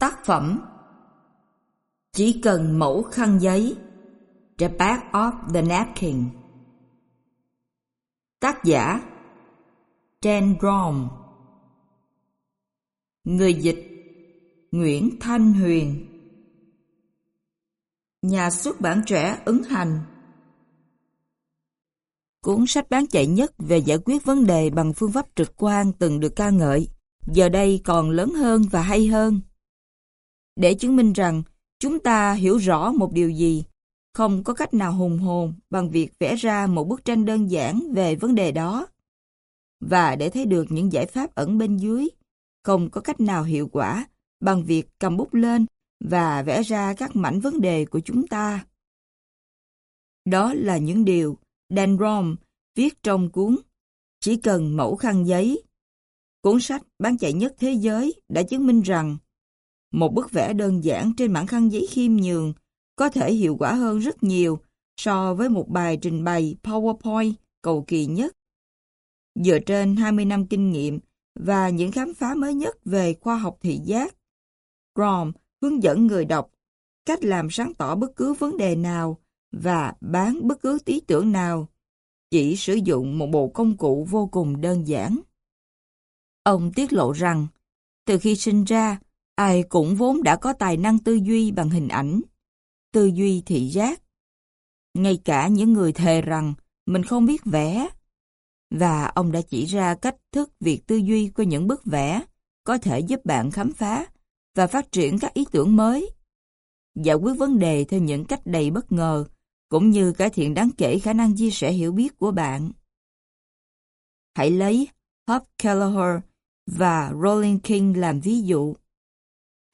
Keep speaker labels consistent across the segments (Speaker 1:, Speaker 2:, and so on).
Speaker 1: Tác phẩm Chỉ cần mẫu khăn giấy The back of the napkin. Tác giả Dan Brom Người dịch Nguyễn Thanh Huyền. Nhà xuất bản trẻ ứng hành. Cuốn sách bán chạy nhất về giải quyết vấn đề bằng phương pháp trực quan từng được ca ngợi, giờ đây còn lớn hơn và hay hơn. Để chứng minh rằng chúng ta hiểu rõ một điều gì, không có cách nào hùng hồn bằng việc vẽ ra một bức tranh đơn giản về vấn đề đó. Và để thấy được những giải pháp ẩn bên dưới, không có cách nào hiệu quả bằng việc cầm bút lên và vẽ ra các mảnh vấn đề của chúng ta. Đó là những điều Dan Rom viết trong cuốn Chỉ cần mẫu khăn giấy. Cuốn sách bán chạy nhất thế giới đã chứng minh rằng một bức vẽ đơn giản trên mảng khăn giấy khiêm nhường có thể hiệu quả hơn rất nhiều so với một bài trình bày PowerPoint cầu kỳ nhất. Dựa trên 20 năm kinh nghiệm và những khám phá mới nhất về khoa học thị giác, Grom hướng dẫn người đọc cách làm sáng tỏ bất cứ vấn đề nào và bán bất cứ ý tưởng nào, chỉ sử dụng một bộ công cụ vô cùng đơn giản. Ông tiết lộ rằng, từ khi sinh ra, ai cũng vốn đã có tài năng tư duy bằng hình ảnh, tư duy thị giác. Ngay cả những người thề rằng mình không biết vẽ. Và ông đã chỉ ra cách thức việc tư duy của những bức vẽ có thể giúp bạn khám phá và phát triển các ý tưởng mới. Giải quyết vấn đề theo những cách đầy bất ngờ cũng như cải thiện đáng kể khả năng chia sẻ hiểu biết của bạn. Hãy lấy Hub Kelleher và Rolling King làm ví dụ.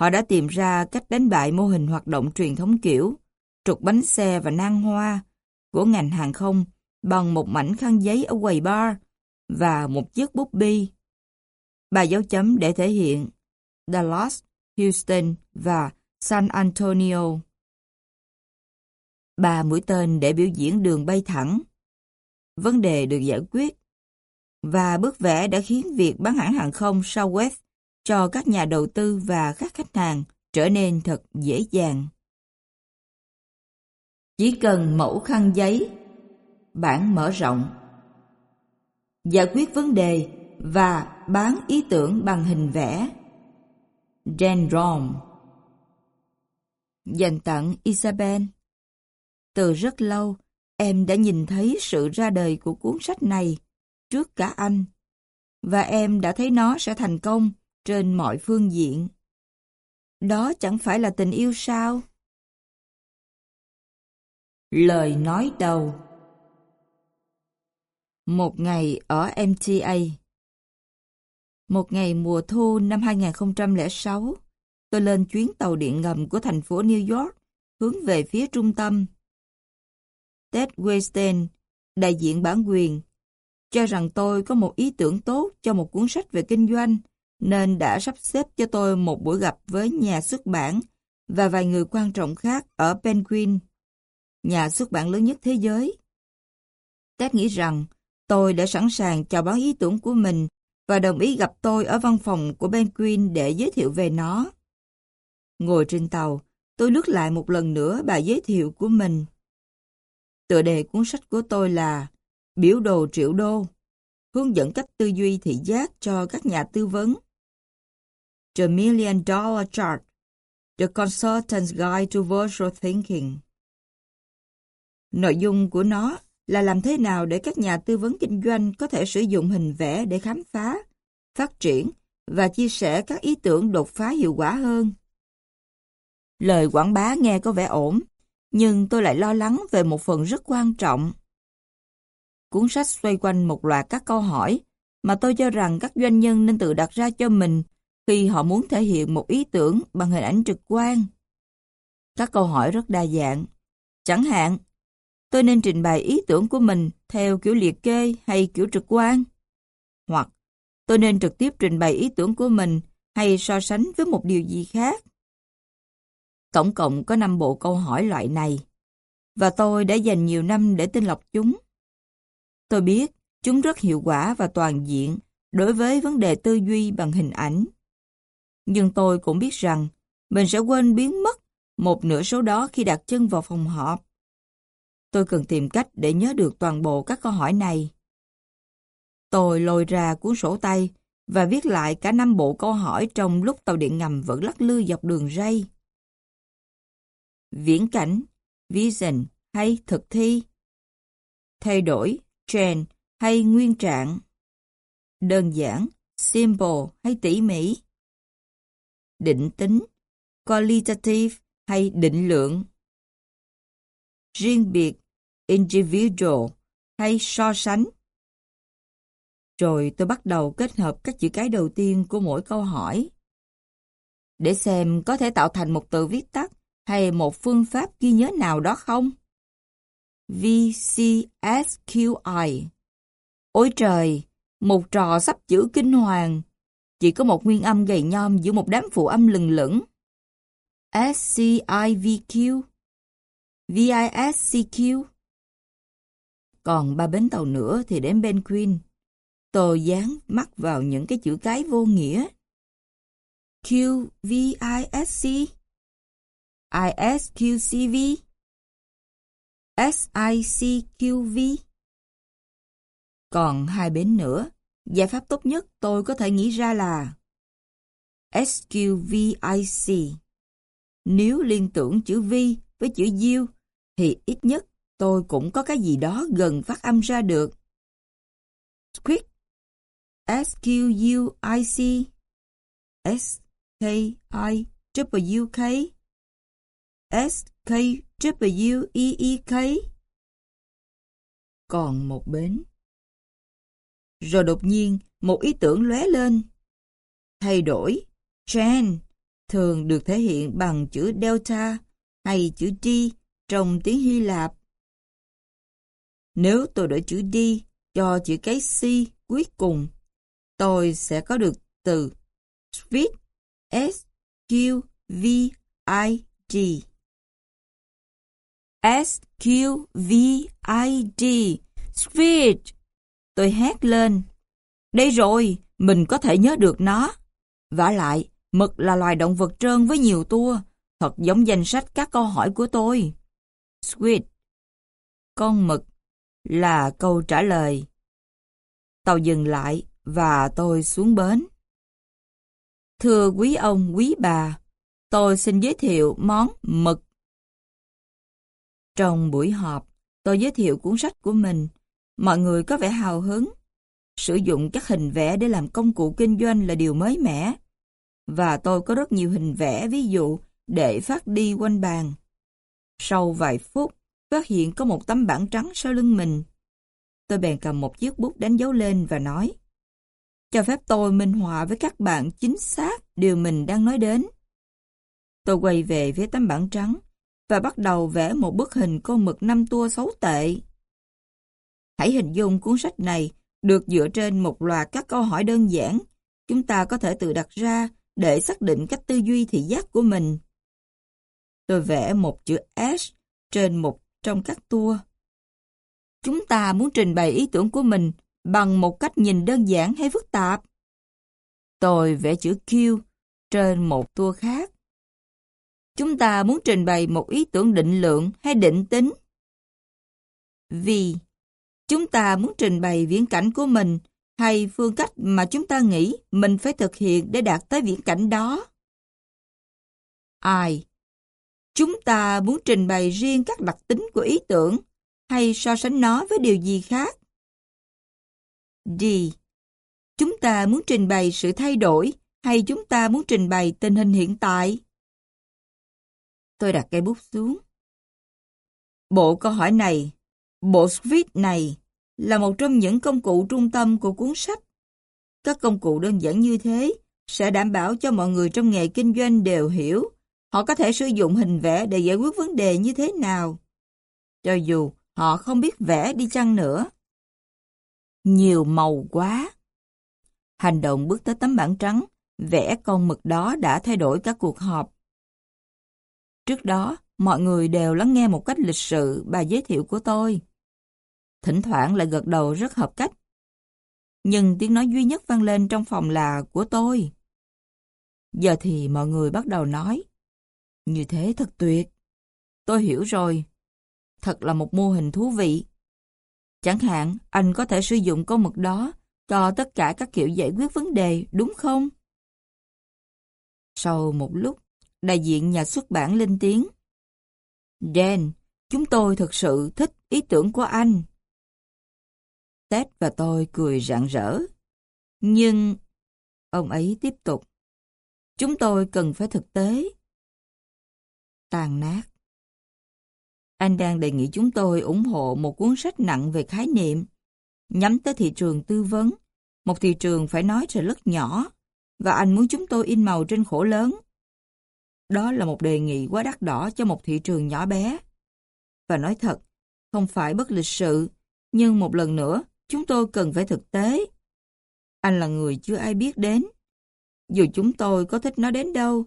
Speaker 1: Họ đã tìm ra cách đánh bại mô hình hoạt động truyền thống kiểu trục bánh xe và nang hoa của ngành hàng không bằng một mảnh khăn giấy ở quầy bar và một chiếc bút bi. Bài dấu chấm để thể hiện Dallas, Houston và San Antonio ba mũi tên để biểu diễn đường bay thẳng. Vấn đề được giải quyết. Và bức vẽ đã khiến việc bán hãng hàng không Southwest cho các nhà đầu tư và các khách hàng trở nên thật dễ dàng. Chỉ cần mẫu khăn giấy, bản mở rộng, giải quyết vấn đề và bán ý tưởng bằng hình vẽ. Dan Rom Dành tặng Isabel từ rất lâu, em đã nhìn thấy sự ra đời của cuốn sách này trước cả anh. Và em đã thấy nó sẽ thành công trên mọi phương diện. Đó chẳng phải là tình yêu sao? Lời nói đầu Một ngày ở MTA Một ngày mùa thu năm 2006, tôi lên chuyến tàu điện ngầm của thành phố New York hướng về phía trung tâm. Ted Weinstein, đại diện bản quyền, cho rằng tôi có một ý tưởng tốt cho một cuốn sách về kinh doanh, nên đã sắp xếp cho tôi một buổi gặp với nhà xuất bản và vài người quan trọng khác ở Penguin, nhà xuất bản lớn nhất thế giới. Ted nghĩ rằng tôi đã sẵn sàng chào bán ý tưởng của mình và đồng ý gặp tôi ở văn phòng của Penguin để giới thiệu về nó. Ngồi trên tàu, tôi lướt lại một lần nữa bài giới thiệu của mình. Tựa đề cuốn sách của tôi là Biểu đồ triệu đô, hướng dẫn cách tư duy thị giác cho các nhà tư vấn. The Million Dollar Chart, The Consultant's Guide to Virtual Thinking. Nội dung của nó là làm thế nào để các nhà tư vấn kinh doanh có thể sử dụng hình vẽ để khám phá, phát triển và chia sẻ các ý tưởng đột phá hiệu quả hơn. Lời quảng bá nghe có vẻ ổn, nhưng tôi lại lo lắng về một phần rất quan trọng. Cuốn sách xoay quanh một loạt các câu hỏi mà tôi cho rằng các doanh nhân nên tự đặt ra cho mình khi họ muốn thể hiện một ý tưởng bằng hình ảnh trực quan. Các câu hỏi rất đa dạng. Chẳng hạn, tôi nên trình bày ý tưởng của mình theo kiểu liệt kê hay kiểu trực quan? Hoặc tôi nên trực tiếp trình bày ý tưởng của mình hay so sánh với một điều gì khác? Tổng cộng có 5 bộ câu hỏi loại này, và tôi đã dành nhiều năm để tinh lọc chúng. Tôi biết chúng rất hiệu quả và toàn diện đối với vấn đề tư duy bằng hình ảnh. Nhưng tôi cũng biết rằng mình sẽ quên biến mất một nửa số đó khi đặt chân vào phòng họp. Tôi cần tìm cách để nhớ được toàn bộ các câu hỏi này. Tôi lôi ra cuốn sổ tay và viết lại cả năm bộ câu hỏi trong lúc tàu điện ngầm vẫn lắc lư dọc đường ray. Viễn cảnh, vision hay thực thi? Thay đổi, trend hay nguyên trạng? Đơn giản, simple hay tỉ mỉ? Định tính, qualitative hay định lượng? Riêng biệt, individual hay so sánh? Rồi tôi bắt đầu kết hợp các chữ cái đầu tiên của mỗi câu hỏi. Để xem có thể tạo thành một từ viết tắt hay một phương pháp ghi nhớ nào đó không? VCSQI Ôi trời, một trò sắp chữ kinh hoàng. Chỉ có một nguyên âm gầy nhom giữa một đám phụ âm lừng lửng. SCIVQ VISCQ Còn ba bến tàu nữa thì đến Ben Queen. Tô dán mắt vào những cái chữ cái vô nghĩa. Q, V, I, S, C, I, S, Q, C, V, S, I, C, Q, V. Còn hai bến nữa, giải pháp tốt nhất tôi có thể nghĩ ra là sqvic Nếu liên tưởng chữ V với chữ U, thì ít nhất tôi cũng có cái gì đó gần phát âm ra được. Squid. S-Q-U-I-C S-K-I-W-K S-K-W-E-E-K Còn một bến. Rồi đột nhiên, một ý tưởng lóe lên. Thay đổi, change, thường được thể hiện bằng chữ delta hay chữ D trong tiếng Hy Lạp. Nếu tôi đổi chữ D cho chữ cái C cuối cùng, tôi sẽ có được từ Squid S Q V I D. S Q V I D Squid Tôi hét lên Đây rồi, mình có thể nhớ được nó. vả lại, mực là loài động vật trơn với nhiều tua, thật giống danh sách các câu hỏi của tôi. Squid Con mực là câu trả lời. Tàu dừng lại, và tôi xuống bến. Thưa quý ông, quý bà, tôi xin giới thiệu món mực. Trong buổi họp, tôi giới thiệu cuốn sách của mình. Mọi người có vẻ hào hứng. Sử dụng các hình vẽ để làm công cụ kinh doanh là điều mới mẻ. Và tôi có rất nhiều hình vẽ ví dụ để phát đi quanh bàn. Sau vài phút, phát hiện có một tấm bảng trắng sau lưng mình. Tôi bèn cầm một chiếc bút đánh dấu lên và nói cho phép tôi minh họa với các bạn chính xác điều mình đang nói đến. Tôi quay về với tấm bảng trắng và bắt đầu vẽ một bức hình con mực năm tua xấu tệ. Hãy hình dung cuốn sách này được dựa trên một loạt các câu hỏi đơn giản chúng ta có thể tự đặt ra để xác định cách tư duy thị giác của mình. Tôi vẽ một chữ S trên một trong các tua. Chúng ta muốn trình bày ý tưởng của mình bằng một cách nhìn đơn giản hay phức tạp. Tôi vẽ chữ Q trên một tua khác. Chúng ta muốn trình bày một ý tưởng định lượng hay định tính. Vì chúng ta muốn trình bày viễn cảnh của mình hay phương cách mà chúng ta nghĩ mình phải thực hiện để đạt tới viễn cảnh đó. Ai? Chúng ta muốn trình bày riêng các đặc tính của ý tưởng hay so sánh nó với điều gì khác? D. Chúng ta muốn trình bày sự thay đổi hay chúng ta muốn trình bày tình hình hiện tại? Tôi đặt cây bút xuống. Bộ câu hỏi này, bộ script này là một trong những công cụ trung tâm của cuốn sách. Các công cụ đơn giản như thế sẽ đảm bảo cho mọi người trong nghề kinh doanh đều hiểu họ có thể sử dụng hình vẽ để giải quyết vấn đề như thế nào. Cho dù họ không biết vẽ đi chăng nữa. Nhiều màu quá. Hành động bước tới tấm bảng trắng, vẽ con mực đó đã thay đổi các cuộc họp. Trước đó, mọi người đều lắng nghe một cách lịch sự bài giới thiệu của tôi. Thỉnh thoảng lại gật đầu rất hợp cách. Nhưng tiếng nói duy nhất vang lên trong phòng là của tôi. Giờ thì mọi người bắt đầu nói, Như thế thật tuyệt. Tôi hiểu rồi. Thật là một mô hình thú vị. Chẳng hạn, anh có thể sử dụng câu mực đó cho tất cả các kiểu giải quyết vấn đề, đúng không? Sau một lúc, đại diện nhà xuất bản lên tiếng. Dan, chúng tôi thực sự thích ý tưởng của anh. Ted và tôi cười rạng rỡ. Nhưng, ông ấy tiếp tục. Chúng tôi cần phải thực tế. Tàn nát. Anh đang đề nghị chúng tôi ủng hộ một cuốn sách nặng về khái niệm, nhắm tới thị trường tư vấn, một thị trường phải nói là rất nhỏ, và anh muốn chúng tôi in màu trên khổ lớn. Đó là một đề nghị quá đắt đỏ cho một thị trường nhỏ bé. Và nói thật, không phải bất lịch sự, nhưng một lần nữa, chúng tôi cần phải thực tế. Anh là người chưa ai biết đến. Dù chúng tôi có thích nó đến đâu,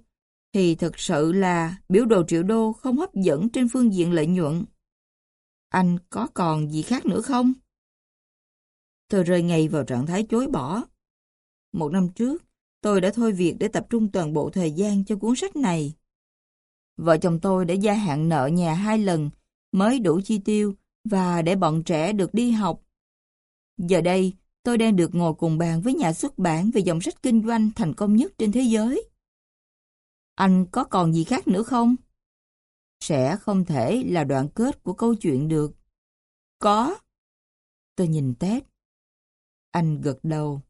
Speaker 1: thì thực sự là biểu đồ triệu đô không hấp dẫn trên phương diện lợi nhuận. Anh có còn gì khác nữa không? Tôi rơi ngay vào trạng thái chối bỏ. Một năm trước, tôi đã thôi việc để tập trung toàn bộ thời gian cho cuốn sách này. Vợ chồng tôi đã gia hạn nợ nhà hai lần mới đủ chi tiêu và để bọn trẻ được đi học. Giờ đây, tôi đang được ngồi cùng bàn với nhà xuất bản về dòng sách kinh doanh thành công nhất trên thế giới. Anh có còn gì khác nữa không? Sẽ không thể là đoạn kết của câu chuyện được. Có. Tôi nhìn Tết. Anh gật đầu.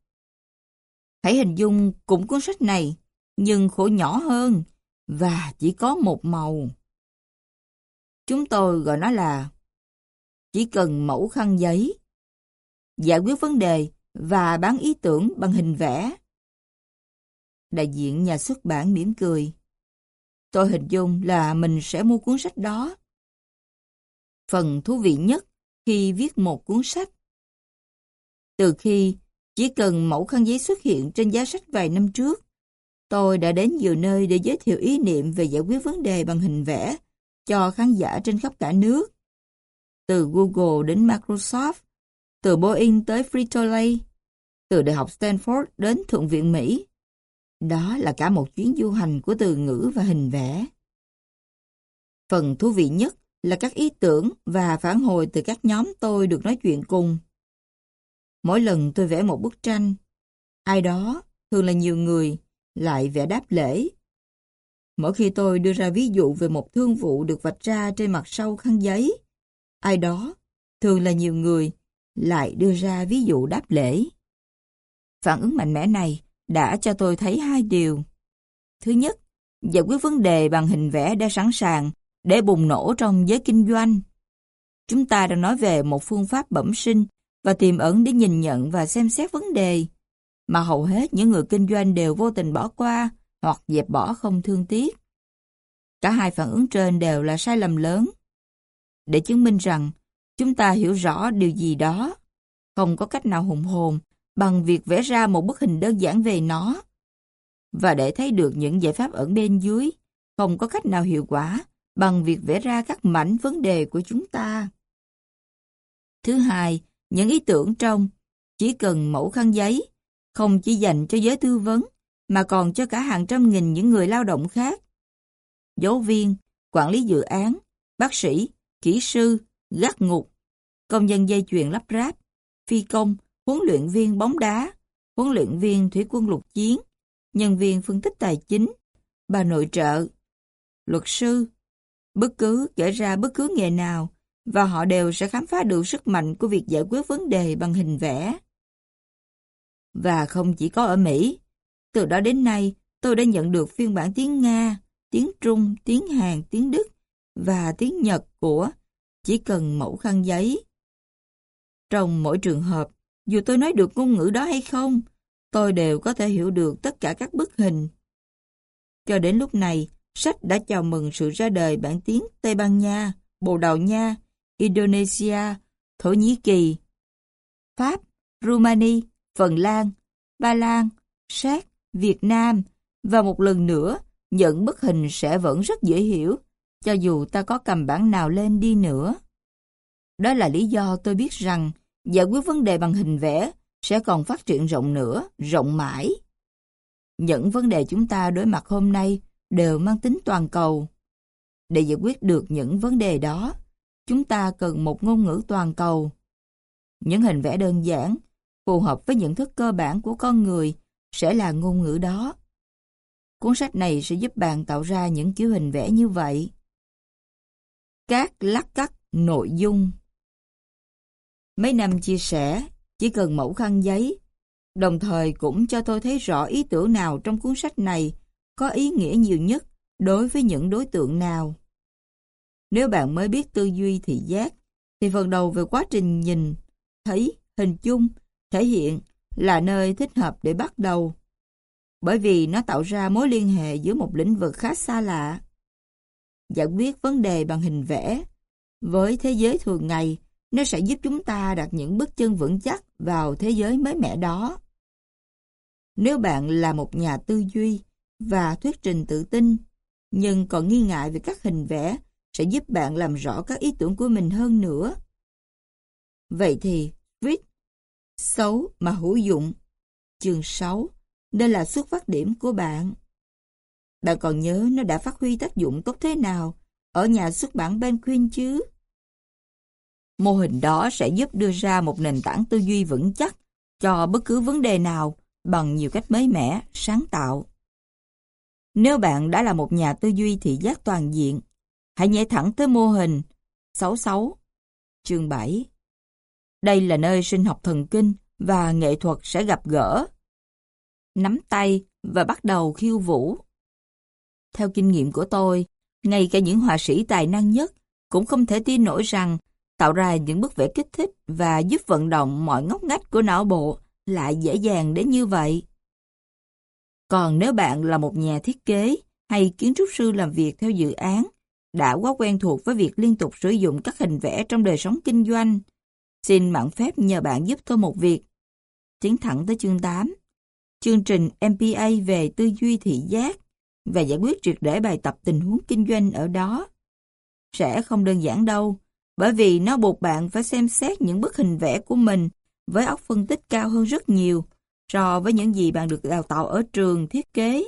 Speaker 1: Hãy hình dung cũng cuốn sách này, nhưng khổ nhỏ hơn và chỉ có một màu. Chúng tôi gọi nó là chỉ cần mẫu khăn giấy, giải quyết vấn đề và bán ý tưởng bằng hình vẽ. Đại diện nhà xuất bản mỉm cười. Tôi hình dung là mình sẽ mua cuốn sách đó. Phần thú vị nhất khi viết một cuốn sách. Từ khi chỉ cần mẫu khăn giấy xuất hiện trên giá sách vài năm trước, tôi đã đến nhiều nơi để giới thiệu ý niệm về giải quyết vấn đề bằng hình vẽ cho khán giả trên khắp cả nước. Từ Google đến Microsoft, từ Boeing tới Frito-Lay, từ Đại học Stanford đến Thượng viện Mỹ. Đó là cả một chuyến du hành của từ ngữ và hình vẽ. Phần thú vị nhất là các ý tưởng và phản hồi từ các nhóm tôi được nói chuyện cùng. Mỗi lần tôi vẽ một bức tranh, ai đó, thường là nhiều người, lại vẽ đáp lễ. Mỗi khi tôi đưa ra ví dụ về một thương vụ được vạch ra trên mặt sau khăn giấy, ai đó, thường là nhiều người, lại đưa ra ví dụ đáp lễ. Phản ứng mạnh mẽ này đã cho tôi thấy hai điều. Thứ nhất, giải quyết vấn đề bằng hình vẽ đã sẵn sàng để bùng nổ trong giới kinh doanh. Chúng ta đang nói về một phương pháp bẩm sinh và tiềm ẩn để nhìn nhận và xem xét vấn đề, mà hầu hết những người kinh doanh đều vô tình bỏ qua hoặc dẹp bỏ không thương tiếc. Cả hai phản ứng trên đều là sai lầm lớn. Để chứng minh rằng chúng ta hiểu rõ điều gì đó, không có cách nào hùng hồn bằng việc vẽ ra một bức hình đơn giản về nó. Và để thấy được những giải pháp ẩn bên dưới, không có cách nào hiệu quả bằng việc vẽ ra các mảnh vấn đề của chúng ta. Thứ hai, những ý tưởng trong chỉ cần mẫu khăn giấy, không chỉ dành cho giới tư vấn, mà còn cho cả hàng trăm nghìn những người lao động khác. Giáo viên, quản lý dự án, bác sĩ, kỹ sư, gác ngục, công nhân dây chuyền lắp ráp, phi công, huấn luyện viên bóng đá, huấn luyện viên thủy quân lục chiến, nhân viên phân tích tài chính, bà nội trợ, luật sư, bất cứ kể ra bất cứ nghề nào, và họ đều sẽ khám phá được sức mạnh của việc giải quyết vấn đề bằng hình vẽ. Và không chỉ có ở Mỹ, từ đó đến nay tôi đã nhận được phiên bản tiếng Nga, tiếng Trung, tiếng Hàn, tiếng Đức và tiếng Nhật của chỉ cần mẫu khăn giấy. Trong mỗi trường hợp, dù tôi nói được ngôn ngữ đó hay không, tôi đều có thể hiểu được tất cả các bức hình. Cho đến lúc này, sách đã chào mừng sự ra đời bản tiếng Tây Ban Nha, Bồ Đào Nha, Indonesia, Thổ Nhĩ Kỳ, Pháp, Rumani, Phần Lan, Ba Lan, Séc, Việt Nam và một lần nữa nhận bức hình sẽ vẫn rất dễ hiểu cho dù ta có cầm bản nào lên đi nữa. Đó là lý do tôi biết rằng giải quyết vấn đề bằng hình vẽ sẽ còn phát triển rộng nữa, rộng mãi. Những vấn đề chúng ta đối mặt hôm nay đều mang tính toàn cầu. Để giải quyết được những vấn đề đó, chúng ta cần một ngôn ngữ toàn cầu. Những hình vẽ đơn giản, phù hợp với nhận thức cơ bản của con người sẽ là ngôn ngữ đó. Cuốn sách này sẽ giúp bạn tạo ra những kiểu hình vẽ như vậy. Các lát cắt nội dung Mấy năm chia sẻ, chỉ cần mẫu khăn giấy, đồng thời cũng cho tôi thấy rõ ý tưởng nào trong cuốn sách này có ý nghĩa nhiều nhất đối với những đối tượng nào. Nếu bạn mới biết tư duy thị giác, thì phần đầu về quá trình nhìn, thấy, hình chung, thể hiện là nơi thích hợp để bắt đầu. Bởi vì nó tạo ra mối liên hệ giữa một lĩnh vực khá xa lạ. Giải quyết vấn đề bằng hình vẽ. Với thế giới thường ngày, nó sẽ giúp chúng ta đặt những bước chân vững chắc vào thế giới mới mẻ đó. Nếu bạn là một nhà tư duy và thuyết trình tự tin, nhưng còn nghi ngại về các hình vẽ sẽ giúp bạn làm rõ các ý tưởng của mình hơn nữa. Vậy thì, viết xấu mà hữu dụng. Chương 6, đây là xuất phát điểm của bạn. Bạn còn nhớ nó đã phát huy tác dụng tốt thế nào ở nhà xuất bản Ben Queen chứ? Mô hình đó sẽ giúp đưa ra một nền tảng tư duy vững chắc cho bất cứ vấn đề nào bằng nhiều cách mới mẻ, sáng tạo. Nếu bạn đã là một nhà tư duy thị giác toàn diện, hãy nhảy thẳng tới mô hình 66, chương 7. Đây là nơi sinh học thần kinh và nghệ thuật sẽ gặp gỡ. Nắm tay và bắt đầu khiêu vũ. Theo kinh nghiệm của tôi, ngay cả những họa sĩ tài năng nhất cũng không thể tin nổi rằng tạo ra những bức vẽ kích thích và giúp vận động mọi ngóc ngách của não bộ lại dễ dàng đến như vậy. Còn nếu bạn là một nhà thiết kế hay kiến trúc sư làm việc theo dự án, đã quá quen thuộc với việc liên tục sử dụng các hình vẽ trong đời sống kinh doanh, xin mạn phép nhờ bạn giúp tôi một việc. Tiến thẳng tới chương 8. Chương trình MPA về tư duy thị giác và giải quyết triệt để bài tập tình huống kinh doanh ở đó. Sẽ không đơn giản đâu, bởi vì nó buộc bạn phải xem xét những bức hình vẽ của mình với óc phân tích cao hơn rất nhiều so với những gì bạn được đào tạo ở trường thiết kế.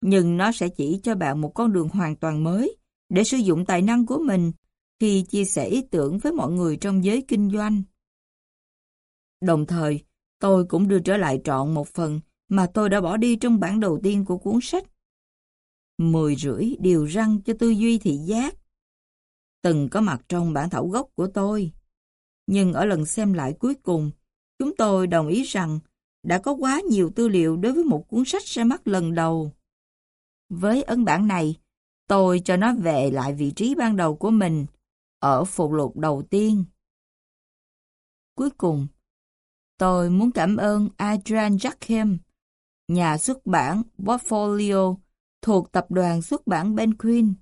Speaker 1: Nhưng nó sẽ chỉ cho bạn một con đường hoàn toàn mới để sử dụng tài năng của mình khi chia sẻ ý tưởng với mọi người trong giới kinh doanh. Đồng thời, tôi cũng đưa trở lại trọn một phần mà tôi đã bỏ đi trong bản đầu tiên của cuốn sách. Mười rưỡi điều răng cho tư duy thị giác. Từng có mặt trong bản thảo gốc của tôi. Nhưng ở lần xem lại cuối cùng, chúng tôi đồng ý rằng đã có quá nhiều tư liệu đối với một cuốn sách ra mắt lần đầu. Với ấn bản này, tôi cho nó về lại vị trí ban đầu của mình ở phụ lục đầu tiên. Cuối cùng, tôi muốn cảm ơn Adrian Jackham, nhà xuất bản Portfolio thuộc tập đoàn xuất bản Ben Queen,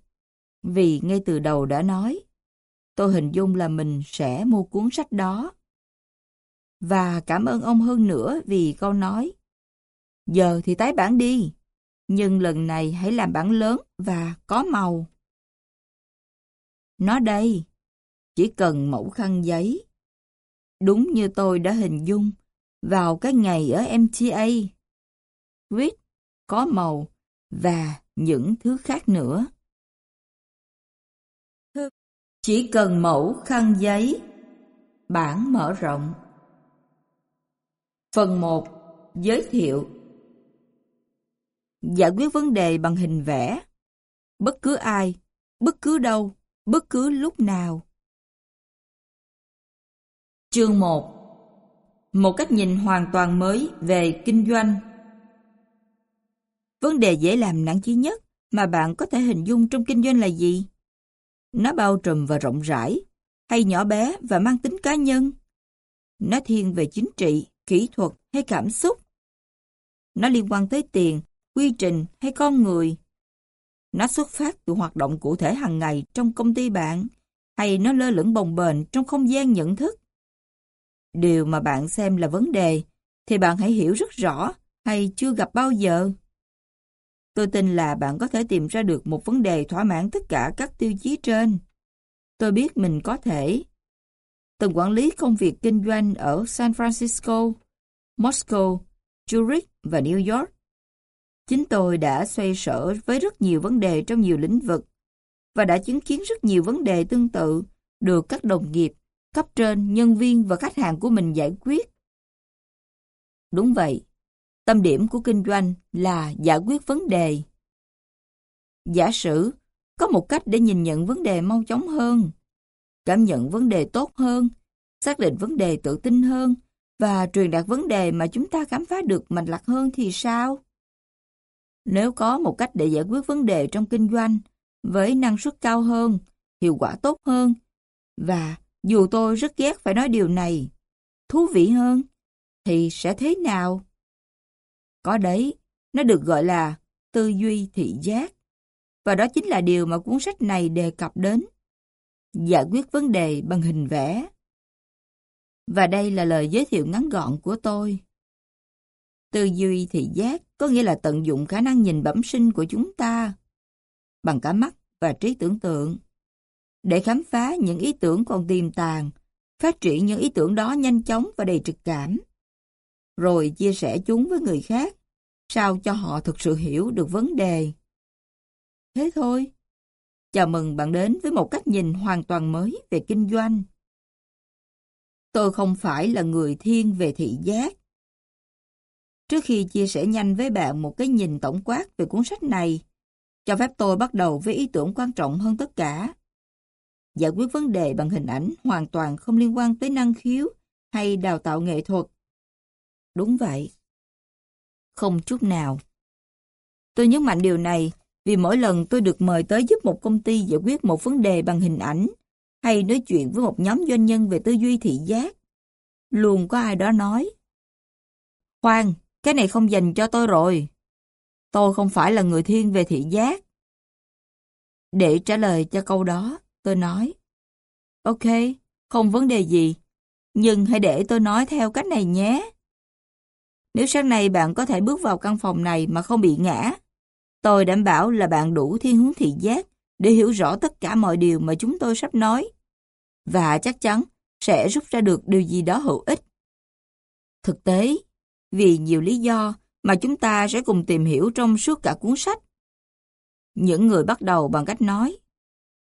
Speaker 1: vì ngay từ đầu đã nói, tôi hình dung là mình sẽ mua cuốn sách đó. Và cảm ơn ông hơn nữa vì câu nói, giờ thì tái bản đi, nhưng lần này hãy làm bản lớn và có màu. Nó đây, chỉ cần mẫu khăn giấy. Đúng như tôi đã hình dung, vào cái ngày ở MTA. Viết, có màu và những thứ khác nữa. Chỉ cần mẫu khăn giấy, bản mở rộng. Phần 1. Giới thiệu Giải quyết vấn đề bằng hình vẽ. Bất cứ ai, bất cứ đâu, bất cứ lúc nào. Chương 1 Một cách nhìn hoàn toàn mới về kinh doanh Vấn đề dễ làm nản chí nhất mà bạn có thể hình dung trong kinh doanh là gì? Nó bao trùm và rộng rãi, hay nhỏ bé và mang tính cá nhân? Nó thiên về chính trị, kỹ thuật hay cảm xúc? Nó liên quan tới tiền, quy trình hay con người? Nó xuất phát từ hoạt động cụ thể hàng ngày trong công ty bạn, hay nó lơ lửng bồng bềnh trong không gian nhận thức? Điều mà bạn xem là vấn đề, thì bạn hãy hiểu rất rõ hay chưa gặp bao giờ. Tôi tin là bạn có thể tìm ra được một vấn đề thỏa mãn tất cả các tiêu chí trên. Tôi biết mình có thể. Từng quản lý công việc kinh doanh ở San Francisco, Moscow, Zurich và New York. Chính tôi đã xoay sở với rất nhiều vấn đề trong nhiều lĩnh vực. và đã chứng kiến rất nhiều vấn đề tương tự được các đồng nghiệp, cấp trên, nhân viên và khách hàng của mình giải quyết. Đúng vậy, tâm điểm của kinh doanh là giải quyết vấn đề. Giả sử, có một cách để nhìn nhận vấn đề mau chóng hơn, cảm nhận vấn đề tốt hơn, xác định vấn đề tự tin hơn và truyền đạt vấn đề mà chúng ta khám phá được mạch lạc hơn thì sao? Nếu có một cách để giải quyết vấn đề trong kinh doanh với năng suất cao hơn, hiệu quả tốt hơn và dù tôi rất ghét phải nói điều này, thú vị hơn, thì sẽ thế nào? Có đấy, nó được gọi là tư duy thị giác. Và đó chính là điều mà cuốn sách này đề cập đến. Giải quyết vấn đề bằng hình vẽ. Và đây là lời giới thiệu ngắn gọn của tôi. Tư duy thị giác có nghĩa là tận dụng khả năng nhìn bẩm sinh của chúng ta bằng cả mắt và trí tưởng tượng để khám phá những ý tưởng còn tiềm tàng, phát triển những ý tưởng đó nhanh chóng và đầy trực cảm, rồi chia sẻ chúng với người khác, sao cho họ thực sự hiểu được vấn đề. Thế thôi. Chào mừng bạn đến với một cách nhìn hoàn toàn mới về kinh doanh. Tôi không phải là người thiên về thị giác. Trước khi chia sẻ nhanh với bạn một cái nhìn tổng quát về cuốn sách này, cho phép tôi bắt đầu với ý tưởng quan trọng hơn tất cả. Giải quyết vấn đề bằng hình ảnh hoàn toàn không liên quan tới năng khiếu hay đào tạo nghệ thuật. Đúng vậy. Không chút nào. Tôi nhấn mạnh điều này vì mỗi lần tôi được mời tới giúp một công ty giải quyết một vấn đề bằng hình ảnh hay nói chuyện với một nhóm doanh nhân về tư duy thị giác, luôn có ai đó nói Khoan, cái này không dành cho tôi rồi. Tôi không phải là người thiên về thị giác. Để trả lời cho câu đó, tôi nói Ok, không vấn đề gì, nhưng hãy để tôi nói theo cách này nhé. Nếu sáng nay bạn có thể bước vào căn phòng này mà không bị ngã, tôi đảm bảo là bạn đủ thiên hướng thị giác để hiểu rõ tất cả mọi điều mà chúng tôi sắp nói. Và chắc chắn sẽ rút ra được điều gì đó hữu ích. Thực tế, vì nhiều lý do mà chúng ta sẽ cùng tìm hiểu trong suốt cả cuốn sách. Những người bắt đầu bằng cách nói,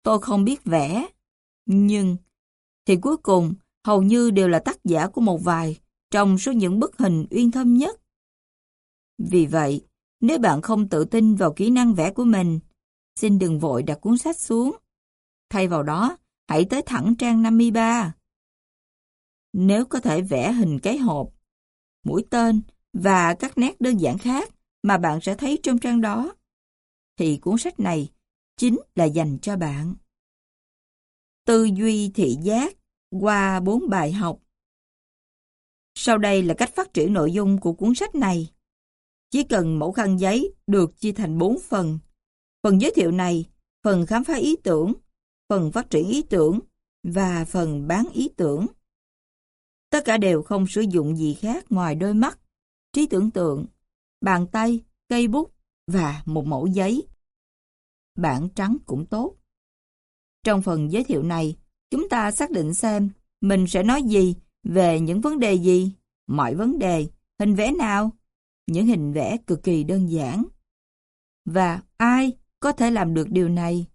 Speaker 1: tôi không biết vẽ, nhưng thì cuối cùng hầu như đều là tác giả của một vài trong số những bức hình uyên thâm nhất. Vì vậy, nếu bạn không tự tin vào kỹ năng vẽ của mình, xin đừng vội đặt cuốn sách xuống. Thay vào đó, hãy tới thẳng trang 53. Nếu có thể vẽ hình cái hộp, mũi tên và các nét đơn giản khác mà bạn sẽ thấy trong trang đó, thì cuốn sách này chính là dành cho bạn. Tư duy thị giác qua bốn bài học. Sau đây là cách phát triển nội dung của cuốn sách này. Chỉ cần mẫu khăn giấy được chia thành bốn phần. Phần giới thiệu này, phần khám phá ý tưởng, phần phát triển ý tưởng và phần bán ý tưởng. Tất cả đều không sử dụng gì khác ngoài đôi mắt, trí tưởng tượng, bàn tay, cây bút và một mẫu giấy. Bản trắng cũng tốt. Trong phần giới thiệu này, chúng ta xác định xem mình sẽ nói gì về những vấn đề gì, mọi vấn đề, hình vẽ nào, những hình vẽ cực kỳ đơn giản. Và ai có thể làm được điều này?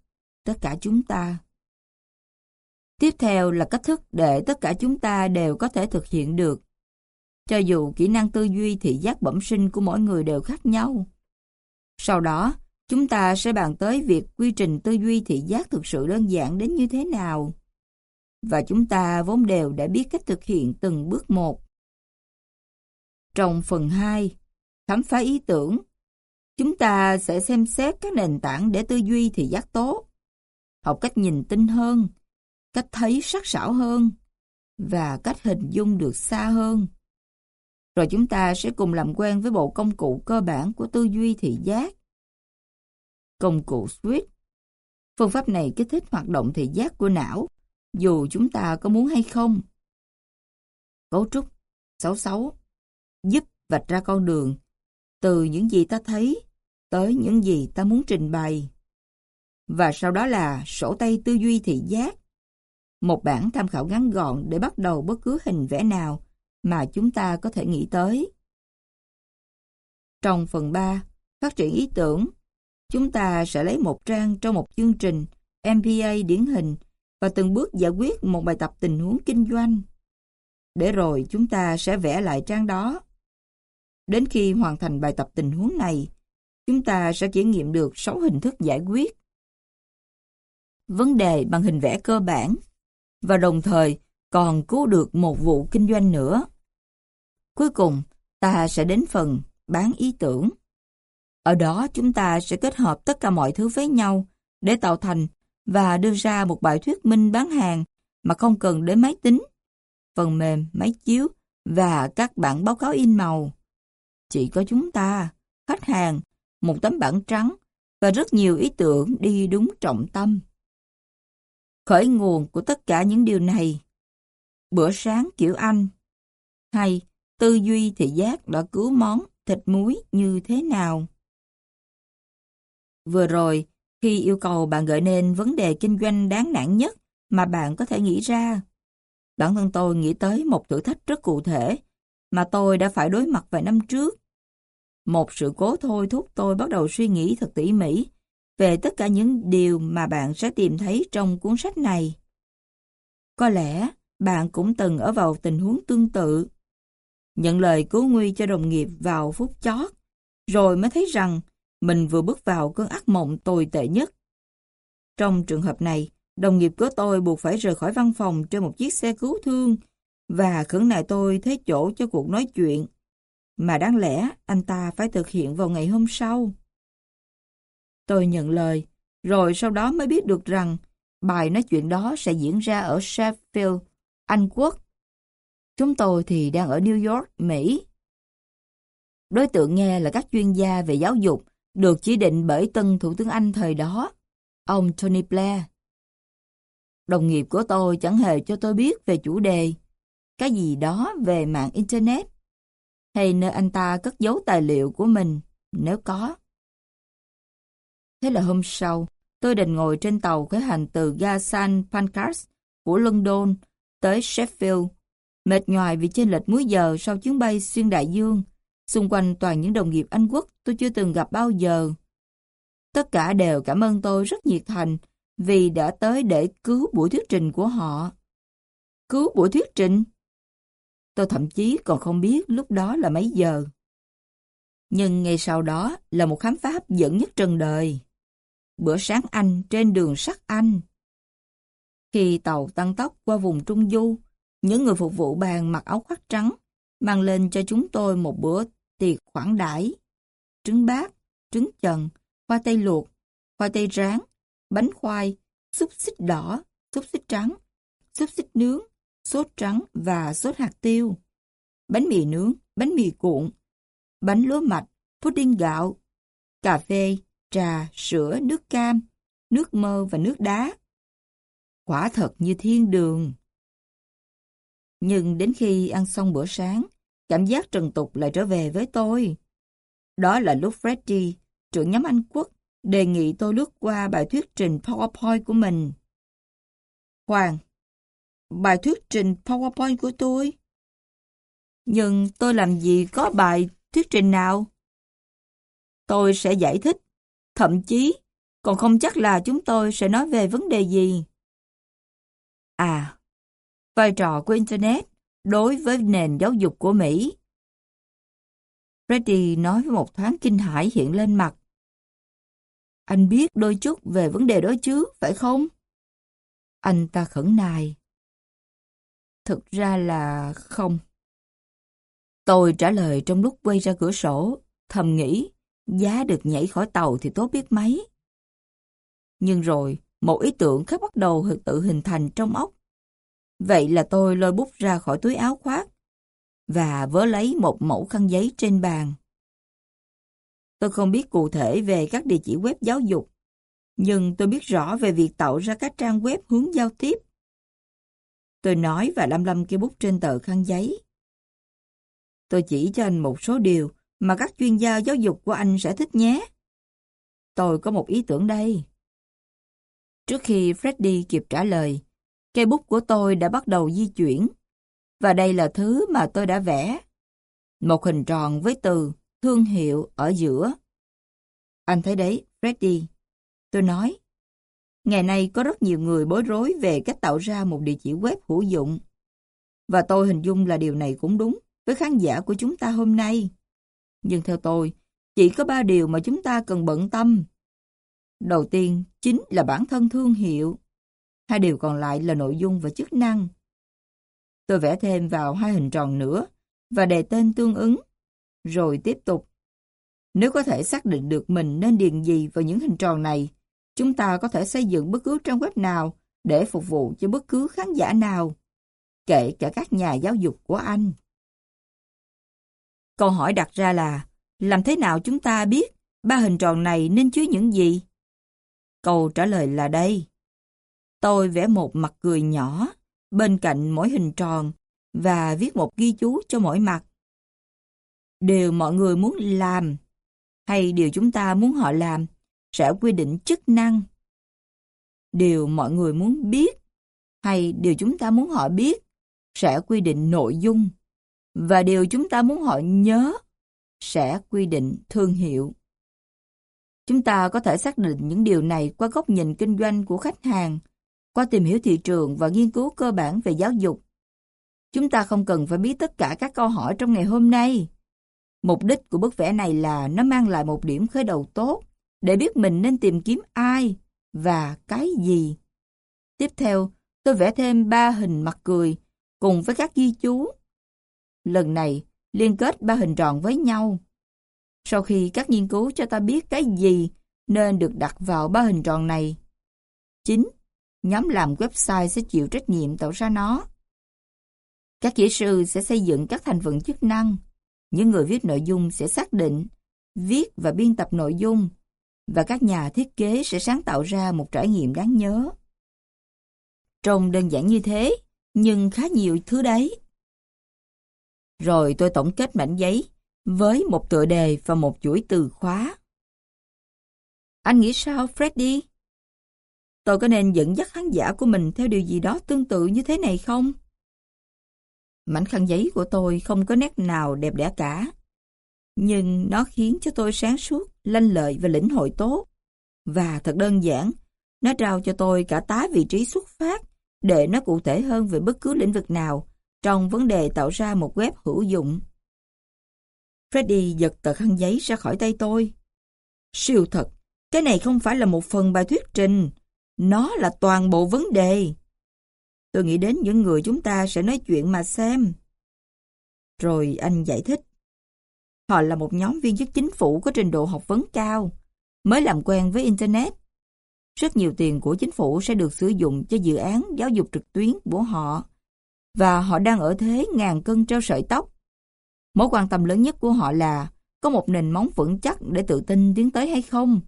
Speaker 1: Tất cả chúng ta. Tiếp theo là cách thức để tất cả chúng ta đều có thể thực hiện được. Cho dù kỹ năng tư duy thị giác bẩm sinh của mỗi người đều khác nhau. Sau đó, chúng ta sẽ bàn tới việc quy trình tư duy thị giác thực sự đơn giản đến như thế nào. Và chúng ta vốn đều đã biết cách thực hiện từng bước một. Trong phần 2, khám phá ý tưởng, chúng ta sẽ xem xét các nền tảng để tư duy thị giác tốt, học cách nhìn tinh hơn, cách thấy sắc sảo hơn và cách hình dung được xa hơn. Rồi chúng ta sẽ cùng làm quen với bộ công cụ cơ bản của tư duy thị giác. Công cụ SWIFT Phương pháp này kích thích hoạt động thị giác của não, dù chúng ta có muốn hay không. Cấu trúc 66 Giúp vạch ra con đường, từ những gì ta thấy tới những gì ta muốn trình bày. Và sau đó là sổ tay tư duy thị giác, một bản tham khảo ngắn gọn để bắt đầu bất cứ hình vẽ nào mà chúng ta có thể nghĩ tới. Trong phần 3, phát triển ý tưởng, chúng ta sẽ lấy một trang trong một chương trình MPA điển hình và từng bước giải quyết một bài tập tình huống kinh doanh. Để rồi chúng ta sẽ vẽ lại trang đó. Đến khi hoàn thành bài tập tình huống này, chúng ta sẽ kiểm nghiệm được 6 hình thức giải quyết. Vấn đề bằng hình vẽ cơ bản và đồng thời còn cứu được một vụ kinh doanh nữa. Cuối cùng, ta sẽ đến phần bán ý tưởng. Ở đó chúng ta sẽ kết hợp tất cả mọi thứ với nhau để tạo thành và đưa ra một bài thuyết minh bán hàng mà không cần đến máy tính, phần mềm, máy chiếu và các bản báo cáo in màu. Chỉ có chúng ta, khách hàng, một tấm bảng trắng và rất nhiều ý tưởng đi đúng trọng tâm. Khởi nguồn của tất cả những điều này Bữa sáng kiểu Anh hay tư duy thị giác đã cứu món thịt muối như thế nào? Vừa rồi, khi yêu cầu bạn gợi nên vấn đề kinh doanh đáng nản nhất mà bạn có thể nghĩ ra, bản thân tôi nghĩ tới một thử thách rất cụ thể mà tôi đã phải đối mặt vài năm trước. Một sự cố thôi thúc tôi bắt đầu suy nghĩ thật tỉ mỉ về tất cả những điều mà bạn sẽ tìm thấy trong cuốn sách này. Có lẽ bạn cũng từng ở vào tình huống tương tự. Nhận lời cứu nguy cho đồng nghiệp vào phút chót, rồi mới thấy rằng mình vừa bước vào cơn ác mộng tồi tệ nhất. Trong trường hợp này, đồng nghiệp của tôi buộc phải rời khỏi văn phòng trên một chiếc xe cứu thương và khẩn nại tôi thế chỗ cho cuộc nói chuyện, mà đáng lẽ anh ta phải thực hiện vào ngày hôm sau. Tôi nhận lời, rồi sau đó mới biết được rằng bài nói chuyện đó sẽ diễn ra ở Sheffield, Anh Quốc. Chúng tôi thì đang ở New York, Mỹ. Đối tượng nghe là các chuyên gia về giáo dục được chỉ định bởi tân Thủ tướng Anh thời đó, ông Tony Blair. Đồng nghiệp của tôi chẳng hề cho tôi biết về chủ đề, cái gì đó về mạng Internet, hay nơi anh ta cất giấu tài liệu của mình, nếu có. Thế là hôm sau, tôi định ngồi trên tàu khởi hành từ ga San Pancras của London tới Sheffield, mệt nhoài vì chênh lệch múi giờ sau chuyến bay xuyên đại dương, xung quanh toàn những đồng nghiệp Anh quốc tôi chưa từng gặp bao giờ. Tất cả đều cảm ơn tôi rất nhiệt thành vì đã tới để cứu buổi thuyết trình của họ. Cứu buổi thuyết trình? Tôi thậm chí còn không biết lúc đó là mấy giờ. Nhưng ngay sau đó là một khám phá hấp dẫn nhất trần đời bữa sáng Anh trên đường sắt Anh. Khi tàu tăng tốc qua vùng Trung Du, những người phục vụ bàn mặc áo khoác trắng mang lên cho chúng tôi một bữa tiệc khoản đãi trứng bát, trứng chần, khoai tây luộc, khoai tây rán, bánh khoai, xúc xích đỏ, xúc xích trắng, xúc xích nướng, sốt trắng và sốt hạt tiêu, bánh mì nướng, bánh mì cuộn, bánh lúa mạch, pudding gạo, cà phê, trà, sữa, nước cam, nước mơ và nước đá. Quả thật như thiên đường. Nhưng đến khi ăn xong bữa sáng, cảm giác trần tục lại trở về với tôi. Đó là lúc Freddy, trưởng nhóm Anh Quốc, đề nghị tôi lướt qua bài thuyết trình PowerPoint của mình. Hoàng, bài thuyết trình PowerPoint của tôi? Nhưng tôi làm gì có bài thuyết trình nào? Tôi sẽ giải thích Thậm chí, còn không chắc là chúng tôi sẽ nói về vấn đề gì. À, vai trò của Internet đối với nền giáo dục của Mỹ. Freddy nói với một thoáng kinh hãi hiện lên mặt. Anh biết đôi chút về vấn đề đó chứ, phải không? Anh ta khẩn nài. Thực ra là không. Tôi trả lời trong lúc quay ra cửa sổ, thầm nghĩ Giá được nhảy khỏi tàu thì tốt biết mấy. Nhưng rồi, một ý tưởng khác bắt đầu tự hình thành trong óc. Vậy là tôi lôi bút ra khỏi túi áo khoác và vớ lấy một mẫu khăn giấy trên bàn. Tôi không biết cụ thể về các địa chỉ web giáo dục, nhưng tôi biết rõ về việc tạo ra các trang web hướng giao tiếp. Tôi nói và lăm lăm cây bút trên tờ khăn giấy. Tôi chỉ cho anh một số điều mà các chuyên gia giáo dục của anh sẽ thích nhé. Tôi có một ý tưởng đây. Trước khi Freddy kịp trả lời, cây bút của tôi đã bắt đầu di chuyển. Và đây là thứ mà tôi đã vẽ. Một hình tròn với từ thương hiệu ở giữa. Anh thấy đấy, Freddy. Tôi nói. Ngày nay có rất nhiều người bối rối về cách tạo ra một địa chỉ web hữu dụng. Và tôi hình dung là điều này cũng đúng với khán giả của chúng ta hôm nay. Nhưng theo tôi, chỉ có ba điều mà chúng ta cần bận tâm. Đầu tiên chính là bản thân thương hiệu. Hai điều còn lại là nội dung và chức năng. Tôi vẽ thêm vào hai hình tròn nữa và đề tên tương ứng, rồi tiếp tục. Nếu có thể xác định được mình nên điền gì vào những hình tròn này, chúng ta có thể xây dựng bất cứ trang web nào để phục vụ cho bất cứ khán giả nào, kể cả các nhà giáo dục của anh. Câu hỏi đặt ra là, làm thế nào chúng ta biết ba hình tròn này nên chứa những gì? Câu trả lời là đây. Tôi vẽ một mặt cười nhỏ bên cạnh mỗi hình tròn và viết một ghi chú cho mỗi mặt. Điều mọi người muốn làm hay điều chúng ta muốn họ làm sẽ quy định chức năng. Điều mọi người muốn biết hay điều chúng ta muốn họ biết sẽ quy định nội dung và điều chúng ta muốn họ nhớ sẽ quy định thương hiệu. Chúng ta có thể xác định những điều này qua góc nhìn kinh doanh của khách hàng, qua tìm hiểu thị trường và nghiên cứu cơ bản về giáo dục. Chúng ta không cần phải biết tất cả các câu hỏi trong ngày hôm nay. Mục đích của bức vẽ này là nó mang lại một điểm khởi đầu tốt để biết mình nên tìm kiếm ai và cái gì. Tiếp theo, tôi vẽ thêm ba hình mặt cười cùng với các ghi chú. Lần này, liên kết ba hình tròn với nhau. Sau khi các nghiên cứu cho ta biết cái gì nên được đặt vào ba hình tròn này. Chính, nhóm làm website sẽ chịu trách nhiệm tạo ra nó. Các kỹ sư sẽ xây dựng các thành phần chức năng. Những người viết nội dung sẽ xác định, viết và biên tập nội dung. Và các nhà thiết kế sẽ sáng tạo ra một trải nghiệm đáng nhớ. Trông đơn giản như thế, nhưng khá nhiều thứ đấy. Rồi tôi tổng kết mảnh giấy với một tựa đề và một chuỗi từ khóa. Anh nghĩ sao, Freddy? Tôi có nên dẫn dắt khán giả của mình theo điều gì đó tương tự như thế này không? Mảnh khăn giấy của tôi không có nét nào đẹp đẽ cả. Nhưng nó khiến cho tôi sáng suốt, lanh lợi và lĩnh hội tốt. Và thật đơn giản, nó trao cho tôi cả tá vị trí xuất phát để nó cụ thể hơn về bất cứ lĩnh vực nào trong vấn đề tạo ra một web hữu dụng. Freddy giật tờ khăn giấy ra khỏi tay tôi. Siêu thật, cái này không phải là một phần bài thuyết trình, nó là toàn bộ vấn đề. Tôi nghĩ đến những người chúng ta sẽ nói chuyện mà xem. Rồi anh giải thích. Họ là một nhóm viên chức chính phủ có trình độ học vấn cao, mới làm quen với Internet. Rất nhiều tiền của chính phủ sẽ được sử dụng cho dự án giáo dục trực tuyến của họ. Và họ đang ở thế ngàn cân treo sợi tóc. Mối quan tâm lớn nhất của họ là có một nền móng vững chắc để tự tin tiến tới hay không.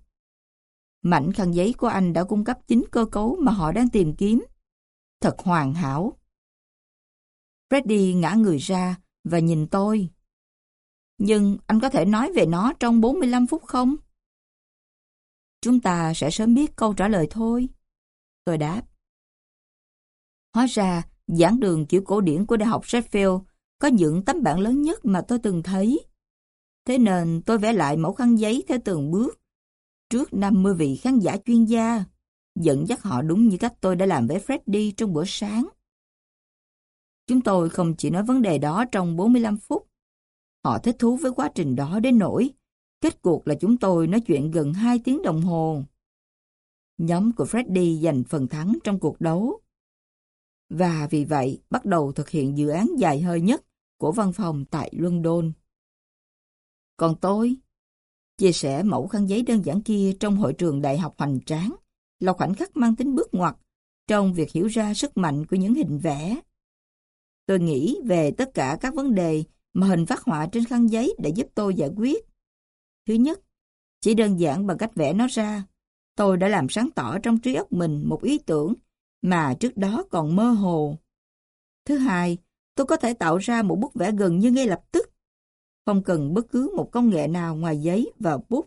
Speaker 1: Mảnh khăn giấy của anh đã cung cấp chính cơ cấu mà họ đang tìm kiếm. Thật hoàn hảo. Freddy ngã người ra và nhìn tôi. Nhưng anh có thể nói về nó trong 45 phút không? Chúng ta sẽ sớm biết câu trả lời thôi. Tôi đáp. Hóa ra, giảng đường kiểu cổ điển của Đại học Sheffield có những tấm bảng lớn nhất mà tôi từng thấy. Thế nên tôi vẽ lại mẫu khăn giấy theo từng bước, trước 50 vị khán giả chuyên gia, dẫn dắt họ đúng như cách tôi đã làm với Freddy trong bữa sáng. Chúng tôi không chỉ nói vấn đề đó trong 45 phút. Họ thích thú với quá trình đó đến nỗi Kết cuộc là chúng tôi nói chuyện gần 2 tiếng đồng hồ. Nhóm của Freddy giành phần thắng trong cuộc đấu. Và vì vậy bắt đầu thực hiện dự án dài hơi nhất của văn phòng tại London. Còn tôi, chia sẻ mẫu khăn giấy đơn giản kia trong hội trường đại học hoành tráng là khoảnh khắc mang tính bước ngoặt trong việc hiểu ra sức mạnh của những hình vẽ. Tôi nghĩ về tất cả các vấn đề mà hình phát họa trên khăn giấy đã giúp tôi giải quyết. Thứ nhất, chỉ đơn giản bằng cách vẽ nó ra, tôi đã làm sáng tỏ trong trí óc mình một ý tưởng mà trước đó còn mơ hồ. Thứ hai, tôi có thể tạo ra một bức vẽ gần như ngay lập tức, không cần bất cứ một công nghệ nào ngoài giấy và bút.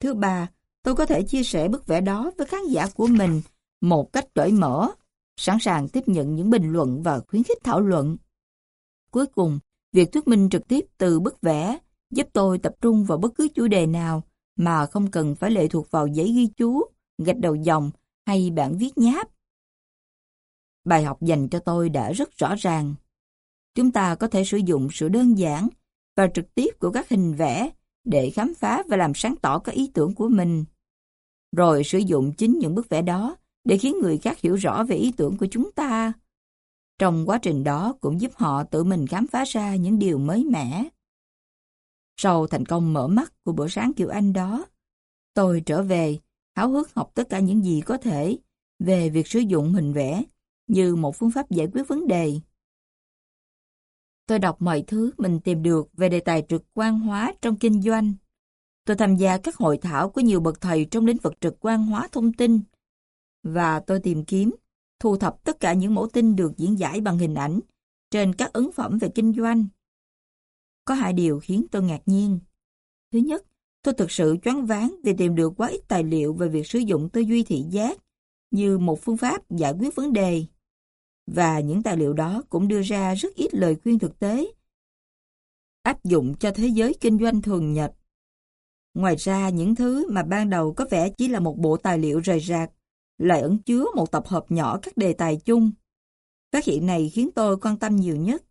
Speaker 1: Thứ ba, tôi có thể chia sẻ bức vẽ đó với khán giả của mình một cách cởi mở, sẵn sàng tiếp nhận những bình luận và khuyến khích thảo luận. Cuối cùng, việc thuyết minh trực tiếp từ bức vẽ giúp tôi tập trung vào bất cứ chủ đề nào mà không cần phải lệ thuộc vào giấy ghi chú, gạch đầu dòng hay bản viết nháp. Bài học dành cho tôi đã rất rõ ràng. Chúng ta có thể sử dụng sự đơn giản và trực tiếp của các hình vẽ để khám phá và làm sáng tỏ các ý tưởng của mình. Rồi sử dụng chính những bức vẽ đó để khiến người khác hiểu rõ về ý tưởng của chúng ta. Trong quá trình đó cũng giúp họ tự mình khám phá ra những điều mới mẻ. Sau thành công mở mắt của bữa sáng kiểu Anh đó, tôi trở về, háo hức học tất cả những gì có thể về việc sử dụng hình vẽ như một phương pháp giải quyết vấn đề. Tôi đọc mọi thứ mình tìm được về đề tài trực quan hóa trong kinh doanh. Tôi tham gia các hội thảo của nhiều bậc thầy trong lĩnh vực trực quan hóa thông tin. Và tôi tìm kiếm, thu thập tất cả những mẫu tin được diễn giải bằng hình ảnh trên các ấn phẩm về kinh doanh. Có hai điều khiến tôi ngạc nhiên. Thứ nhất, tôi thực sự choáng váng vì tìm được quá ít tài liệu về việc sử dụng tư duy thị giác như một phương pháp giải quyết vấn đề. Và những tài liệu đó cũng đưa ra rất ít lời khuyên thực tế áp dụng cho thế giới kinh doanh thường nhật. Ngoài ra, những thứ mà ban đầu có vẻ chỉ là một bộ tài liệu rời rạc, lại ẩn chứa một tập hợp nhỏ các đề tài chung. Phát hiện này khiến tôi quan tâm nhiều nhất.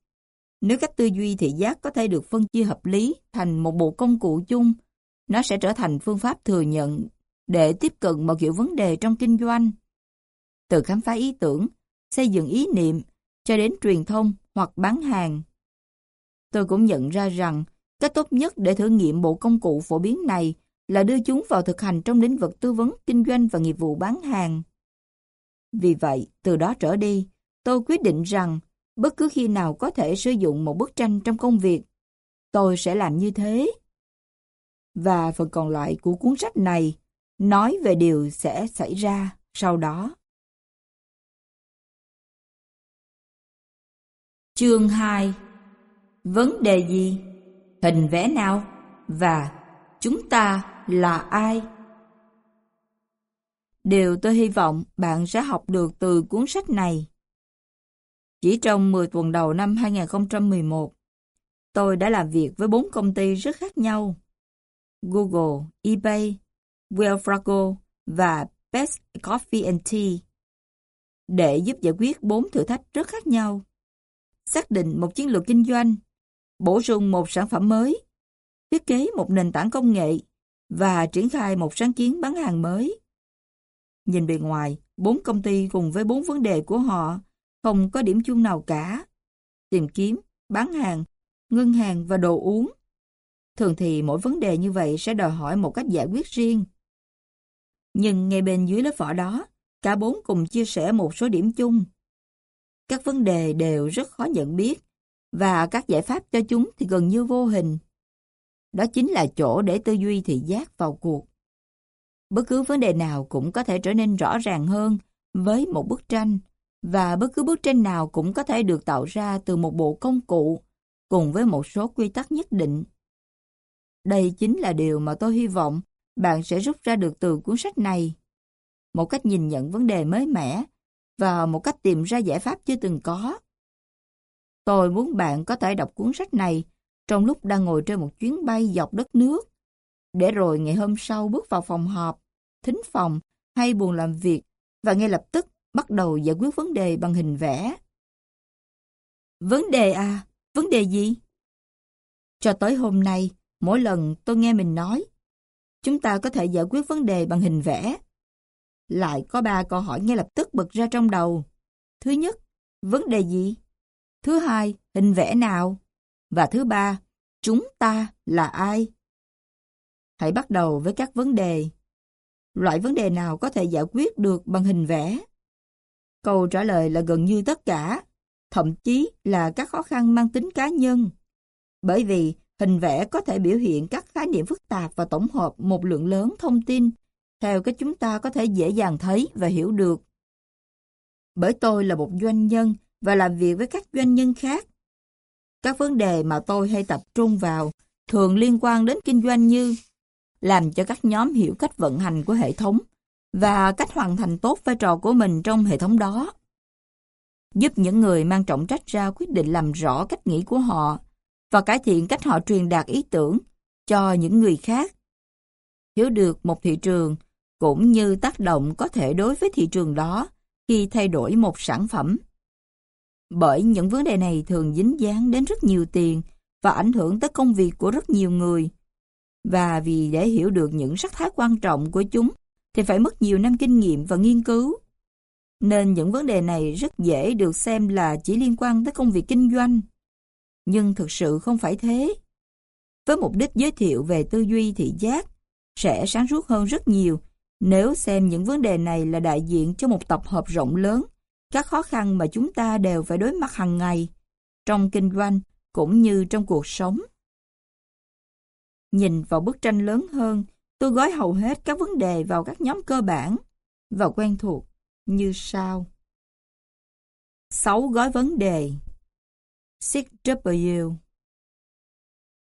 Speaker 1: Nếu cách tư duy thị giác có thể được phân chia hợp lý thành một bộ công cụ chung, nó sẽ trở thành phương pháp thừa nhận để tiếp cận một kiểu vấn đề trong kinh doanh. Từ khám phá ý tưởng, xây dựng ý niệm, cho đến truyền thông hoặc bán hàng. Tôi cũng nhận ra rằng cách tốt nhất để thử nghiệm bộ công cụ phổ biến này là đưa chúng vào thực hành trong lĩnh vực tư vấn, kinh doanh và nghiệp vụ bán hàng. Vì vậy, từ đó trở đi, tôi quyết định rằng bất cứ khi nào có thể sử dụng một bức tranh trong công việc, tôi sẽ làm như thế. Và phần còn lại của cuốn sách này nói về điều sẽ xảy ra sau đó. Chương 2 Vấn đề gì? Hình vẽ nào? Và chúng ta là ai? Điều tôi hy vọng bạn sẽ học được từ cuốn sách này. Chỉ trong 10 tuần đầu năm 2011, tôi đã làm việc với bốn công ty rất khác nhau. Google, eBay, Wells Fargo và Best Coffee and Tea để giúp giải quyết bốn thử thách rất khác nhau. Xác định một chiến lược kinh doanh, bổ sung một sản phẩm mới, thiết kế một nền tảng công nghệ và triển khai một sáng kiến bán hàng mới. Nhìn bề ngoài, bốn công ty cùng với bốn vấn đề của họ không có điểm chung nào cả. Tìm kiếm, bán hàng, ngân hàng và đồ uống. Thường thì mỗi vấn đề như vậy sẽ đòi hỏi một cách giải quyết riêng. Nhưng ngay bên dưới lớp vỏ đó, cả bốn cùng chia sẻ một số điểm chung. Các vấn đề đều rất khó nhận biết, và các giải pháp cho chúng thì gần như vô hình. Đó chính là chỗ để tư duy thị giác vào cuộc. Bất cứ vấn đề nào cũng có thể trở nên rõ ràng hơn với một bức tranh, và bất cứ bức tranh nào cũng có thể được tạo ra từ một bộ công cụ, cùng với một số quy tắc nhất định. Đây chính là điều mà tôi hy vọng bạn sẽ rút ra được từ cuốn sách này. Một cách nhìn nhận vấn đề mới mẻ và một cách tìm ra giải pháp chưa từng có. Tôi muốn bạn có thể đọc cuốn sách này trong lúc đang ngồi trên một chuyến bay dọc đất nước, để rồi ngày hôm sau bước vào phòng họp, thính phòng hay buồn làm việc và ngay lập tức bắt đầu giải quyết vấn đề bằng hình vẽ. Vấn đề à? Vấn đề gì? Cho tới hôm nay, mỗi lần tôi nghe mình nói, chúng ta có thể giải quyết vấn đề bằng hình vẽ. Lại có ba câu hỏi ngay lập tức bật ra trong đầu. Thứ nhất, vấn đề gì? Thứ hai, hình vẽ nào? Và thứ ba, chúng ta là ai? Hãy bắt đầu với các vấn đề. Loại vấn đề nào có thể giải quyết được bằng hình vẽ? Câu trả lời là gần như tất cả, thậm chí là các khó khăn mang tính cá nhân. Bởi vì hình vẽ có thể biểu hiện các khái niệm phức tạp và tổng hợp một lượng lớn thông tin theo cách chúng ta có thể dễ dàng thấy và hiểu được. Bởi tôi là một doanh nhân và làm việc với các doanh nhân khác. Các vấn đề mà tôi hay tập trung vào thường liên quan đến kinh doanh như làm cho các nhóm hiểu cách vận hành của hệ thống và cách hoàn thành tốt vai trò của mình trong hệ thống đó. Giúp những người mang trọng trách ra quyết định làm rõ cách nghĩ của họ và cải thiện cách họ truyền đạt ý tưởng cho những người khác. Hiểu được một thị trường cũng như tác động có thể đối với thị trường đó khi thay đổi một sản phẩm. Bởi những vấn đề này thường dính dáng đến rất nhiều tiền và ảnh hưởng tới công việc của rất nhiều người. Và vì để hiểu được những sắc thái quan trọng của chúng thì phải mất nhiều năm kinh nghiệm và nghiên cứu. Nên những vấn đề này rất dễ được xem là chỉ liên quan tới công việc kinh doanh. Nhưng thực sự không phải thế. Với mục đích giới thiệu về tư duy thị giác, sẽ sáng suốt hơn rất nhiều nếu xem những vấn đề này là đại diện cho một tập hợp rộng lớn, các khó khăn mà chúng ta đều phải đối mặt hàng ngày, trong kinh doanh cũng như trong cuộc sống. Nhìn vào bức tranh lớn hơn, tôi gói hầu hết các vấn đề vào các nhóm cơ bản và quen thuộc như sau. 6 gói vấn đề 6W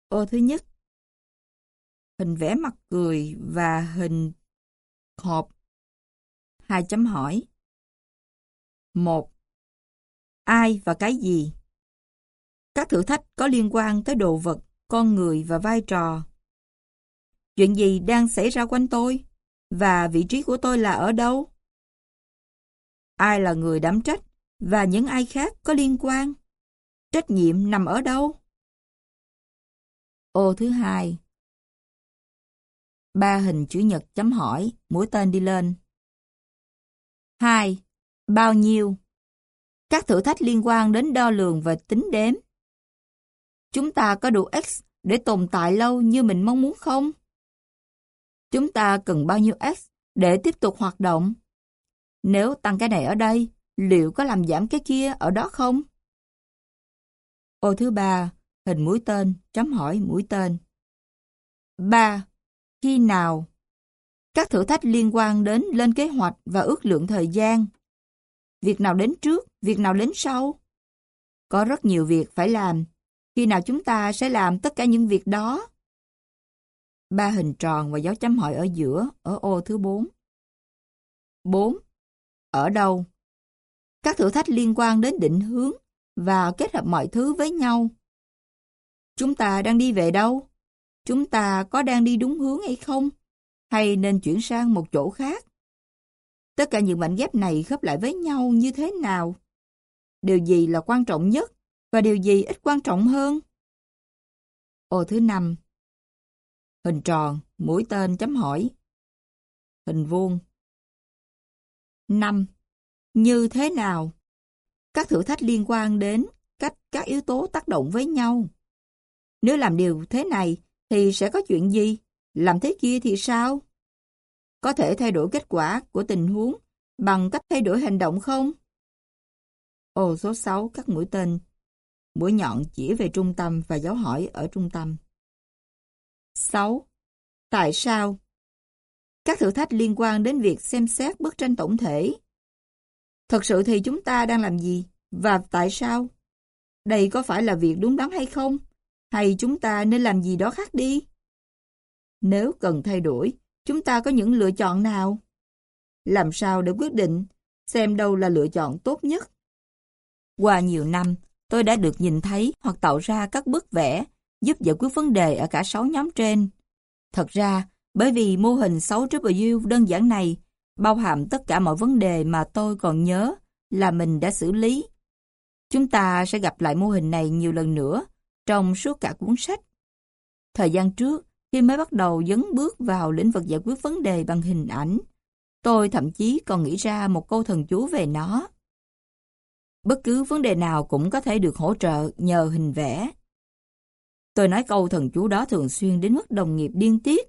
Speaker 1: Ô thứ nhất Hình vẽ mặt cười và hình hộp Hai chấm hỏi một Ai và cái gì? Các thử thách có liên quan tới đồ vật, con người và vai trò. Chuyện gì đang xảy ra quanh tôi? Và vị trí của tôi là ở đâu? Ai là người đảm trách? Và những ai khác có liên quan? Trách nhiệm nằm ở đâu? Ô thứ hai Ba hình chữ nhật chấm hỏi, mũi tên đi lên. 2. Bao nhiêu? Các thử thách liên quan đến đo lường và tính đếm. Chúng ta có đủ X để tồn tại lâu như mình mong muốn không? Chúng ta cần bao nhiêu X để tiếp tục hoạt động? Nếu tăng cái này ở đây, liệu có làm giảm cái kia ở đó không? Ô thứ ba, hình mũi tên, chấm hỏi mũi tên. 3. Khi nào? Các thử thách liên quan đến lên kế hoạch và ước lượng thời gian. Việc nào đến trước, việc nào đến sau? Có rất nhiều việc phải làm. Khi nào chúng ta sẽ làm tất cả những việc đó? Ba hình tròn và dấu chấm hỏi ở giữa, ở ô thứ 4. 4. Ở đâu? Các thử thách liên quan đến định hướng và kết hợp mọi thứ với nhau. Chúng ta đang đi về đâu? Chúng ta có đang đi đúng hướng hay không? Hay nên chuyển sang một chỗ khác? Tất cả những mảnh ghép này khớp lại với nhau như thế nào? Điều gì là quan trọng nhất và điều gì ít quan trọng hơn? Ô thứ năm Hình tròn, mũi tên chấm hỏi. Hình vuông. 5. Như thế nào? Các thử thách liên quan đến cách các yếu tố tác động với nhau. Nếu làm điều thế này thì sẽ có chuyện gì? Làm thế kia thì sao? Có thể thay đổi kết quả của tình huống bằng cách thay đổi hành động không? Ô, số 6 các mũi tên. Mũi nhọn chỉ về trung tâm và dấu hỏi ở trung tâm. 6. Tại sao? Các thử thách liên quan đến việc xem xét bức tranh tổng thể. Thật sự thì chúng ta đang làm gì? Và tại sao? Đây có phải là việc đúng đắn hay không? Hay chúng ta nên làm gì đó khác đi? Nếu cần thay đổi, chúng ta có những lựa chọn nào? Làm sao để quyết định xem đâu là lựa chọn tốt nhất? Qua nhiều năm, tôi đã được nhìn thấy hoặc tạo ra các bức vẽ giúp giải quyết vấn đề ở cả 6 nhóm trên. Thật ra, bởi vì mô hình 6W đơn giản này bao hàm tất cả mọi vấn đề mà tôi còn nhớ là mình đã xử lý. Chúng ta sẽ gặp lại mô hình này nhiều lần nữa trong suốt cả cuốn sách. Thời gian trước, khi mới bắt đầu dấn bước vào lĩnh vực giải quyết vấn đề bằng hình ảnh, tôi thậm chí còn nghĩ ra một câu thần chú về nó. Bất cứ vấn đề nào cũng có thể được hỗ trợ nhờ hình vẽ. Tôi nói câu thần chú đó thường xuyên đến mức đồng nghiệp điên tiết,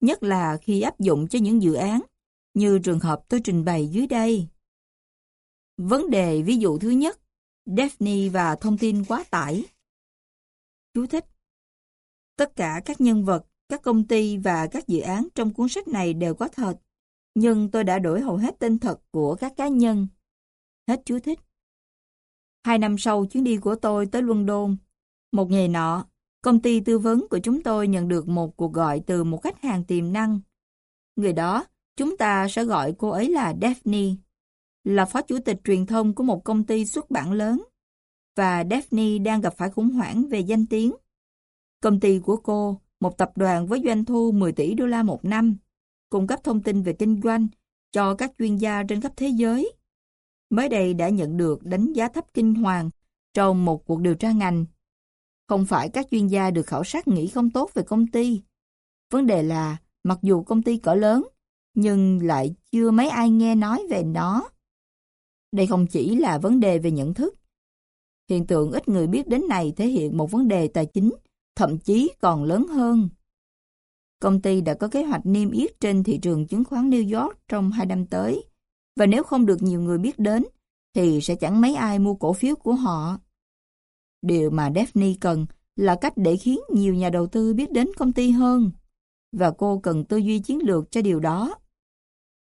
Speaker 1: nhất là khi áp dụng cho những dự án, như trường hợp tôi trình bày dưới đây. Vấn đề ví dụ thứ nhất, Daphne và thông tin quá tải. Chú thích Tất cả các nhân vật, các công ty và các dự án trong cuốn sách này đều có thật, nhưng tôi đã đổi hầu hết tên thật của các cá nhân. Hết chú thích. Hai năm sau chuyến đi của tôi tới luân đôn một ngày nọ, công ty tư vấn của chúng tôi nhận được một cuộc gọi từ một khách hàng tiềm năng. Người đó, chúng ta sẽ gọi cô ấy là Daphne, là phó chủ tịch truyền thông của một công ty xuất bản lớn. Và Daphne đang gặp phải khủng hoảng về danh tiếng. Công ty của cô, một tập đoàn với doanh thu 10 tỷ đô la một năm, cung cấp thông tin về kinh doanh cho các chuyên gia trên khắp thế giới. Mới đây đã nhận được đánh giá thấp kinh hoàng trong một cuộc điều tra ngành. Không phải các chuyên gia được khảo sát nghĩ không tốt về công ty. Vấn đề là, mặc dù công ty cỡ lớn, nhưng lại chưa mấy ai nghe nói về nó. Đây không chỉ là vấn đề về nhận thức. Hiện tượng ít người biết đến này thể hiện một vấn đề tài chính, thậm chí còn lớn hơn. Công ty đã có kế hoạch niêm yết trên thị trường chứng khoán New York trong hai năm tới, và nếu không được nhiều người biết đến, thì sẽ chẳng mấy ai mua cổ phiếu của họ. Điều mà Daphne cần là cách để khiến nhiều nhà đầu tư biết đến công ty hơn, và cô cần tư duy chiến lược cho điều đó.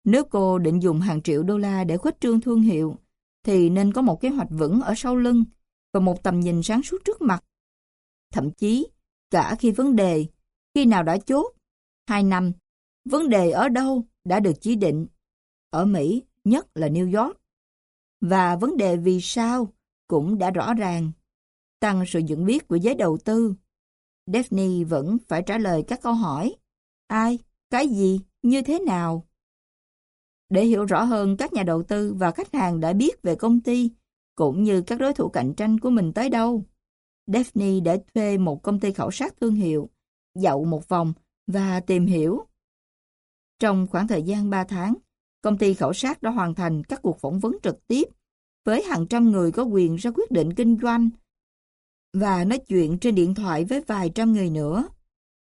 Speaker 1: Nếu cô định dùng hàng triệu đô la để khuếch trương thương hiệu, thì nên có một kế hoạch vững ở sau lưng và một tầm nhìn sáng suốt trước mặt. Thậm chí, cả khi vấn đề, khi nào đã chốt, hai năm, vấn đề ở đâu đã được chỉ định. Ở Mỹ, nhất là New York. Và vấn đề vì sao cũng đã rõ ràng. Tăng sự nhận biết của giới đầu tư. Daphne vẫn phải trả lời các câu hỏi. Ai? Cái gì? Như thế nào? Để hiểu rõ hơn các nhà đầu tư và khách hàng đã biết về công ty, cũng như các đối thủ cạnh tranh của mình tới đâu. Daphne đã thuê một công ty khảo sát thương hiệu, dạo một vòng và tìm hiểu. Trong khoảng thời gian 3 tháng, công ty khảo sát đã hoàn thành các cuộc phỏng vấn trực tiếp với hàng trăm người có quyền ra quyết định kinh doanh và nói chuyện trên điện thoại với vài trăm người nữa.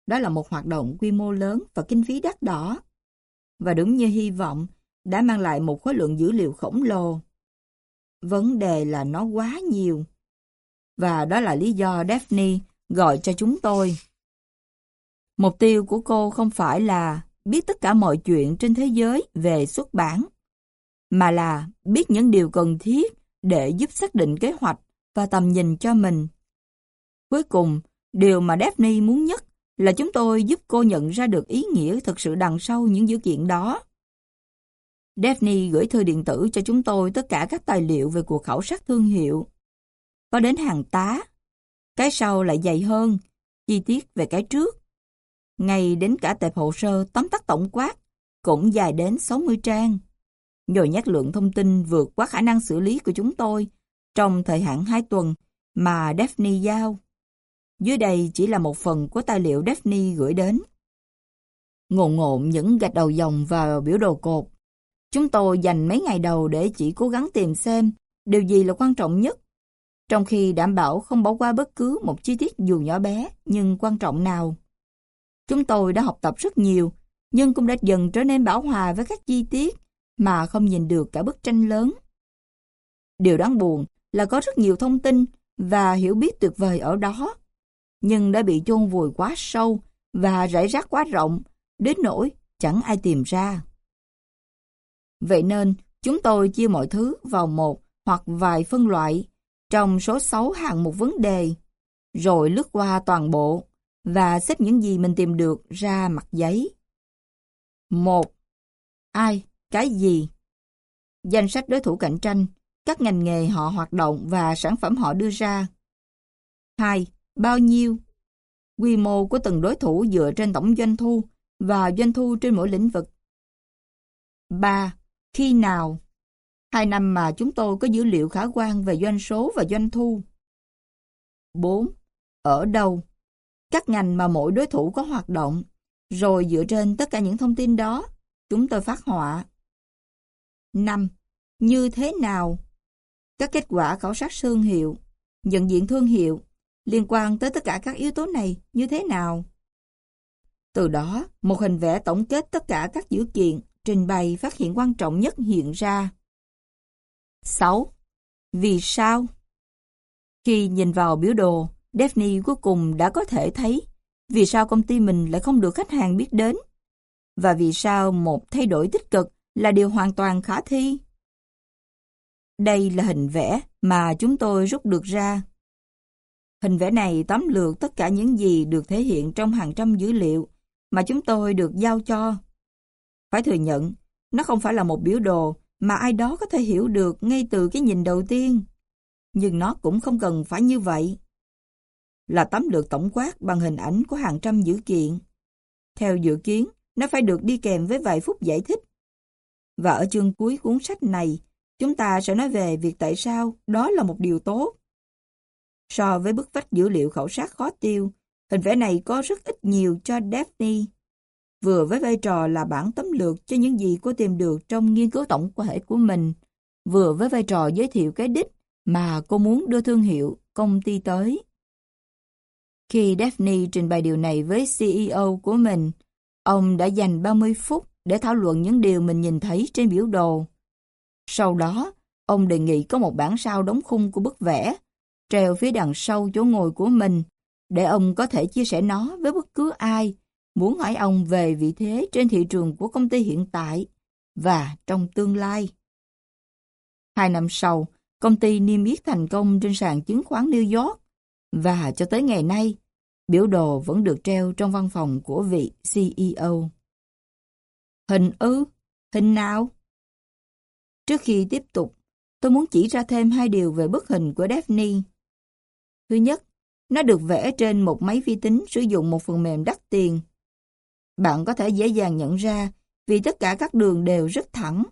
Speaker 1: Đó là một hoạt động quy mô lớn và kinh phí đắt đỏ. Và đúng như hy vọng, đã mang lại một khối lượng dữ liệu khổng lồ. Vấn đề là nó quá nhiều. Và đó là lý do Daphne gọi cho chúng tôi. Mục tiêu của cô không phải là biết tất cả mọi chuyện trên thế giới về xuất bản, mà là biết những điều cần thiết để giúp xác định kế hoạch và tầm nhìn cho mình. Cuối cùng, điều mà Daphne muốn nhất là chúng tôi giúp cô nhận ra được ý nghĩa thực sự đằng sau những dữ kiện đó. Daphne gửi thư điện tử cho chúng tôi tất cả các tài liệu về cuộc khảo sát thương hiệu. Có đến hàng tá. Cái sau lại dày hơn, chi tiết về cái trước. Ngay đến cả tệp hồ sơ tóm tắt tổng quát, cũng dài đến 60 trang. Rồi nhắc lượng thông tin vượt quá khả năng xử lý của chúng tôi trong thời hạn 2 tuần mà Daphne giao. Dưới đây chỉ là một phần của tài liệu Daphne gửi đến. Ngộn ngộn những gạch đầu dòng vào biểu đồ cột. Chúng tôi dành mấy ngày đầu để chỉ cố gắng tìm xem điều gì là quan trọng nhất, trong khi đảm bảo không bỏ qua bất cứ một chi tiết dù nhỏ bé nhưng quan trọng nào. Chúng tôi đã học tập rất nhiều, nhưng cũng đã dần trở nên bảo hòa với các chi tiết mà không nhìn được cả bức tranh lớn. Điều đáng buồn là có rất nhiều thông tin và hiểu biết tuyệt vời ở đó, nhưng đã bị chôn vùi quá sâu và rải rác quá rộng, đến nỗi chẳng ai tìm ra. Vậy nên, chúng tôi chia mọi thứ vào một hoặc vài phân loại trong số 6 hạng mục vấn đề, rồi lướt qua toàn bộ và xếp những gì mình tìm được ra mặt giấy. 1. Ai, cái gì? Danh sách đối thủ cạnh tranh, các ngành nghề họ hoạt động và sản phẩm họ đưa ra. 2. Bao nhiêu? Quy mô của từng đối thủ dựa trên tổng doanh thu và doanh thu trên mỗi lĩnh vực. 3. Khi nào? Hai năm mà chúng tôi có dữ liệu khả quan về doanh số và doanh thu. 4. Ở đâu? Các ngành mà mỗi đối thủ có hoạt động. Rồi dựa trên tất cả những thông tin đó, chúng tôi phát họa. 5. Như thế nào? Các kết quả khảo sát thương hiệu, nhận diện thương hiệu, liên quan tới tất cả các yếu tố này như thế nào? Từ đó, một hình vẽ tổng kết tất cả các dữ kiện trình bày phát hiện quan trọng nhất hiện ra. 6. Vì sao? Khi nhìn vào biểu đồ, Daphne cuối cùng đã có thể thấy vì sao công ty mình lại không được khách hàng biết đến và vì sao một thay đổi tích cực là điều hoàn toàn khả thi. Đây là hình vẽ mà chúng tôi rút được ra. Hình vẽ này tóm lược tất cả những gì được thể hiện trong hàng trăm dữ liệu mà chúng tôi được giao cho. Phải thừa nhận, nó không phải là một biểu đồ mà ai đó có thể hiểu được ngay từ cái nhìn đầu tiên. Nhưng nó cũng không cần phải như vậy. Là tấm lược tổng quát bằng hình ảnh của hàng trăm dữ kiện. Theo dự kiến, nó phải được đi kèm với vài phút giải thích. Và ở chương cuối cuốn sách này, chúng ta sẽ nói về việc tại sao đó là một điều tốt. So với bức vách dữ liệu khảo sát khó tiêu, hình vẽ này có rất ít nhiều cho Daphne, vừa với vai trò là bản tấm lược cho những gì cô tìm được trong nghiên cứu tổng thể của mình, vừa với vai trò giới thiệu cái đích mà cô muốn đưa thương hiệu công ty tới. Khi Daphne trình bày điều này với CEO của mình, ông đã dành 30 phút để thảo luận những điều mình nhìn thấy trên biểu đồ. Sau đó, ông đề nghị có một bản sao đóng khung của bức vẽ, treo phía đằng sau chỗ ngồi của mình, để ông có thể chia sẻ nó với bất cứ ai muốn hỏi ông về vị thế trên thị trường của công ty hiện tại và trong tương lai. Hai năm sau, công ty niêm yết thành công trên sàn chứng khoán New York và cho tới ngày nay, biểu đồ vẫn được treo trong văn phòng của vị CEO. Hình ư? Hình nào? Trước khi tiếp tục, tôi muốn chỉ ra thêm hai điều về bức hình của Daphne. Thứ nhất, nó được vẽ trên một máy vi tính sử dụng một phần mềm đắt tiền. Bạn có thể dễ dàng nhận ra vì tất cả các đường đều rất thẳng.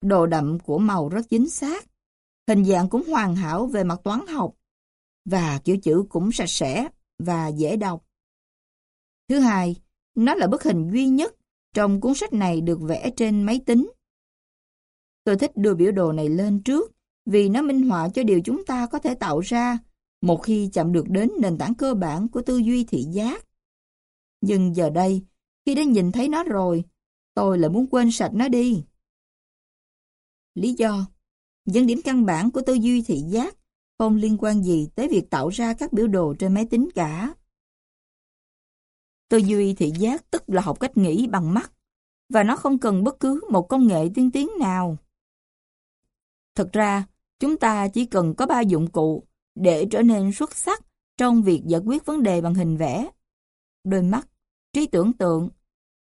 Speaker 1: Độ đậm của màu rất chính xác. Hình dạng cũng hoàn hảo về mặt toán học. Và kiểu chữ cũng sạch sẽ và dễ đọc. Thứ hai, nó là bức hình duy nhất trong cuốn sách này được vẽ trên máy tính. Tôi thích đưa biểu đồ này lên trước vì nó minh họa cho điều chúng ta có thể tạo ra một khi chạm được đến nền tảng cơ bản của tư duy thị giác. Nhưng giờ đây, khi đã nhìn thấy nó rồi, tôi lại muốn quên sạch nó đi. Lý do Dẫn điểm căn bản của tư duy thị giác không liên quan gì tới việc tạo ra các biểu đồ trên máy tính cả. Tư duy thị giác tức là học cách nghĩ bằng mắt, và nó không cần bất cứ một công nghệ tiên tiến nào. Thật ra, chúng ta chỉ cần có ba dụng cụ để trở nên xuất sắc trong việc giải quyết vấn đề bằng hình vẽ. Đôi mắt, trí tưởng tượng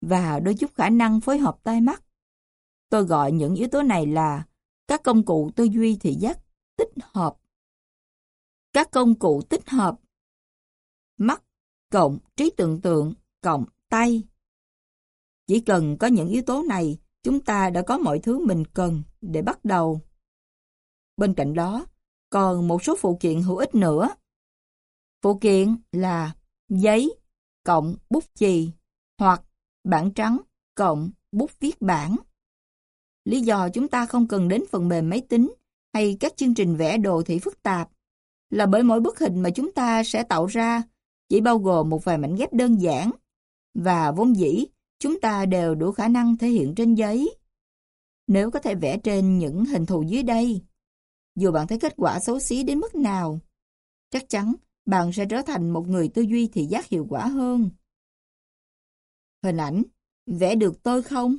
Speaker 1: và đôi chút khả năng phối hợp tai mắt. Tôi gọi những yếu tố này là các công cụ tư duy thị giác tích hợp. Các công cụ tích hợp Mắt, cộng trí tưởng tượng, cộng tay. Chỉ cần có những yếu tố này, chúng ta đã có mọi thứ mình cần để bắt đầu. Bên cạnh đó, còn một số phụ kiện hữu ích nữa. Phụ kiện là giấy, cộng bút chì, hoặc bảng trắng, cộng bút viết bản. Lý do chúng ta không cần đến phần mềm máy tính hay các chương trình vẽ đồ thị phức tạp là bởi mỗi bức hình mà chúng ta sẽ tạo ra chỉ bao gồm một vài mảnh ghép đơn giản và vốn dĩ chúng ta đều đủ khả năng thể hiện trên giấy. Nếu có thể vẽ trên những hình thù dưới đây, dù bạn thấy kết quả xấu xí đến mức nào, chắc chắn bạn sẽ trở thành một người tư duy thị giác hiệu quả hơn. Hình ảnh, vẽ được tôi không?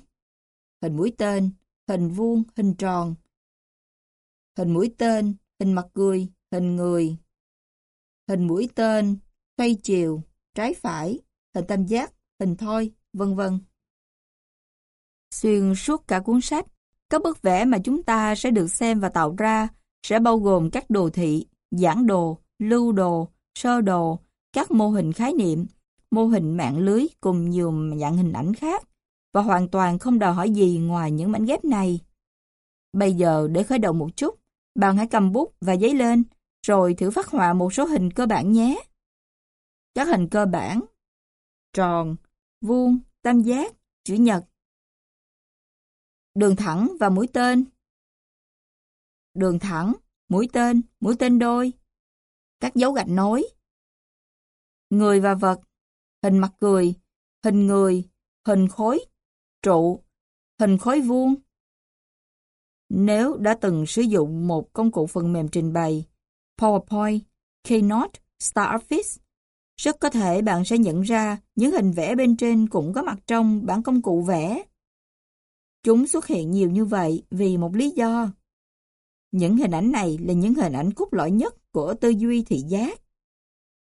Speaker 1: Hình mũi tên, hình vuông, hình tròn. Hình mũi tên, hình mặt cười, hình người. Hình mũi tên, xoay chiều, trái phải, hình tam giác, hình thoi, vân vân. Xuyên suốt cả cuốn sách, các bức vẽ mà chúng ta sẽ được xem và tạo ra sẽ bao gồm các đồ thị, giảng đồ, lưu đồ, sơ đồ, các mô hình khái niệm, mô hình mạng lưới cùng nhiều dạng hình ảnh khác và hoàn toàn không đòi hỏi gì ngoài những mảnh ghép này. Bây giờ để khởi động một chút, bạn hãy cầm bút và giấy lên, rồi thử phát họa một số hình cơ bản nhé. Các hình cơ bản tròn, vuông, tam giác, chữ nhật. Đường thẳng và mũi tên. Đường thẳng, mũi tên, mũi tên đôi. Các dấu gạch nối. Người và vật, hình mặt cười, hình người, hình khối, trụ, hình khối vuông. Nếu đã từng sử dụng một công cụ phần mềm trình bày, PowerPoint, Keynote, StarOffice rất có thể bạn sẽ nhận ra những hình vẽ bên trên cũng có mặt trong bản công cụ vẽ. Chúng xuất hiện nhiều như vậy vì một lý do. Những hình ảnh này là những hình ảnh cốt lõi nhất của tư duy thị giác.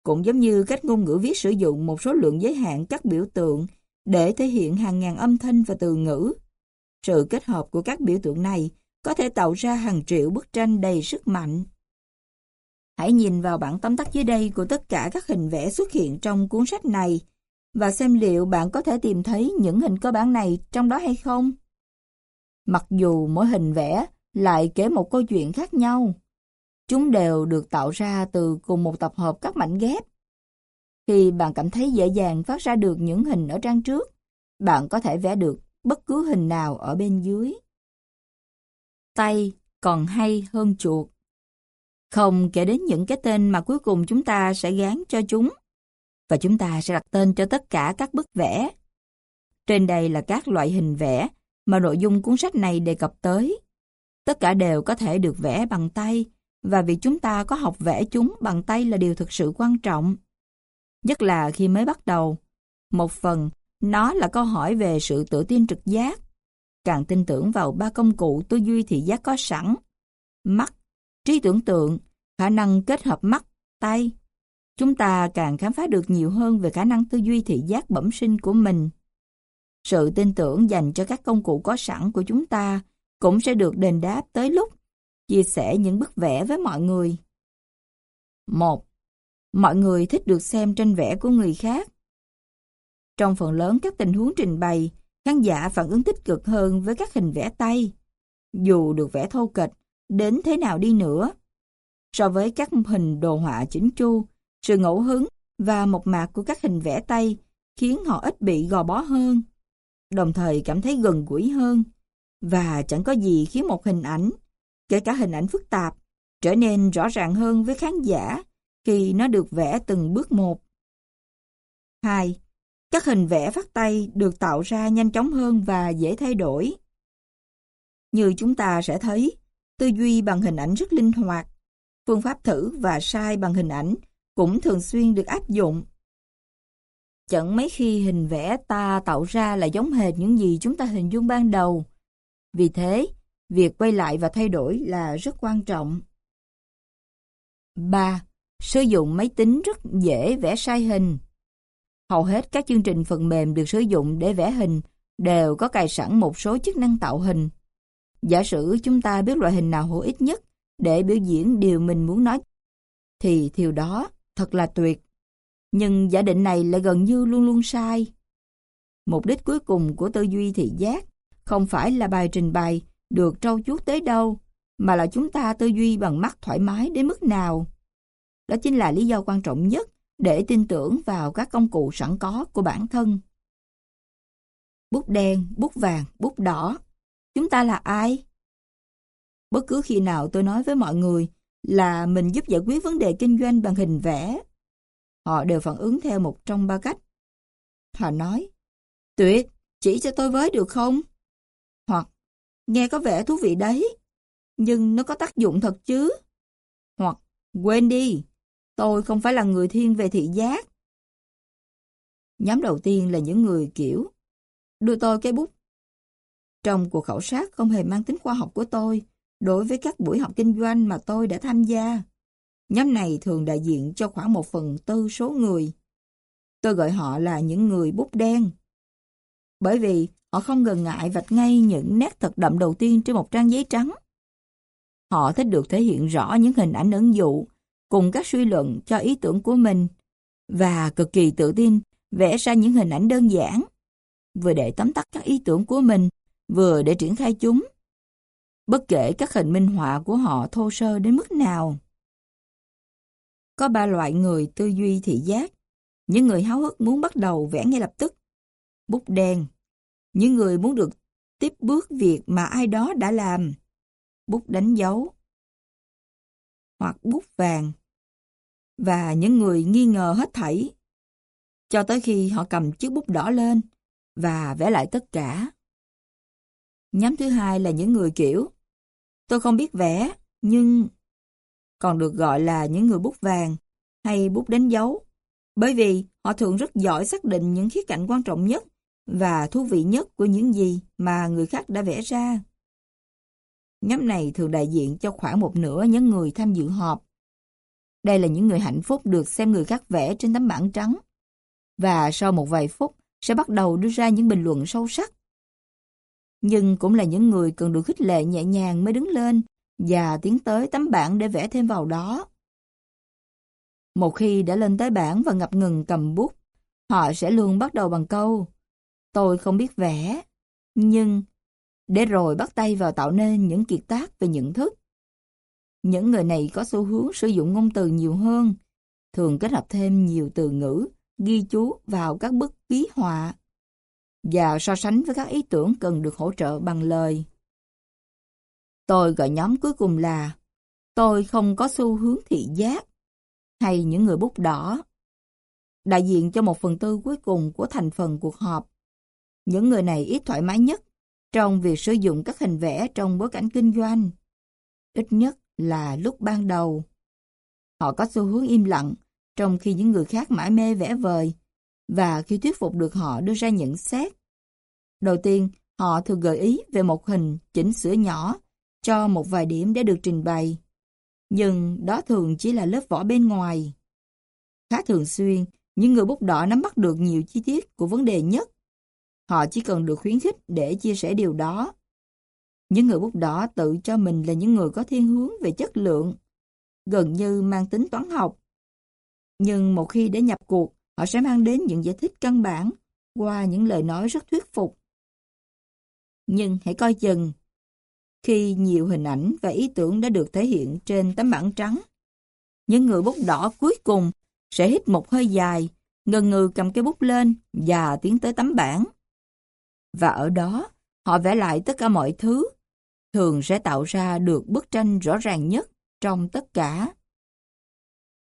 Speaker 1: Cũng giống như cách ngôn ngữ viết sử dụng một số lượng giới hạn các biểu tượng để thể hiện hàng ngàn âm thanh và từ ngữ. Sự kết hợp của các biểu tượng này có thể tạo ra hàng triệu bức tranh đầy sức mạnh. Hãy nhìn vào bản tóm tắt dưới đây của tất cả các hình vẽ xuất hiện trong cuốn sách này và xem liệu bạn có thể tìm thấy những hình cơ bản này trong đó hay không. Mặc dù mỗi hình vẽ lại kể một câu chuyện khác nhau, chúng đều được tạo ra từ cùng một tập hợp các mảnh ghép. Khi bạn cảm thấy dễ dàng phát ra được những hình ở trang trước, bạn có thể vẽ được bất cứ hình nào ở bên dưới. Tay còn hay hơn chuột. Không kể đến những cái tên mà cuối cùng chúng ta sẽ gán cho chúng. Và chúng ta sẽ đặt tên cho tất cả các bức vẽ. Trên đây là các loại hình vẽ mà nội dung cuốn sách này đề cập tới. Tất cả đều có thể được vẽ bằng tay, và việc chúng ta có học vẽ chúng bằng tay là điều thực sự quan trọng. Nhất là khi mới bắt đầu. Một phần, nó là câu hỏi về sự tự tin trực giác. Càng tin tưởng vào ba công cụ tư duy thị giác có sẵn. Mắt, trí tưởng tượng, khả năng kết hợp mắt, tay. Chúng ta càng khám phá được nhiều hơn về khả năng tư duy thị giác bẩm sinh của mình. Sự tin tưởng dành cho các công cụ có sẵn của chúng ta cũng sẽ được đền đáp tới lúc chia sẻ những bức vẽ với mọi người. 1. Mọi người thích được xem tranh vẽ của người khác. Trong phần lớn các tình huống trình bày, khán giả phản ứng tích cực hơn với các hình vẽ tay, dù được vẽ thô kệch đến thế nào đi nữa. So với các hình đồ họa chỉnh chu, sự ngẫu hứng và mộc mạc của các hình vẽ tay khiến họ ít bị gò bó hơn, đồng thời cảm thấy gần gũi hơn. Và chẳng có gì khiến một hình ảnh, kể cả hình ảnh phức tạp, trở nên rõ ràng hơn với khán giả khi nó được vẽ từng bước một. 2. Các hình vẽ phát tay được tạo ra nhanh chóng hơn và dễ thay đổi. Như chúng ta sẽ thấy, tư duy bằng hình ảnh rất linh hoạt. Phương pháp thử và sai bằng hình ảnh cũng thường xuyên được áp dụng. Chẳng mấy khi hình vẽ ta tạo ra là giống hệt những gì chúng ta hình dung ban đầu. Vì thế, việc quay lại và thay đổi là rất quan trọng. 3. Sử dụng máy tính rất dễ vẽ sai hình. Hầu hết các chương trình phần mềm được sử dụng để vẽ hình đều có cài sẵn một số chức năng tạo hình. Giả sử chúng ta biết loại hình nào hữu ích nhất để biểu diễn điều mình muốn nói, thì điều đó thật là tuyệt. Nhưng giả định này lại gần như luôn luôn sai. Mục đích cuối cùng của tư duy thị giác không phải là bài trình bày được trau chuốt tới đâu, mà là chúng ta tư duy bằng mắt thoải mái đến mức nào. Đó chính là lý do quan trọng nhất để tin tưởng vào các công cụ sẵn có của bản thân. Bút đen, bút vàng, bút đỏ. Chúng ta là ai? Bất cứ khi nào tôi nói với mọi người là mình giúp giải quyết vấn đề kinh doanh bằng hình vẽ, họ đều phản ứng theo một trong ba cách. Họ nói, tuyệt, chỉ cho tôi với được không? Hoặc, nghe có vẻ thú vị đấy, nhưng nó có tác dụng thật chứ? Hoặc, quên đi, Tôi không phải là người thiên về thị giác. Nhóm đầu tiên là những người kiểu đưa tôi cái bút. Trong cuộc khảo sát không hề mang tính khoa học của tôi đối với các buổi học kinh doanh mà tôi đã tham gia. Nhóm này thường đại diện cho khoảng một phần tư số người. Tôi gọi họ là những người bút đen. Bởi vì họ không ngần ngại vạch ngay những nét thật đậm đầu tiên trên một trang giấy trắng. Họ thích được thể hiện rõ những hình ảnh ẩn dụ cùng các suy luận cho ý tưởng của mình và cực kỳ tự tin vẽ ra những hình ảnh đơn giản, vừa để tóm tắt các ý tưởng của mình, vừa để triển khai chúng. Bất kể các hình minh họa của họ thô sơ đến mức nào. Có ba loại người tư duy thị giác. Những người háo hức muốn bắt đầu vẽ ngay lập tức. Bút đen. Những người muốn được tiếp bước việc mà ai đó đã làm. Bút đánh dấu hoặc bút vàng. Và những người nghi ngờ hết thảy, cho tới khi họ cầm chiếc bút đỏ lên và vẽ lại tất cả. Nhóm thứ hai là những người kiểu, tôi không biết vẽ, nhưng còn được gọi là những người bút vàng hay bút đánh dấu, bởi vì họ thường rất giỏi xác định những khía cạnh quan trọng nhất và thú vị nhất của những gì mà người khác đã vẽ ra. Nhóm này thường đại diện cho khoảng một nửa những người tham dự họp. Đây là những người hạnh phúc được xem người khác vẽ trên tấm bảng trắng. Và sau một vài phút sẽ bắt đầu đưa ra những bình luận sâu sắc. Nhưng cũng là những người cần được khích lệ nhẹ nhàng mới đứng lên và tiến tới tấm bảng để vẽ thêm vào đó. Một khi đã lên tới bảng và ngập ngừng cầm bút, Họ sẽ luôn bắt đầu bằng câu, tôi không biết vẽ, nhưng để rồi bắt tay vào tạo nên những kiệt tác về nhận thức. Những người này có xu hướng sử dụng ngôn từ nhiều hơn, thường kết hợp thêm nhiều từ ngữ, ghi chú vào các bức ký họa và so sánh với các ý tưởng cần được hỗ trợ bằng lời. Tôi gọi nhóm cuối cùng là Tôi không có xu hướng thị giác hay những người bút đỏ. Đại diện cho một phần tư cuối cùng của thành phần cuộc họp. Những người này ít thoải mái nhất trong việc sử dụng các hình vẽ trong bối cảnh kinh doanh. Ít nhất là lúc ban đầu. Họ có xu hướng im lặng, trong khi những người khác mãi mê vẽ vời, và khi thuyết phục được họ đưa ra nhận xét. Đầu tiên, họ thường gợi ý về một hình chỉnh sửa nhỏ cho một vài điểm để được trình bày. Nhưng đó thường chỉ là lớp vỏ bên ngoài. Khá thường xuyên, những người bút đỏ nắm bắt được nhiều chi tiết của vấn đề nhất. Họ chỉ cần được khuyến khích để chia sẻ điều đó. Những người bút đỏ tự cho mình là những người có thiên hướng về chất lượng, gần như mang tính toán học. Nhưng một khi để nhập cuộc, họ sẽ mang đến những giải thích căn bản qua những lời nói rất thuyết phục. Nhưng hãy coi chừng, khi nhiều hình ảnh và ý tưởng đã được thể hiện trên tấm bảng trắng, những người bút đỏ cuối cùng sẽ hít một hơi dài, ngần ngừ cầm cái bút lên và tiến tới tấm bảng. Và ở đó, họ vẽ lại tất cả mọi thứ, thường sẽ tạo ra được bức tranh rõ ràng nhất trong tất cả.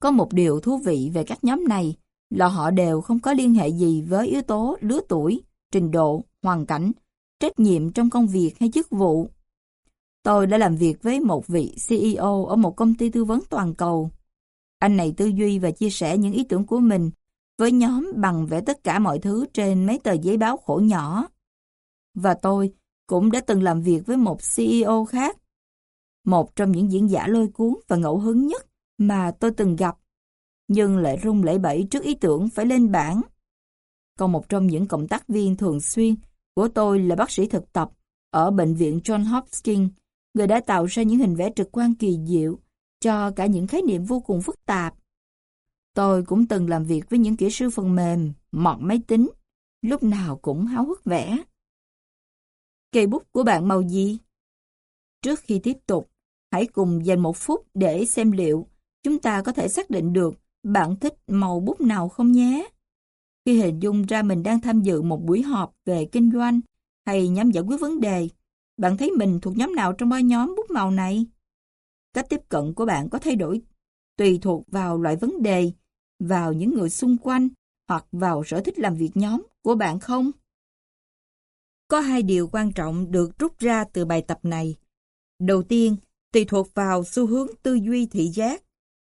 Speaker 1: Có một điều thú vị về các nhóm này là họ đều không có liên hệ gì với yếu tố lứa tuổi, trình độ, hoàn cảnh, trách nhiệm trong công việc hay chức vụ. Tôi đã làm việc với một vị CEO ở một công ty tư vấn toàn cầu. Anh này tư duy và chia sẻ những ý tưởng của mình với nhóm bằng vẽ tất cả mọi thứ trên mấy tờ giấy báo khổ nhỏ. Và tôi cũng đã từng làm việc với một CEO khác. Một trong những diễn giả lôi cuốn và ngẫu hứng nhất mà tôi từng gặp, nhưng lại rung lẩy bẩy trước ý tưởng phải lên bảng. Còn một trong những cộng tác viên thường xuyên của tôi là bác sĩ thực tập ở Bệnh viện John Hopkins, người đã tạo ra những hình vẽ trực quan kỳ diệu cho cả những khái niệm vô cùng phức tạp. Tôi cũng từng làm việc với những kỹ sư phần mềm, mọt máy tính, lúc nào cũng háo hức vẽ. Cây bút của bạn màu gì? Trước khi tiếp tục, hãy cùng dành một phút để xem liệu chúng ta có thể xác định được bạn thích màu bút nào không nhé. Khi hình dung ra mình đang tham dự một buổi họp về kinh doanh hay nhóm giải quyết vấn đề, bạn thấy mình thuộc nhóm nào trong ba nhóm bút màu này? Cách tiếp cận của bạn có thay đổi tùy thuộc vào loại vấn đề, vào những người xung quanh hoặc vào sở thích làm việc nhóm của bạn không? Có hai điều quan trọng được rút ra từ bài tập này. Đầu tiên, tùy thuộc vào xu hướng tư duy thị giác,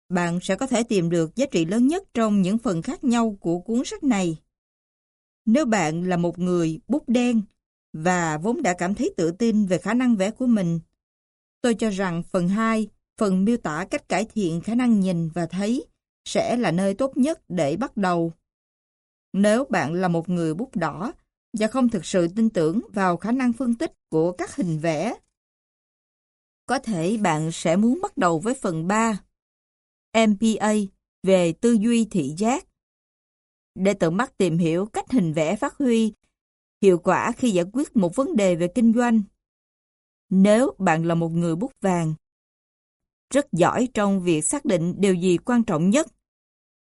Speaker 1: bạn sẽ có thể tìm được giá trị lớn nhất trong những phần khác nhau của cuốn sách này. Nếu bạn là một người bút đen và vốn đã cảm thấy tự tin về khả năng vẽ của mình, tôi cho rằng phần 2, phần miêu tả cách cải thiện khả năng nhìn và thấy, sẽ là nơi tốt nhất để bắt đầu. Nếu bạn là một người bút đỏ và không thực sự tin tưởng vào khả năng phân tích của các hình vẽ, có thể bạn sẽ muốn bắt đầu với phần 3, MPA về tư duy thị giác. Để tự mắt tìm hiểu cách hình vẽ phát huy hiệu quả khi giải quyết một vấn đề về kinh doanh. Nếu bạn là một người bút vàng, rất giỏi trong việc xác định điều gì quan trọng nhất,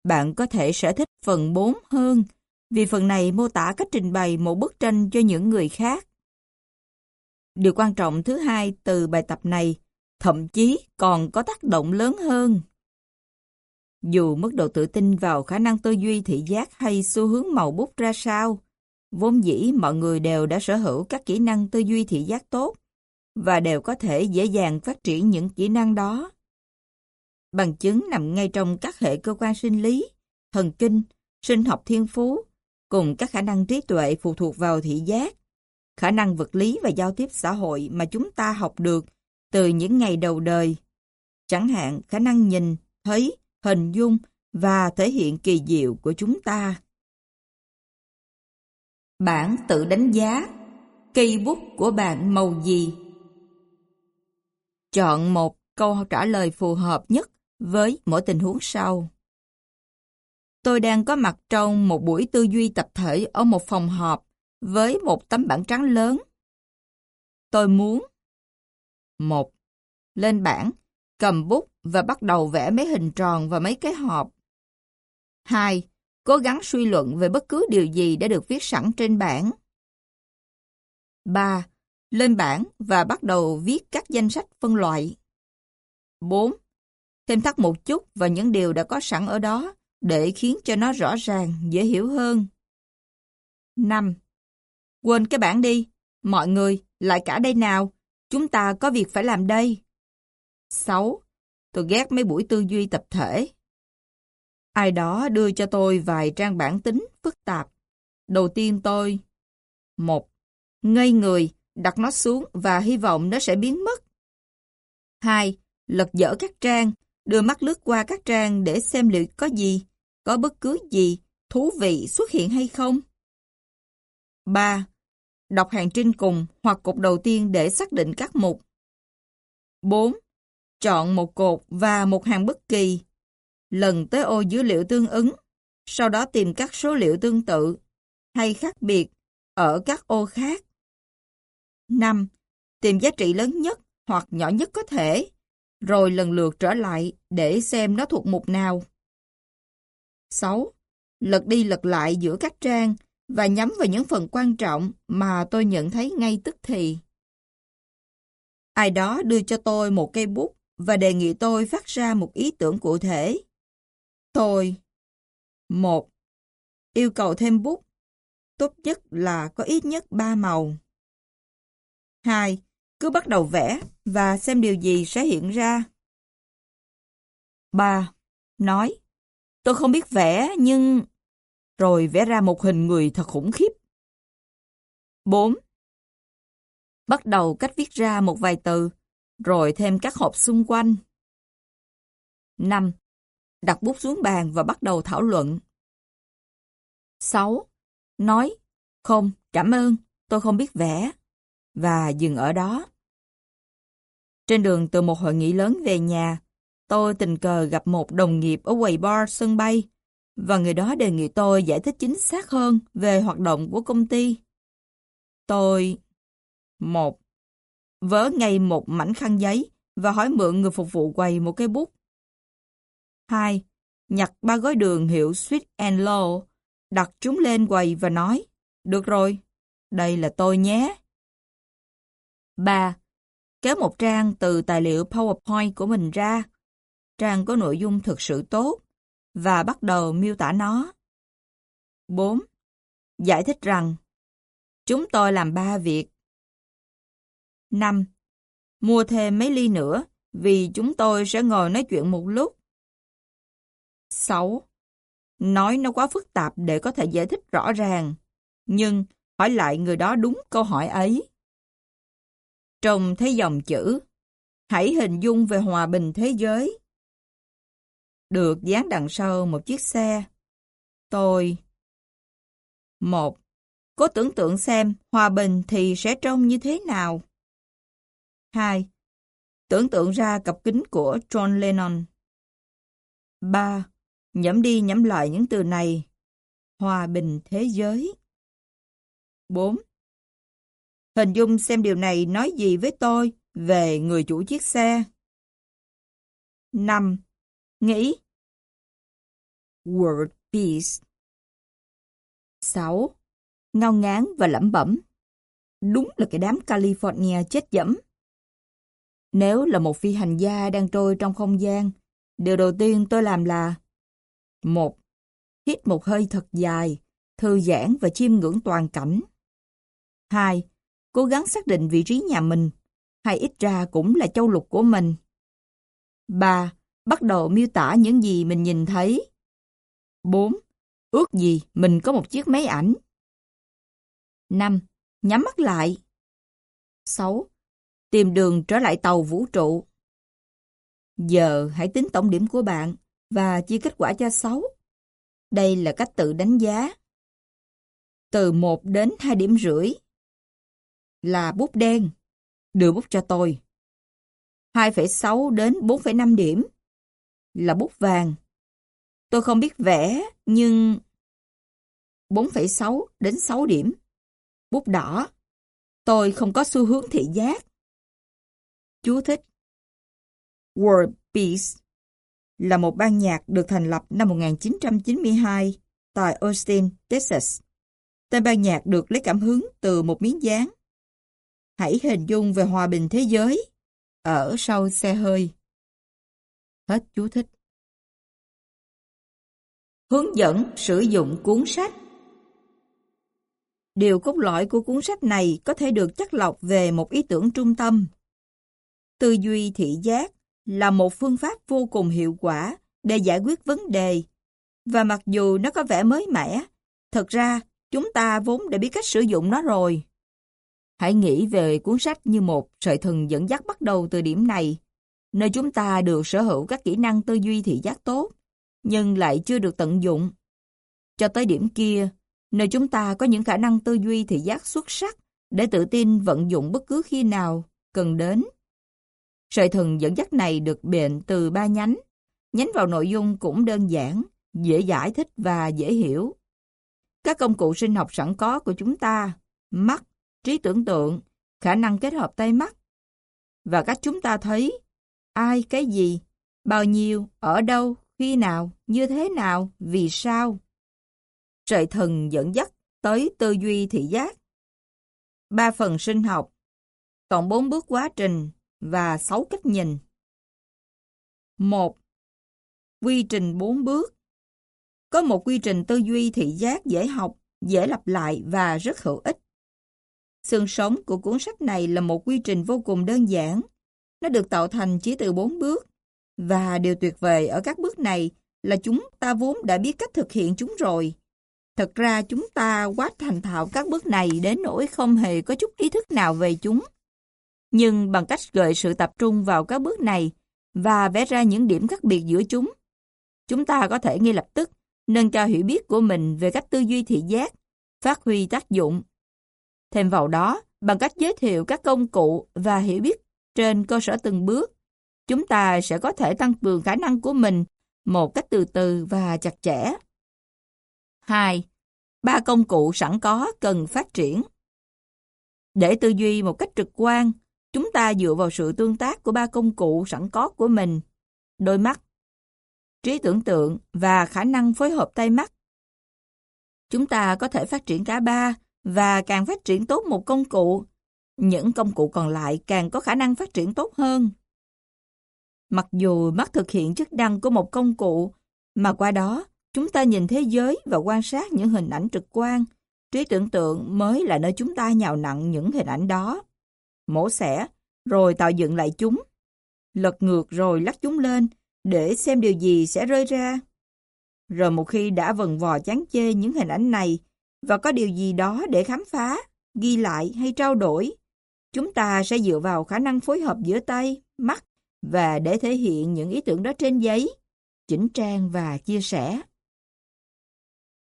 Speaker 1: bạn có thể sẽ thích phần 4 hơn vì phần này mô tả cách trình bày một bức tranh cho những người khác. Điều quan trọng thứ hai từ bài tập này thậm chí còn có tác động lớn hơn. Dù mức độ tự tin vào khả năng tư duy thị giác hay xu hướng màu bút ra sao, vốn dĩ mọi người đều đã sở hữu các kỹ năng tư duy thị giác tốt và đều có thể dễ dàng phát triển những kỹ năng đó. Bằng chứng nằm ngay trong các hệ cơ quan sinh lý, thần kinh, sinh học thiên phú, cùng các khả năng trí tuệ phụ thuộc vào thị giác, khả năng vật lý và giao tiếp xã hội mà chúng ta học được từ những ngày đầu đời. Chẳng hạn khả năng nhìn, thấy, hình dung và thể hiện kỳ diệu của chúng ta. Bản tự đánh giá cây bút của bạn màu gì? Chọn một câu trả lời phù hợp nhất với mỗi tình huống sau. Tôi đang có mặt trong một buổi tư duy tập thể ở một phòng họp với một tấm bảng trắng lớn. Tôi muốn một Lên bảng, cầm bút và bắt đầu vẽ mấy hình tròn và mấy cái hộp. 2. Cố gắng suy luận về bất cứ điều gì đã được viết sẵn trên bảng. 3. Lên bảng và bắt đầu viết các danh sách phân loại. 4. Thêm thắt một chút vào những điều đã có sẵn ở đó để khiến cho nó rõ ràng, dễ hiểu hơn. 5. Quên cái bảng đi. Mọi người, lại cả đây nào. Chúng ta có việc phải làm đây. 6. Tôi ghét mấy buổi tư duy tập thể. Ai đó đưa cho tôi vài trang bản tính phức tạp. Đầu tiên tôi... một Ngây người, đặt nó xuống và hy vọng nó sẽ biến mất. 2. Lật dở các trang, đưa mắt lướt qua các trang để xem liệu có gì, có bất cứ gì thú vị xuất hiện hay không. 3. Đọc hàng trên cùng hoặc cột đầu tiên để xác định các mục. 4. Chọn một cột và một hàng bất kỳ. Lần tới ô dữ liệu tương ứng, sau đó tìm các số liệu tương tự hay khác biệt ở các ô khác. 5. Tìm giá trị lớn nhất hoặc nhỏ nhất có thể, rồi lần lượt trở lại để xem nó thuộc mục nào. 6. Lật đi lật lại giữa các trang và nhắm vào những phần quan trọng mà tôi nhận thấy ngay tức thì. Ai đó đưa cho tôi một cây bút và đề nghị tôi phát ra một ý tưởng cụ thể. Tôi, một, Yêu cầu thêm bút. Tốt nhất là có ít nhất ba màu. 2. Cứ bắt đầu vẽ và xem điều gì sẽ hiện ra. 3. Nói Tôi không biết vẽ nhưng... Rồi vẽ ra một hình người thật khủng khiếp. 4. Bắt đầu cách viết ra một vài từ, rồi thêm các hộp xung quanh. 5. Đặt bút xuống bàn và bắt đầu thảo luận. 6. Nói, không, cảm ơn, tôi không biết vẽ. Và dừng ở đó. Trên đường từ một hội nghị lớn về nhà, tôi tình cờ gặp một đồng nghiệp ở quầy bar sân bay và người đó đề nghị tôi giải thích chính xác hơn về hoạt động của công ty. Tôi... một Vớ ngay một mảnh khăn giấy và hỏi mượn người phục vụ quầy một cây bút. 2. Nhặt ba gói đường hiệu Sweet and Low, đặt chúng lên quầy và nói, được rồi, đây là tôi nhé. 3. Kéo một trang từ tài liệu PowerPoint của mình ra. Trang có nội dung thực sự tốt và bắt đầu miêu tả nó. 4. Giải thích rằng chúng tôi làm ba việc. 5. Mua thêm mấy ly nữa vì chúng tôi sẽ ngồi nói chuyện một lúc. 6. Nói nó quá phức tạp để có thể giải thích rõ ràng, nhưng hỏi lại người đó đúng câu hỏi ấy. Trông thấy dòng chữ, hãy hình dung về hòa bình thế giới. Được dán đằng sau một chiếc xe. Tôi. một Cố tưởng tượng xem hòa bình thì sẽ trông như thế nào. 2. Tưởng tượng ra cặp kính của John Lennon. 3. Nhẩm đi nhẩm lại những từ này. Hòa bình thế giới. 4. Hình dung xem điều này nói gì với tôi về người chủ chiếc xe. 5. Nghĩ. Word peace. 6. Ngao ngán và lẩm bẩm. Đúng là cái đám California chết dẫm. Nếu là một phi hành gia đang trôi trong không gian, điều đầu tiên tôi làm là một Hít một hơi thật dài, thư giãn và chiêm ngưỡng toàn cảnh. 2. Cố gắng xác định vị trí nhà mình, hay ít ra cũng là châu lục của mình. 3. Bắt đầu miêu tả những gì mình nhìn thấy. 4. Ước gì mình có một chiếc máy ảnh. 5. Nhắm mắt lại. 6. Tìm đường trở lại tàu vũ trụ. Giờ hãy tính tổng điểm của bạn và chia kết quả cho 6. Đây là cách tự đánh giá. Từ 1 đến 2 điểm rưỡi là bút đen. Đưa bút cho tôi. 2,6 đến 4,5 điểm là bút vàng. Tôi không biết vẽ, nhưng... 4,6 đến 6 điểm. Bút đỏ. Tôi không có xu hướng thị giác. Chú thích. World Peace là một ban nhạc được thành lập năm 1992 tại Austin, Texas. Tên ban nhạc được lấy cảm hứng từ một miếng dán. Hãy hình dung về hòa bình thế giới ở sau xe hơi. Hết chú thích. Hướng dẫn sử dụng cuốn sách Điều cốt lõi của cuốn sách này có thể được chắc lọc về một ý tưởng trung tâm. Tư duy thị giác là một phương pháp vô cùng hiệu quả để giải quyết vấn đề. Và mặc dù nó có vẻ mới mẻ, thật ra chúng ta vốn đã biết cách sử dụng nó rồi. Hãy nghĩ về cuốn sách như một sợi thừng dẫn dắt bắt đầu từ điểm này, nơi chúng ta được sở hữu các kỹ năng tư duy thị giác tốt, nhưng lại chưa được tận dụng. Cho tới điểm kia, nơi chúng ta có những khả năng tư duy thị giác xuất sắc để tự tin vận dụng bất cứ khi nào cần đến. Sợi thừng dẫn dắt này được bệnh từ ba nhánh. Nhánh vào nội dung cũng đơn giản, dễ giải thích và dễ hiểu. Các công cụ sinh học sẵn có của chúng ta, mắt, trí tưởng tượng, khả năng kết hợp tay mắt. Và cách chúng ta thấy, ai, cái gì, bao nhiêu, ở đâu, khi nào, như thế nào, vì sao. trời thần dẫn dắt tới tư duy thị giác. Ba phần sinh học, còn bốn bước quá trình và sáu cách nhìn. một Quy trình bốn bước Có một quy trình tư duy thị giác dễ học, dễ lặp lại và rất hữu ích. Xương sống của cuốn sách này là một quy trình vô cùng đơn giản. Nó được tạo thành chỉ từ bốn bước. Và điều tuyệt vời ở các bước này là chúng ta vốn đã biết cách thực hiện chúng rồi. Thật ra chúng ta quá thành thạo các bước này đến nỗi không hề có chút ý thức nào về chúng. Nhưng bằng cách gợi sự tập trung vào các bước này và vẽ ra những điểm khác biệt giữa chúng, chúng ta có thể ngay lập tức nâng cao hiểu biết của mình về cách tư duy thị giác, phát huy tác dụng. Thêm vào đó, bằng cách giới thiệu các công cụ và hiểu biết trên cơ sở từng bước, chúng ta sẽ có thể tăng cường khả năng của mình một cách từ từ và chặt chẽ. 2. Ba công cụ sẵn có cần phát triển. Để tư duy một cách trực quan, chúng ta dựa vào sự tương tác của ba công cụ sẵn có của mình, đôi mắt, trí tưởng tượng và khả năng phối hợp tay mắt. Chúng ta có thể phát triển cả ba và càng phát triển tốt một công cụ, những công cụ còn lại càng có khả năng phát triển tốt hơn. Mặc dù mắt thực hiện chức năng của một công cụ, mà qua đó chúng ta nhìn thế giới và quan sát những hình ảnh trực quan, trí tưởng tượng mới là nơi chúng ta nhào nặng những hình ảnh đó. Mổ xẻ, rồi tạo dựng lại chúng. Lật ngược rồi lắc chúng lên, để xem điều gì sẽ rơi ra. Rồi một khi đã vần vò chán chê những hình ảnh này, và có điều gì đó để khám phá, ghi lại hay trao đổi, chúng ta sẽ dựa vào khả năng phối hợp giữa tay, mắt và để thể hiện những ý tưởng đó trên giấy, chỉnh trang và chia sẻ.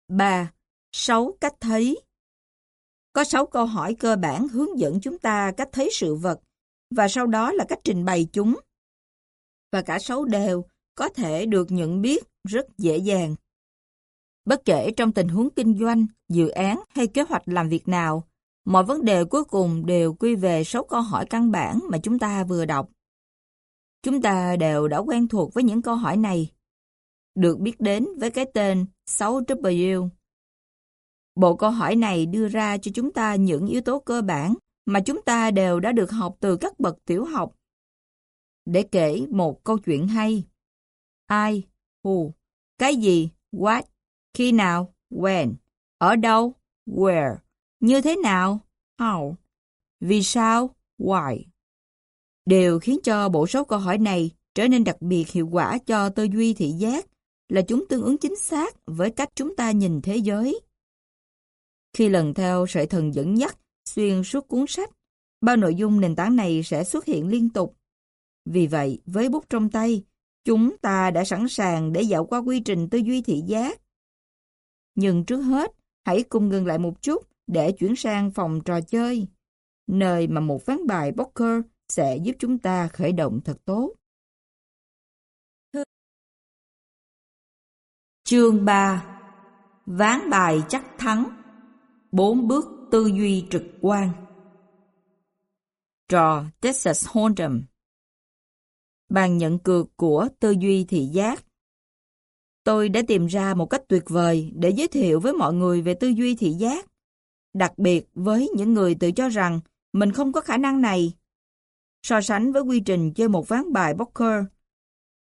Speaker 1: 3. 6 cách thấy Có 6 câu hỏi cơ bản hướng dẫn chúng ta cách thấy sự vật và sau đó là cách trình bày chúng. Và cả 6 đều có thể được nhận biết rất dễ dàng. Bất kể trong tình huống kinh doanh, dự án hay kế hoạch làm việc nào, mọi vấn đề cuối cùng đều quy về 6 câu hỏi căn bản mà chúng ta vừa đọc. Chúng ta đều đã quen thuộc với những câu hỏi này, được biết đến với cái tên 6W. Bộ câu hỏi này đưa ra cho chúng ta những yếu tố cơ bản mà chúng ta đều đã được học từ các bậc tiểu học. Để kể một câu chuyện hay. Ai? Who? Cái gì? What? Khi nào? When? Ở đâu? Where? Như thế nào? How? Vì sao? Why? Điều khiến cho bộ số câu hỏi này trở nên đặc biệt hiệu quả cho tư duy thị giác là chúng tương ứng chính xác với cách chúng ta nhìn thế giới. Khi lần theo sợi thần dẫn dắt xuyên suốt cuốn sách, bao nội dung nền tảng này sẽ xuất hiện liên tục. Vì vậy, với bút trong tay, chúng ta đã sẵn sàng để dạo qua quy trình tư duy thị giác. Nhưng trước hết, hãy cùng ngừng lại một chút để chuyển sang phòng trò chơi, nơi mà một ván bài poker sẽ giúp chúng ta khởi động thật tốt. Chương 3 Ván bài chắc thắng. Bốn bước tư duy trực quan. Trò Texas Hold'em. Bàn nhận cược của tư duy thị giác. Tôi đã tìm ra một cách tuyệt vời để giới thiệu với mọi người về tư duy thị giác, đặc biệt với những người tự cho rằng mình không có khả năng này. So sánh với quy trình chơi một ván bài poker,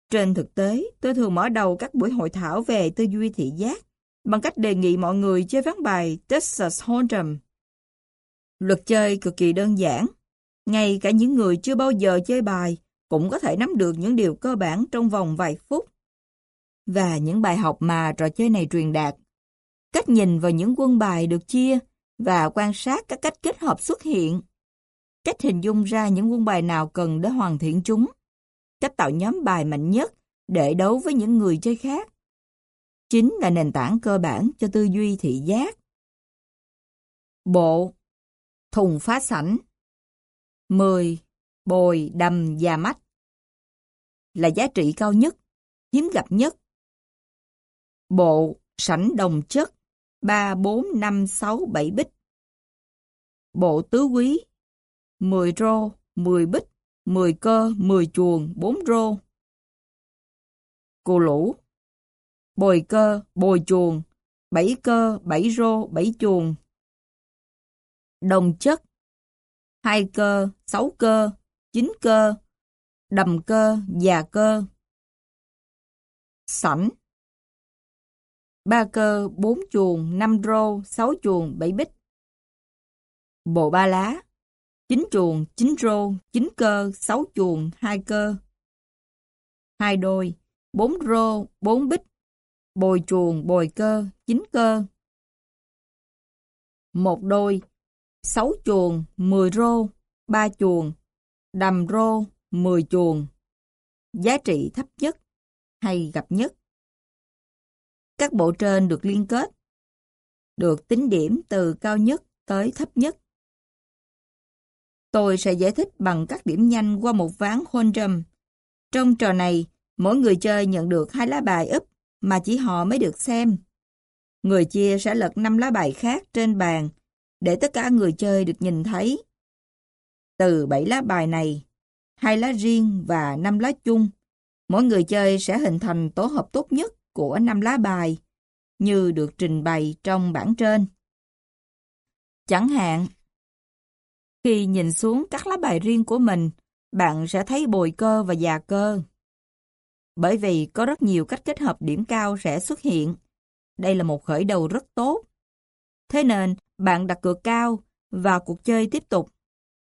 Speaker 1: trên thực tế, tôi thường mở đầu các buổi hội thảo về tư duy thị giác bằng cách đề nghị mọi người chơi ván bài Texas Hold'em. Luật chơi cực kỳ đơn giản. Ngay cả những người chưa bao giờ chơi bài cũng có thể nắm được những điều cơ bản trong vòng vài phút. Và những bài học mà trò chơi này truyền đạt. Cách nhìn vào những quân bài được chia và quan sát các cách kết hợp xuất hiện. Cách hình dung ra những quân bài nào cần để hoàn thiện chúng. Cách tạo nhóm bài mạnh nhất để đấu với những người chơi khác. Chính là nền tảng cơ bản cho tư duy thị giác. Bộ Thùng phá sảnh 10. Bồi, đầm, và mắt là giá trị cao nhất, hiếm gặp nhất. Bộ, sảnh đồng chất 3, 4, 5, 6, 7 bích. Bộ tứ quý 10 rô, 10 bích, 10 cơ, 10 chuồng, 4 rô. Cô lũ Bồi cơ, bồi chuồng, 7 cơ, 7 rô, 7 chuồng. Đồng chất hai cơ, 6 cơ, 9 cơ, đầm cơ, già cơ. Sảnh ba cơ, bốn chuồng, năm rô, sáu chuồng, bảy bích. Bộ ba lá chín chuồng, chín rô, chín cơ, sáu chuồng, hai cơ. Hai đôi, bốn rô, bốn bích, bồi chuồng, bồi cơ, chín cơ. Một đôi, 6 chuồng, 10 rô, 3 chuồng, đầm rô, 10 chuồng. Giá trị thấp nhất hay gặp nhất. Các bộ trên được liên kết, được tính điểm từ cao nhất tới thấp nhất. Tôi sẽ giải thích bằng các điểm nhanh qua một ván Hold'em. Trong trò này, mỗi người chơi nhận được hai lá bài úp mà chỉ họ mới được xem. Người chia sẽ lật 5 lá bài khác trên bàn để tất cả người chơi được nhìn thấy. Từ 7 lá bài này, hai lá riêng và 5 lá chung, mỗi người chơi sẽ hình thành tổ hợp tốt nhất của 5 lá bài, như được trình bày trong bảng trên. Chẳng hạn, khi nhìn xuống các lá bài riêng của mình, bạn sẽ thấy bồi cơ và già cơ. Bởi vì có rất nhiều cách kết hợp điểm cao sẽ xuất hiện. Đây là một khởi đầu rất tốt. Thế nên, bạn đặt cược cao và cuộc chơi tiếp tục.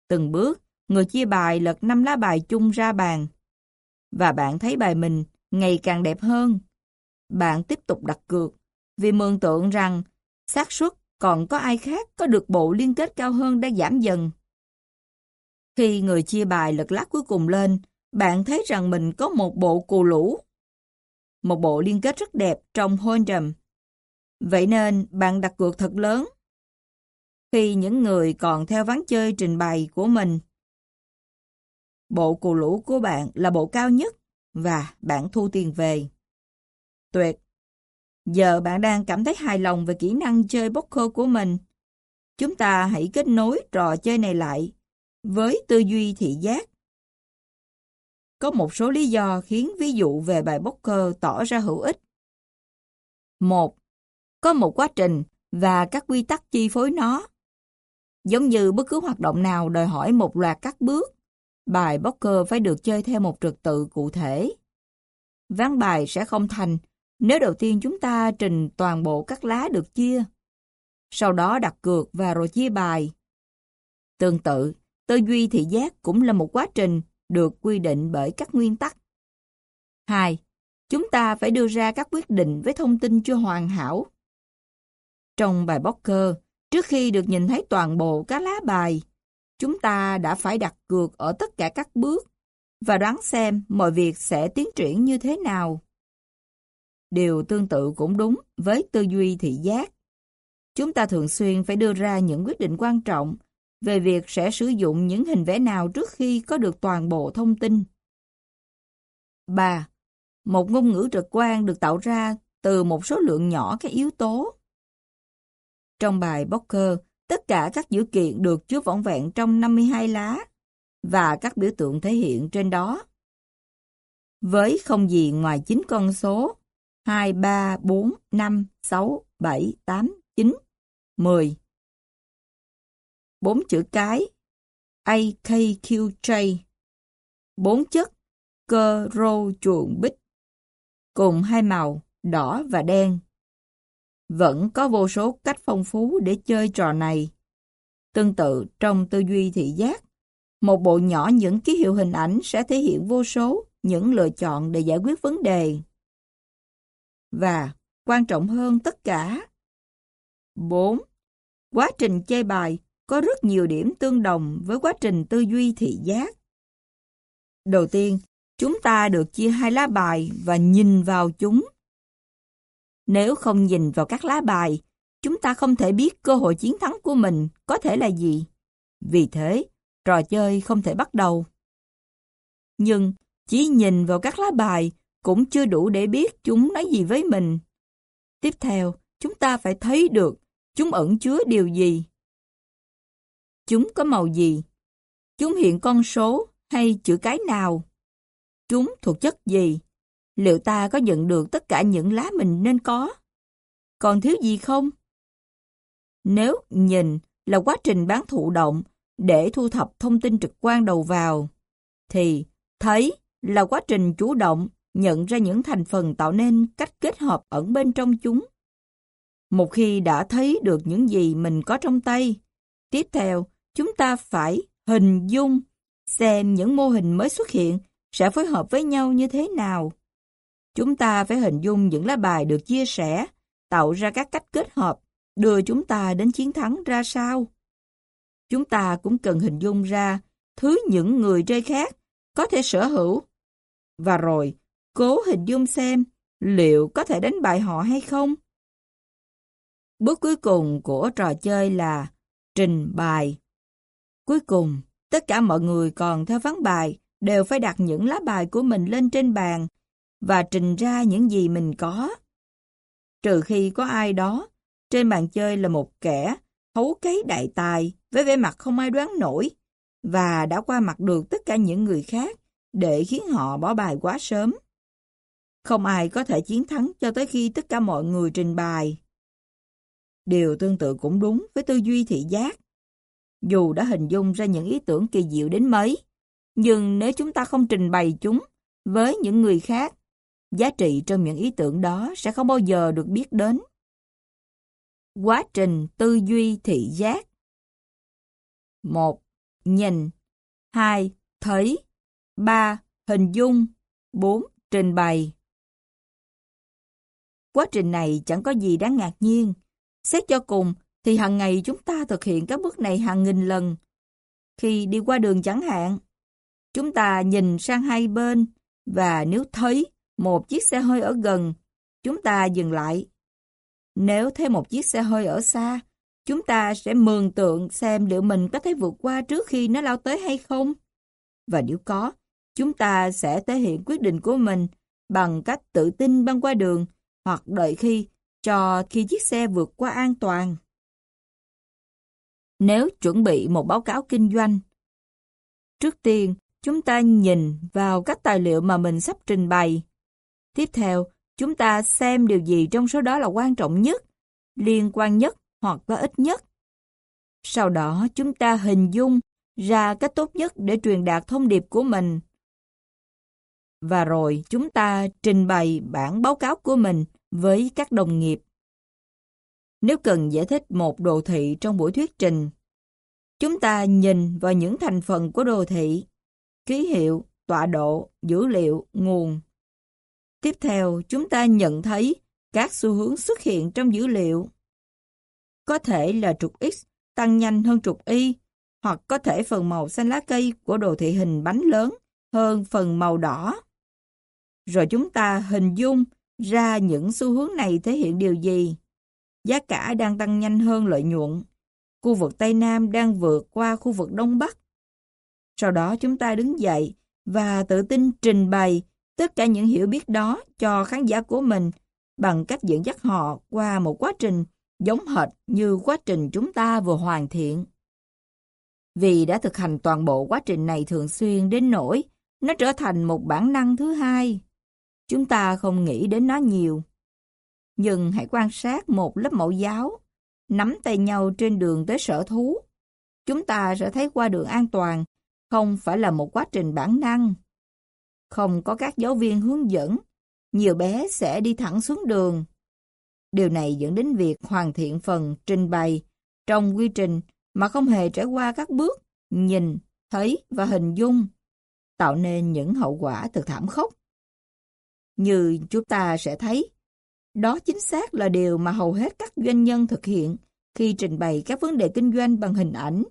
Speaker 1: Từng bước, người chia bài lật 5 lá bài chung ra bàn. Và bạn thấy bài mình ngày càng đẹp hơn. Bạn tiếp tục đặt cược vì mường tượng rằng xác suất còn có ai khác có được bộ liên kết cao hơn đã giảm dần. Khi người chia bài lật lát cuối cùng lên, bạn thấy rằng mình có một bộ cù lũ. Một bộ liên kết rất đẹp trong Hold'em. Vậy nên bạn đặt cược thật lớn khi những người còn theo ván chơi trình bày của mình. Bộ cù lũ của bạn là bộ cao nhất và bạn thu tiền về. Tuyệt! Giờ bạn đang cảm thấy hài lòng về kỹ năng chơi poker của mình. Chúng ta hãy kết nối trò chơi này lại với tư duy thị giác. Có một số lý do khiến ví dụ về bài poker tỏ ra hữu ích. một Có một quá trình và các quy tắc chi phối nó. Giống như bất cứ hoạt động nào đòi hỏi một loạt các bước, bài poker phải được chơi theo một trật tự cụ thể. Ván bài sẽ không thành nếu đầu tiên chúng ta trình toàn bộ các lá được chia. Sau đó đặt cược và rồi chia bài. Tương tự, tư duy thị giác cũng là một quá trình được quy định bởi các nguyên tắc. 2. Chúng ta phải đưa ra các quyết định với thông tin chưa hoàn hảo. Trong bài poker, Trước khi được nhìn thấy toàn bộ các lá bài, chúng ta đã phải đặt cược ở tất cả các bước và đoán xem mọi việc sẽ tiến triển như thế nào. Điều tương tự cũng đúng với tư duy thị giác. Chúng ta thường xuyên phải đưa ra những quyết định quan trọng về việc sẽ sử dụng những hình vẽ nào trước khi có được toàn bộ thông tin. 3. Một ngôn ngữ trực quan được tạo ra từ một số lượng nhỏ các yếu tố. Trong bài Bocker, tất cả các dữ kiện được chứa vỏn vẹn trong 52 lá và các biểu tượng thể hiện trên đó. Với không gì ngoài 9 con số 2, 3, 4, 5, 6, 7, 8, 9, 10. Bốn chữ cái AKQJ. Bốn chất cơ rô chuộng bích cùng hai màu đỏ và đen. Vẫn có vô số cách phong phú để chơi trò này. Tương tự trong tư duy thị giác, một bộ nhỏ những ký hiệu hình ảnh sẽ thể hiện vô số những lựa chọn để giải quyết vấn đề. Và, quan trọng hơn tất cả. 4. Quá trình chơi bài có rất nhiều điểm tương đồng với quá trình tư duy thị giác. Đầu tiên, chúng ta được chia hai lá bài và nhìn vào chúng. Nếu không nhìn vào các lá bài, chúng ta không thể biết cơ hội chiến thắng của mình có thể là gì. Vì thế, trò chơi không thể bắt đầu. Nhưng chỉ nhìn vào các lá bài cũng chưa đủ để biết chúng nói gì với mình. Tiếp theo, chúng ta phải thấy được chúng ẩn chứa điều gì. Chúng có màu gì? Chúng hiện con số hay chữ cái nào? Chúng thuộc chất gì? Liệu ta có nhận được tất cả những lá mình nên có? Còn thiếu gì không? Nếu nhìn là quá trình bán thụ động để thu thập thông tin trực quan đầu vào, thì thấy là quá trình chủ động nhận ra những thành phần tạo nên cách kết hợp ẩn bên trong chúng. Một khi đã thấy được những gì mình có trong tay, tiếp theo chúng ta phải hình dung xem những mô hình mới xuất hiện sẽ phối hợp với nhau như thế nào. Chúng ta phải hình dung những lá bài được chia sẻ, tạo ra các cách kết hợp, đưa chúng ta đến chiến thắng ra sao. Chúng ta cũng cần hình dung ra thứ những người chơi khác có thể sở hữu. Và rồi, cố hình dung xem liệu có thể đánh bại họ hay không. Bước cuối cùng của trò chơi là trình bài. Cuối cùng, tất cả mọi người còn theo ván bài đều phải đặt những lá bài của mình lên trên bàn và trình ra những gì mình có. Trừ khi có ai đó, trên bàn chơi là một kẻ hấu cấy đại tài với vẻ mặt không ai đoán nổi và đã qua mặt được tất cả những người khác để khiến họ bỏ bài quá sớm. Không ai có thể chiến thắng cho tới khi tất cả mọi người trình bày. Điều tương tự cũng đúng với tư duy thị giác. Dù đã hình dung ra những ý tưởng kỳ diệu đến mấy, nhưng nếu chúng ta không trình bày chúng với những người khác, giá trị trong những ý tưởng đó sẽ không bao giờ được biết đến. Quá trình tư duy thị giác 1. Nhìn 2. Thấy 3. Hình dung 4. Trình bày Quá trình này chẳng có gì đáng ngạc nhiên. Xét cho cùng, thì hàng ngày chúng ta thực hiện các bước này hàng nghìn lần. Khi đi qua đường chẳng hạn, chúng ta nhìn sang hai bên và nếu thấy một chiếc xe hơi ở gần, chúng ta dừng lại. Nếu thấy một chiếc xe hơi ở xa, chúng ta sẽ mường tượng xem liệu mình có thể vượt qua trước khi nó lao tới hay không. Và nếu có, chúng ta sẽ thể hiện quyết định của mình bằng cách tự tin băng qua đường hoặc đợi khi cho khi chiếc xe vượt qua an toàn. Nếu chuẩn bị một báo cáo kinh doanh, trước tiên chúng ta nhìn vào các tài liệu mà mình sắp trình bày. Tiếp theo, chúng ta xem điều gì trong số đó là quan trọng nhất, liên quan nhất hoặc có ích nhất. Sau đó chúng ta hình dung ra cách tốt nhất để truyền đạt thông điệp của mình. Và rồi chúng ta trình bày bản báo cáo của mình với các đồng nghiệp. Nếu cần giải thích một đồ thị trong buổi thuyết trình, chúng ta nhìn vào những thành phần của đồ thị, ký hiệu, tọa độ, dữ liệu, nguồn. Tiếp theo, chúng ta nhận thấy các xu hướng xuất hiện trong dữ liệu. Có thể là trục X tăng nhanh hơn trục Y, hoặc có thể phần màu xanh lá cây của đồ thị hình bánh lớn hơn phần màu đỏ. Rồi chúng ta hình dung ra những xu hướng này thể hiện điều gì? Giá cả đang tăng nhanh hơn lợi nhuận. Khu vực Tây Nam đang vượt qua khu vực Đông Bắc. Sau đó chúng ta đứng dậy và tự tin trình bày tất cả những hiểu biết đó cho khán giả của mình bằng cách dẫn dắt họ qua một quá trình giống hệt như quá trình chúng ta vừa hoàn thiện. Vì đã thực hành toàn bộ quá trình này thường xuyên đến nỗi nó trở thành một bản năng thứ hai. Chúng ta không nghĩ đến nó nhiều. Nhưng hãy quan sát một lớp mẫu giáo, nắm tay nhau trên đường tới sở thú. Chúng ta sẽ thấy qua đường an toàn, không phải là một quá trình bản năng. Không có các giáo viên hướng dẫn, nhiều bé sẽ đi thẳng xuống đường. Điều này dẫn đến việc hoàn thiện phần trình bày trong quy trình mà không hề trải qua các bước nhìn, thấy và hình dung, tạo nên những hậu quả thực thảm khốc. Như chúng ta sẽ thấy, đó chính xác là điều mà hầu hết các doanh nhân thực hiện khi trình bày các vấn đề kinh doanh bằng hình ảnh.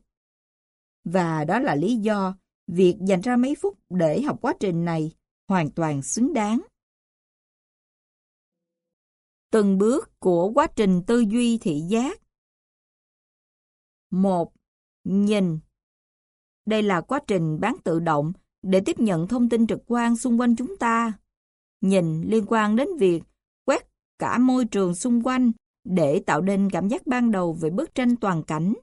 Speaker 1: Và đó là lý do việc dành ra mấy phút để học quá trình này hoàn toàn xứng đáng. Từng bước của quá trình tư duy thị giác một, Nhìn Đây là quá trình bán tự động để tiếp nhận thông tin trực quan xung quanh chúng ta. Nhìn liên quan đến việc cả môi trường xung quanh để tạo nên cảm giác ban đầu về bức tranh toàn cảnh.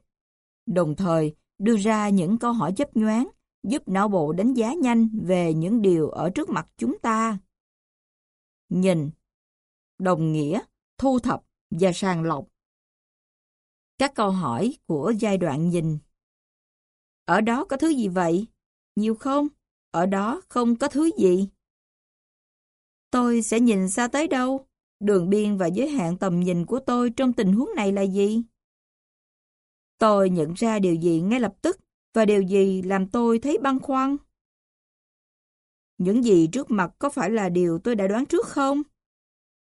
Speaker 1: Đồng thời, đưa ra những câu hỏi chấp nhoáng giúp não bộ đánh giá nhanh về những điều ở trước mặt chúng ta. Nhìn Đồng nghĩa, thu thập và sàng lọc các câu hỏi của giai đoạn nhìn. Ở đó có thứ gì vậy? Nhiều không? Ở đó không có thứ gì. Tôi sẽ nhìn xa tới đâu? Đường biên và giới hạn tầm nhìn của tôi trong tình huống này là gì? Tôi nhận ra điều gì ngay lập tức và điều gì làm tôi thấy băn khoăn? Những gì trước mặt có phải là điều tôi đã đoán trước không?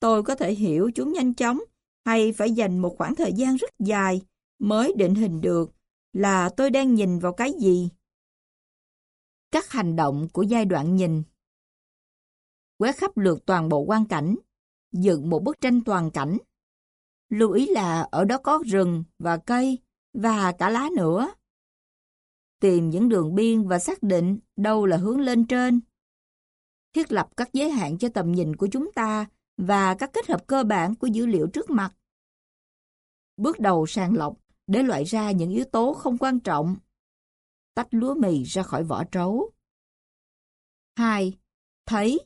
Speaker 1: Tôi có thể hiểu chúng nhanh chóng hay phải dành một khoảng thời gian rất dài mới định hình được là tôi đang nhìn vào cái gì. Các hành động của giai đoạn nhìn Quét khắp lượt toàn bộ quan cảnh, dựng một bức tranh toàn cảnh. Lưu ý là ở đó có rừng và cây và cả lá nữa. Tìm những đường biên và xác định đâu là hướng lên trên. Thiết lập các giới hạn cho tầm nhìn của chúng ta và các kết hợp cơ bản của dữ liệu trước mặt. Bước đầu sàng lọc để loại ra những yếu tố không quan trọng. Tách lúa mì ra khỏi vỏ trấu. 2. Thấy.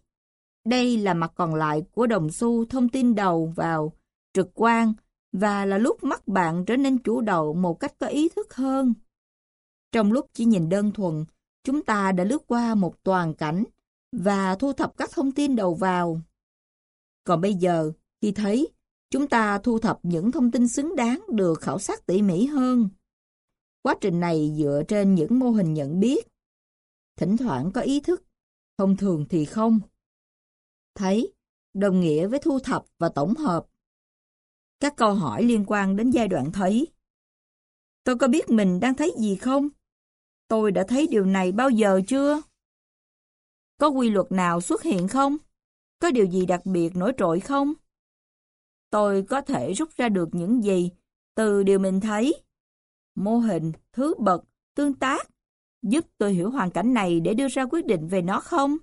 Speaker 1: Đây là mặt còn lại của đồng xu thông tin đầu vào, trực quan, và là lúc mắt bạn trở nên chủ động một cách có ý thức hơn. Trong lúc chỉ nhìn đơn thuần, chúng ta đã lướt qua một toàn cảnh và thu thập các thông tin đầu vào. Còn bây giờ, khi thấy, chúng ta thu thập những thông tin xứng đáng được khảo sát tỉ mỉ hơn. Quá trình này dựa trên những mô hình nhận biết. Thỉnh thoảng có ý thức, thông thường thì không. Thấy, đồng nghĩa với thu thập và tổng hợp. Các câu hỏi liên quan đến giai đoạn thấy. Tôi có biết mình đang thấy gì không? Tôi đã thấy điều này bao giờ chưa? Có quy luật nào xuất hiện không? Có điều gì đặc biệt nổi trội không? Tôi có thể rút ra được những gì từ điều mình thấy. Mô hình, thứ bậc, tương tác, giúp tôi hiểu hoàn cảnh này để đưa ra quyết định về nó không?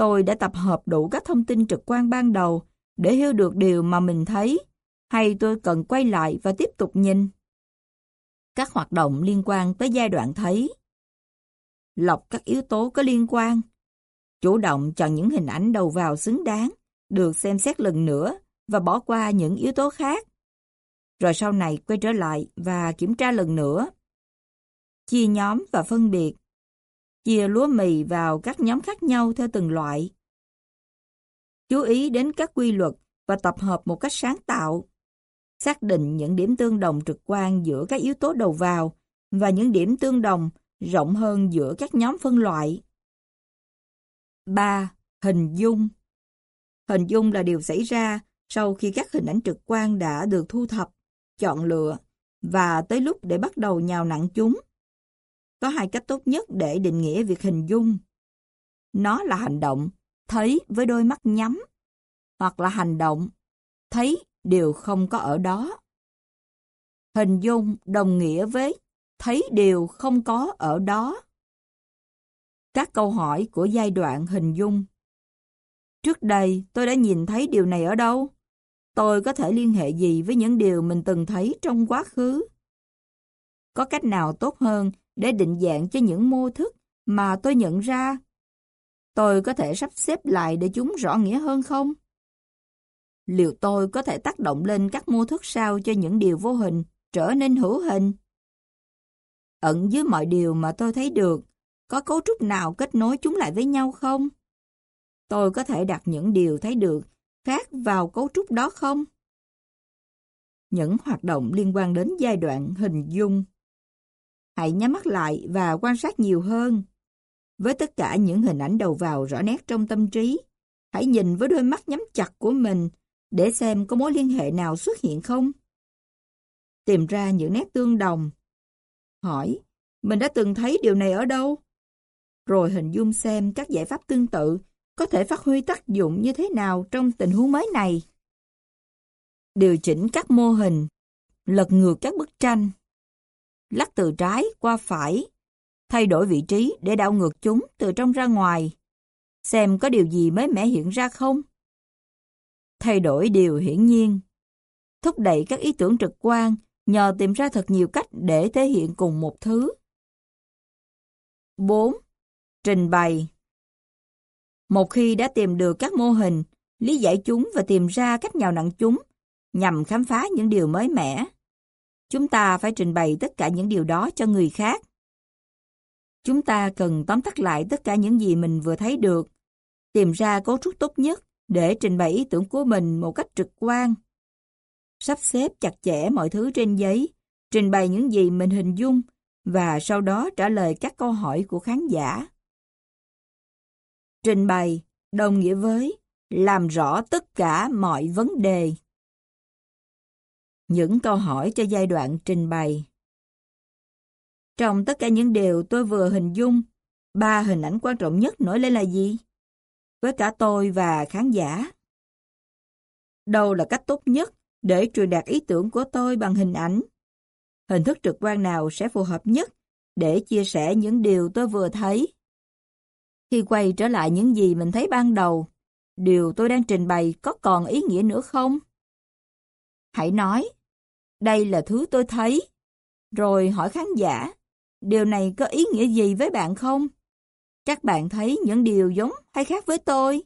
Speaker 1: Tôi đã tập hợp đủ các thông tin trực quan ban đầu để hiểu được điều mà mình thấy, hay tôi cần quay lại và tiếp tục nhìn? Các hoạt động liên quan tới giai đoạn thấy. Lọc các yếu tố có liên quan. Chủ động chọn những hình ảnh đầu vào xứng đáng, được xem xét lần nữa và bỏ qua những yếu tố khác. Rồi sau này quay trở lại và kiểm tra lần nữa. Chia nhóm và phân biệt. Chia lúa mì vào các nhóm khác nhau theo từng loại. Chú ý đến các quy luật và tập hợp một cách sáng tạo. Xác định những điểm tương đồng trực quan giữa các yếu tố đầu vào và những điểm tương đồng rộng hơn giữa các nhóm phân loại. 3. Hình dung Hình dung là điều xảy ra sau khi các hình ảnh trực quan đã được thu thập, chọn lựa và tới lúc để bắt đầu nhào nặng chúng. Có hai cách tốt nhất để định nghĩa việc hình dung. Nó là hành động, thấy với đôi mắt nhắm, hoặc là hành động, thấy điều không có ở đó. Hình dung đồng nghĩa với thấy điều không có ở đó. Các câu hỏi của giai đoạn hình dung Trước đây tôi đã nhìn thấy điều này ở đâu? Tôi có thể liên hệ gì với những điều mình từng thấy trong quá khứ? Có cách nào tốt hơn để định dạng cho những mô thức mà tôi nhận ra? Tôi có thể sắp xếp lại để chúng rõ nghĩa hơn không? Liệu tôi có thể tác động lên các mô thức sao cho những điều vô hình trở nên hữu hình? Ẩn dưới mọi điều mà tôi thấy được, có cấu trúc nào kết nối chúng lại với nhau không? Tôi có thể đặt những điều thấy được khác vào cấu trúc đó không? Những hoạt động liên quan đến giai đoạn hình dung. Hãy nhắm mắt lại và quan sát nhiều hơn. Với tất cả những hình ảnh đầu vào rõ nét trong tâm trí, hãy nhìn với đôi mắt nhắm chặt của mình để xem có mối liên hệ nào xuất hiện không. Tìm ra những nét tương đồng. Hỏi, mình đã từng thấy điều này ở đâu? Rồi hình dung xem các giải pháp tương tự có thể phát huy tác dụng như thế nào trong tình huống mới này. Điều chỉnh các mô hình, lật ngược các bức tranh, lắc từ trái qua phải, thay đổi vị trí để đảo ngược chúng từ trong ra ngoài, xem có điều gì mới mẻ hiện ra không. Thay đổi điều hiển nhiên, thúc đẩy các ý tưởng trực quan nhờ tìm ra thật nhiều cách để thể hiện cùng một thứ. 4. Trình bày một khi đã tìm được các mô hình, lý giải chúng và tìm ra cách nhào nặng chúng, nhằm khám phá những điều mới mẻ, chúng ta phải trình bày tất cả những điều đó cho người khác. Chúng ta cần tóm tắt lại tất cả những gì mình vừa thấy được, tìm ra cấu trúc tốt nhất để trình bày ý tưởng của mình một cách trực quan. Sắp xếp chặt chẽ mọi thứ trên giấy, trình bày những gì mình hình dung và sau đó trả lời các câu hỏi của khán giả. Trình bày đồng nghĩa với làm rõ tất cả mọi vấn đề. Những câu hỏi cho giai đoạn trình bày. Trong tất cả những điều tôi vừa hình dung, ba hình ảnh quan trọng nhất nổi lên là gì? Với cả tôi và khán giả. Đâu là cách tốt nhất để truyền đạt ý tưởng của tôi bằng hình ảnh? Hình thức trực quan nào sẽ phù hợp nhất để chia sẻ những điều tôi vừa thấy? Khi quay trở lại những gì mình thấy ban đầu, điều tôi đang trình bày có còn ý nghĩa nữa không? Hãy nói, đây là thứ tôi thấy. Rồi hỏi khán giả, điều này có ý nghĩa gì với bạn không? Các bạn thấy những điều giống hay khác với tôi?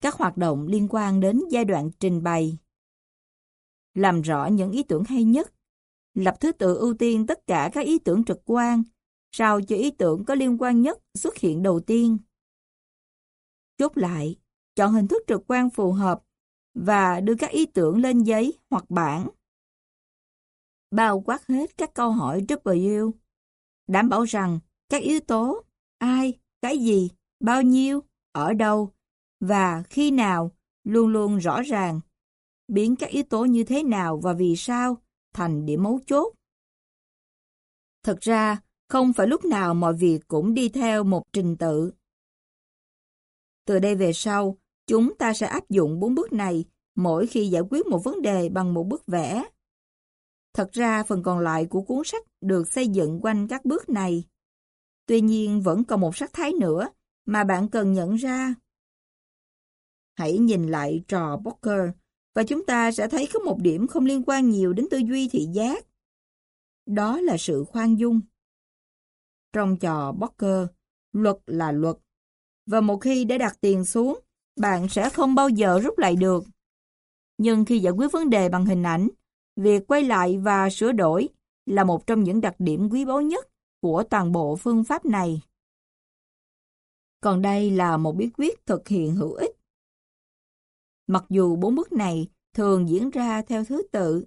Speaker 1: Các hoạt động liên quan đến giai đoạn trình bày. Làm rõ những ý tưởng hay nhất. Lập thứ tự ưu tiên tất cả các ý tưởng trực quan sao cho ý tưởng có liên quan nhất xuất hiện đầu tiên. Chốt lại, chọn hình thức trực quan phù hợp và đưa các ý tưởng lên giấy hoặc bảng. Bao quát hết các câu hỏi W. Đảm bảo rằng các yếu tố ai, cái gì, bao nhiêu, ở đâu và khi nào luôn luôn rõ ràng. Biến các yếu tố như thế nào và vì sao thành điểm mấu chốt. Thật ra, không phải lúc nào mọi việc cũng đi theo một trình tự. Từ đây về sau, chúng ta sẽ áp dụng bốn bước này mỗi khi giải quyết một vấn đề bằng một bức vẽ. Thật ra phần còn lại của cuốn sách được xây dựng quanh các bước này. Tuy nhiên vẫn còn một sắc thái nữa mà bạn cần nhận ra. Hãy nhìn lại trò poker và chúng ta sẽ thấy có một điểm không liên quan nhiều đến tư duy thị giác. Đó là sự khoan dung. Trong trò poker, luật là luật. Và một khi đã đặt tiền xuống, bạn sẽ không bao giờ rút lại được. Nhưng khi giải quyết vấn đề bằng hình ảnh, việc quay lại và sửa đổi là một trong những đặc điểm quý báu nhất của toàn bộ phương pháp này. Còn đây là một bí quyết thực hiện hữu ích. Mặc dù bốn bước này thường diễn ra theo thứ tự,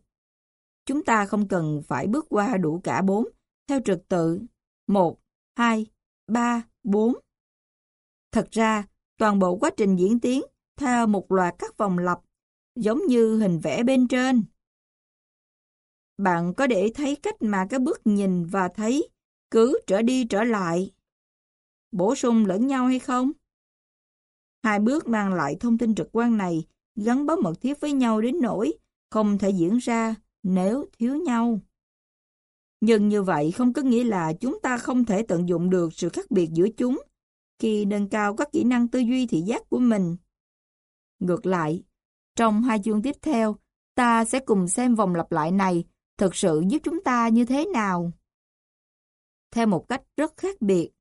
Speaker 1: chúng ta không cần phải bước qua đủ cả bốn theo trật tự 1, 2, 3, 4. Thật ra, toàn bộ quá trình diễn tiến theo một loạt các vòng lặp, giống như hình vẽ bên trên. Bạn có để thấy cách mà các bước nhìn và thấy cứ trở đi trở lại, bổ sung lẫn nhau hay không? Hai bước mang lại thông tin trực quan này gắn bó mật thiết với nhau đến nỗi không thể diễn ra nếu thiếu nhau. Nhưng như vậy không có nghĩa là chúng ta không thể tận dụng được sự khác biệt giữa chúng khi nâng cao các kỹ năng tư duy thị giác của mình. Ngược lại, trong hai chương tiếp theo, ta sẽ cùng xem vòng lặp lại này thực sự giúp chúng ta như thế nào. Theo một cách rất khác biệt.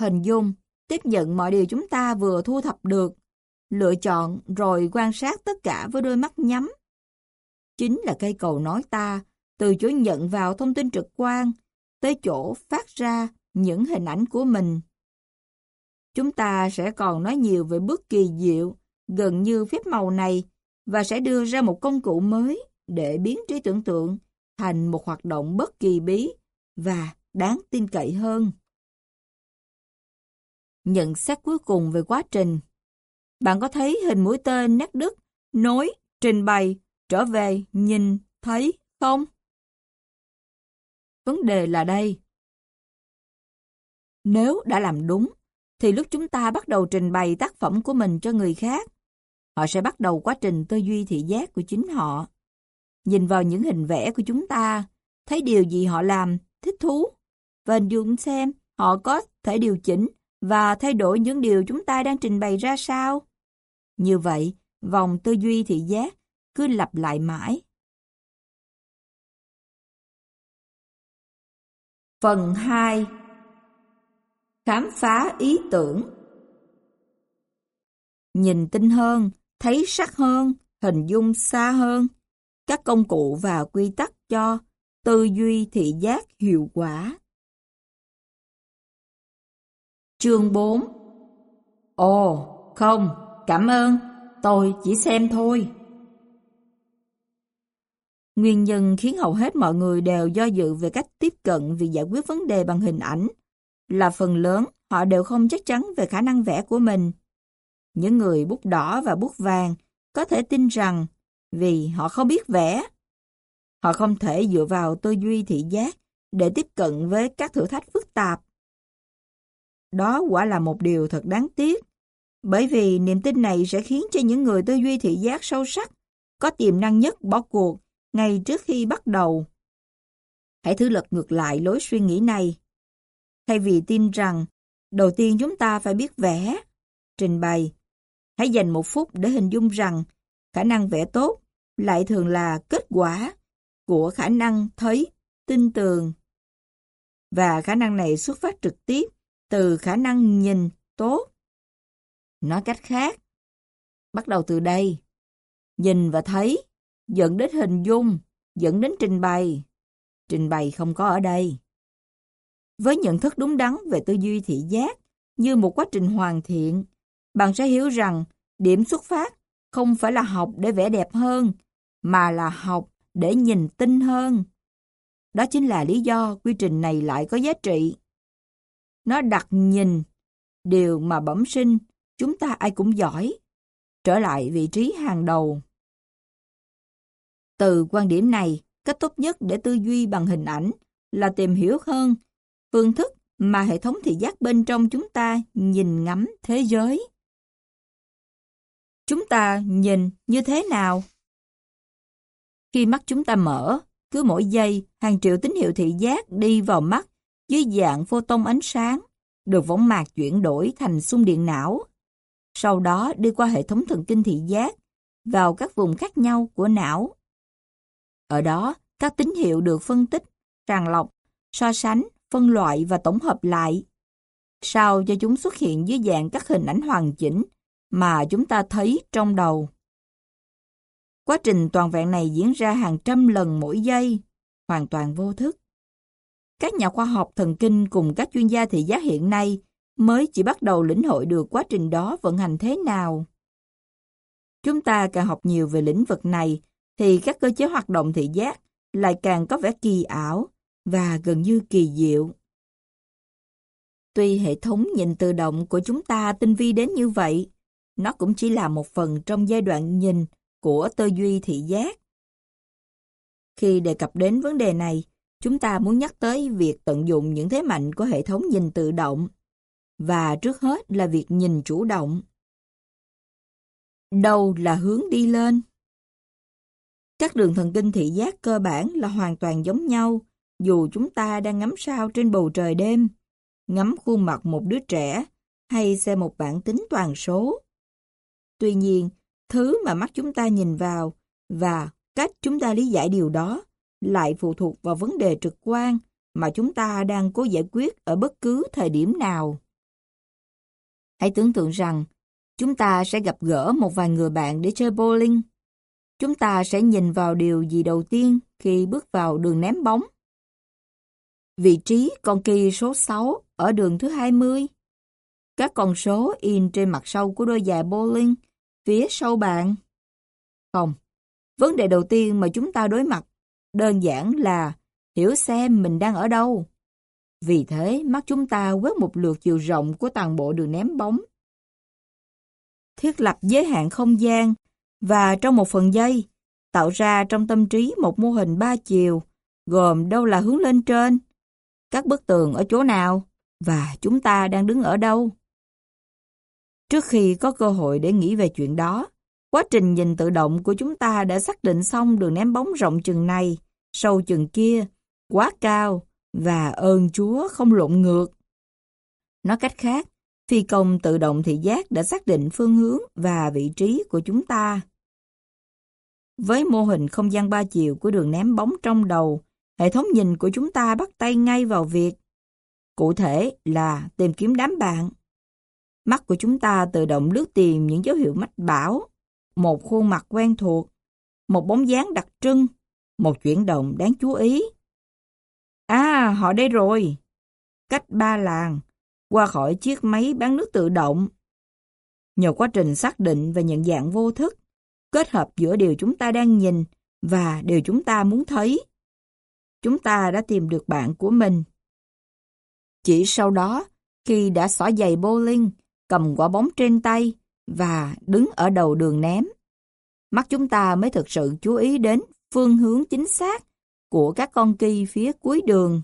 Speaker 1: Hình dung, tiếp nhận mọi điều chúng ta vừa thu thập được, lựa chọn rồi quan sát tất cả với đôi mắt nhắm. Chính là cây cầu nói ta, từ chỗ nhận vào thông tin trực quan, tới chỗ phát ra những hình ảnh của mình. Chúng ta sẽ còn nói nhiều về bước kỳ diệu, gần như phép màu này, và sẽ đưa ra một công cụ mới để biến trí tưởng tượng thành một hoạt động bất kỳ bí và đáng tin cậy hơn. Nhận xét cuối cùng về quá trình. Bạn có thấy hình mũi tên nét đứt, nối, trình bày, trở về, nhìn, thấy không? Vấn đề là đây. Nếu đã làm đúng, thì lúc chúng ta bắt đầu trình bày tác phẩm của mình cho người khác, họ sẽ bắt đầu quá trình tư duy thị giác của chính họ. Nhìn vào những hình vẽ của chúng ta, thấy điều gì họ làm, thích thú, và hình dung xem họ có thể điều chỉnh và thay đổi những điều chúng ta đang trình bày ra sao. Như vậy, vòng tư duy thị giác cứ lặp lại mãi. Phần 2 Khám phá ý tưởng Nhìn tinh hơn, thấy sắc hơn, hình dung xa hơn, các công cụ và quy tắc cho tư duy thị giác hiệu quả. Chương 4 Ồ, không, cảm ơn, tôi chỉ xem thôi. Nguyên nhân khiến hầu hết mọi người đều do dự về cách tiếp cận việc giải quyết vấn đề bằng hình ảnh là phần lớn họ đều không chắc chắn về khả năng vẽ của mình. Những người bút đỏ và bút vàng có thể tin rằng vì họ không biết vẽ, họ không thể dựa vào tư duy thị giác để tiếp cận với các thử thách phức tạp. Đó quả là một điều thật đáng tiếc, bởi vì niềm tin này sẽ khiến cho những người tư duy thị giác sâu sắc, có tiềm năng nhất bỏ cuộc ngay trước khi bắt đầu. Hãy thử lật ngược lại lối suy nghĩ này. Thay vì tin rằng đầu tiên chúng ta phải biết vẽ, trình bày, hãy dành một phút để hình dung rằng khả năng vẽ tốt lại thường là kết quả của khả năng thấy, tin tưởng Và khả năng này xuất phát trực tiếp từ khả năng nhìn tốt. Nói cách khác, bắt đầu từ đây, nhìn và thấy, dẫn đến hình dung, dẫn đến trình bày. Trình bày không có ở đây. Với nhận thức đúng đắn về tư duy thị giác như một quá trình hoàn thiện, bạn sẽ hiểu rằng điểm xuất phát không phải là học để vẽ đẹp hơn, mà là học để nhìn tinh hơn. Đó chính là lý do quy trình này lại có giá trị. Nó đặt nhìn, điều mà bẩm sinh, chúng ta ai cũng giỏi, trở lại vị trí hàng đầu. Từ quan điểm này, cách tốt nhất để tư duy bằng hình ảnh là tìm hiểu hơn phương thức mà hệ thống thị giác bên trong chúng ta nhìn ngắm thế giới. Chúng ta nhìn như thế nào? Khi mắt chúng ta mở, cứ mỗi giây hàng triệu tín hiệu thị giác đi vào mắt dưới dạng photon ánh sáng, được võng mạc chuyển đổi thành xung điện não. Sau đó đi qua hệ thống thần kinh thị giác, vào các vùng khác nhau của não. Ở đó, các tín hiệu được phân tích, sàng lọc, so sánh, phân loại và tổng hợp lại. Sao cho chúng xuất hiện dưới dạng các hình ảnh hoàn chỉnh mà chúng ta thấy trong đầu. Quá trình toàn vẹn này diễn ra hàng trăm lần mỗi giây, hoàn toàn vô thức. Các nhà khoa học thần kinh cùng các chuyên gia thị giác hiện nay mới chỉ bắt đầu lĩnh hội được quá trình đó vận hành thế nào. Chúng ta càng học nhiều về lĩnh vực này, thì các cơ chế hoạt động thị giác lại càng có vẻ kỳ ảo và gần như kỳ diệu. Tuy hệ thống nhìn tự động của chúng ta tinh vi đến như vậy, nó cũng chỉ là một phần trong giai đoạn nhìn của tư duy thị giác. Khi đề cập đến vấn đề này, chúng ta muốn nhắc tới việc tận dụng những thế mạnh của hệ thống nhìn tự động, và trước hết là việc nhìn chủ động. Đâu là hướng đi lên? Các đường thần kinh thị giác cơ bản là hoàn toàn giống nhau, dù chúng ta đang ngắm sao trên bầu trời đêm, ngắm khuôn mặt một đứa trẻ, hay xem một bảng tính toàn số. Tuy nhiên, thứ mà mắt chúng ta nhìn vào và cách chúng ta lý giải điều đó lại phụ thuộc vào vấn đề trực quan mà chúng ta đang cố giải quyết ở bất cứ thời điểm nào. Hãy tưởng tượng rằng chúng ta sẽ gặp gỡ một vài người bạn để chơi bowling. Chúng ta sẽ nhìn vào điều gì đầu tiên khi bước vào đường ném bóng. Vị trí con kỳ số 6 ở đường thứ 20. Các con số in trên mặt sau của đôi giày bowling phía sau bạn. Không, vấn đề đầu tiên mà chúng ta đối mặt đơn giản là hiểu xem mình đang ở đâu. Vì thế, mắt chúng ta quét một lượt chiều rộng của toàn bộ đường ném bóng. Thiết lập giới hạn không gian và trong một phần giây, tạo ra trong tâm trí một mô hình ba chiều, gồm đâu là hướng lên trên, các bức tường ở chỗ nào và chúng ta đang đứng ở đâu. Trước khi có cơ hội để nghĩ về chuyện đó, quá trình nhìn tự động của chúng ta đã xác định xong đường ném bóng rộng chừng này, sâu chừng kia, quá cao và ơn Chúa không lộn ngược. Nói cách khác, phi công tự động thị giác đã xác định phương hướng và vị trí của chúng ta. Với mô hình không gian ba chiều của đường ném bóng trong đầu, hệ thống nhìn của chúng ta bắt tay ngay vào việc. Cụ thể là tìm kiếm đám bạn. Mắt của chúng ta tự động lướt tìm những dấu hiệu mách bảo, một khuôn mặt quen thuộc, một bóng dáng đặc trưng, một chuyển động đáng chú ý. À, họ đây rồi. Cách ba làng, qua khỏi chiếc máy bán nước tự động. Nhờ quá trình xác định và nhận dạng vô thức, kết hợp giữa điều chúng ta đang nhìn và điều chúng ta muốn thấy. Chúng ta đã tìm được bạn của mình. Chỉ sau đó, khi đã xỏ giày bowling, cầm quả bóng trên tay và đứng ở đầu đường ném, mắt chúng ta mới thực sự chú ý đến phương hướng chính xác của các con kỳ phía cuối đường.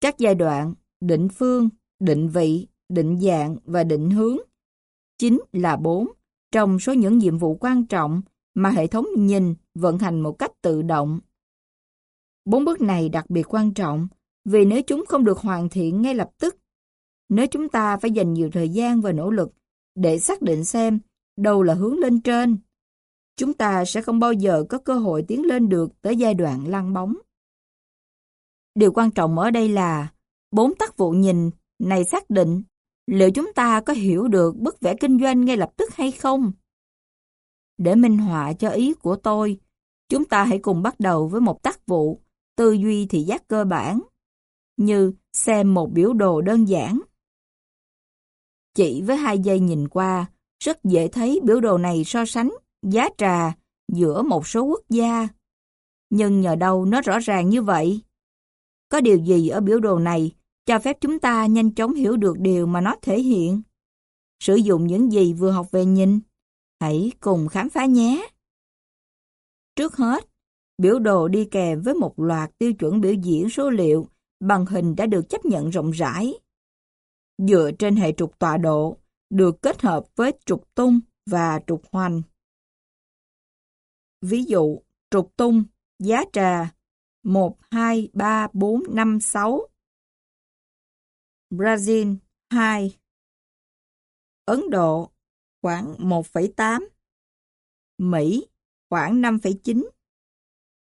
Speaker 1: Các giai đoạn định phương, định vị, định dạng và định hướng chính là bốn trong số những nhiệm vụ quan trọng mà hệ thống nhìn vận hành một cách tự động. Bốn bước này đặc biệt quan trọng vì nếu chúng không được hoàn thiện ngay lập tức, nếu chúng ta phải dành nhiều thời gian và nỗ lực để xác định xem đâu là hướng lên trên, chúng ta sẽ không bao giờ có cơ hội tiến lên được tới giai đoạn lăn bóng. Điều quan trọng ở đây là bốn tác vụ nhìn này xác định liệu chúng ta có hiểu được bức vẽ kinh doanh ngay lập tức hay không. Để minh họa cho ý của tôi, chúng ta hãy cùng bắt đầu với một tác vụ tư duy thị giác cơ bản, như xem một biểu đồ đơn giản. Chỉ với hai giây nhìn qua, rất dễ thấy biểu đồ này so sánh giá trà giữa một số quốc gia. Nhưng nhờ đâu nó rõ ràng như vậy? Có điều gì ở biểu đồ này cho phép chúng ta nhanh chóng hiểu được điều mà nó thể hiện? Sử dụng những gì vừa học về nhìn? Hãy cùng khám phá nhé! Trước hết, biểu đồ đi kèm với một loạt tiêu chuẩn biểu diễn số liệu bằng hình đã được chấp nhận rộng rãi. Dựa trên hệ trục tọa độ, được kết hợp với trục tung và trục hoành. Ví dụ, trục tung, giá trà 1, 2, 3, 4, 5, 6. Brazil 2. Ấn Độ khoảng 1,8. Mỹ khoảng 5,9.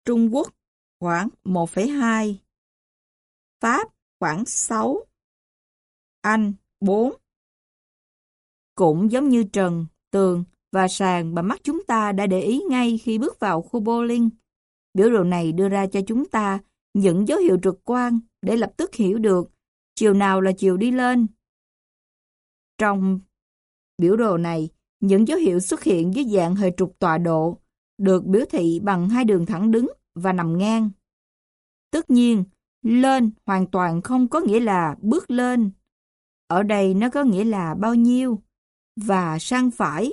Speaker 1: Trung Quốc khoảng 1,2. Pháp khoảng 6. Anh 4. Cũng giống như trần, tường và sàn mà mắt chúng ta đã để ý ngay khi bước vào khu bowling. Biểu đồ này đưa ra cho chúng ta những dấu hiệu trực quan để lập tức hiểu được chiều nào là chiều đi lên. Trong biểu đồ này, những dấu hiệu xuất hiện dưới dạng hệ trục tọa độ được biểu thị bằng hai đường thẳng đứng và nằm ngang. Tất nhiên, lên hoàn toàn không có nghĩa là bước lên. Ở đây nó có nghĩa là bao nhiêu, và sang phải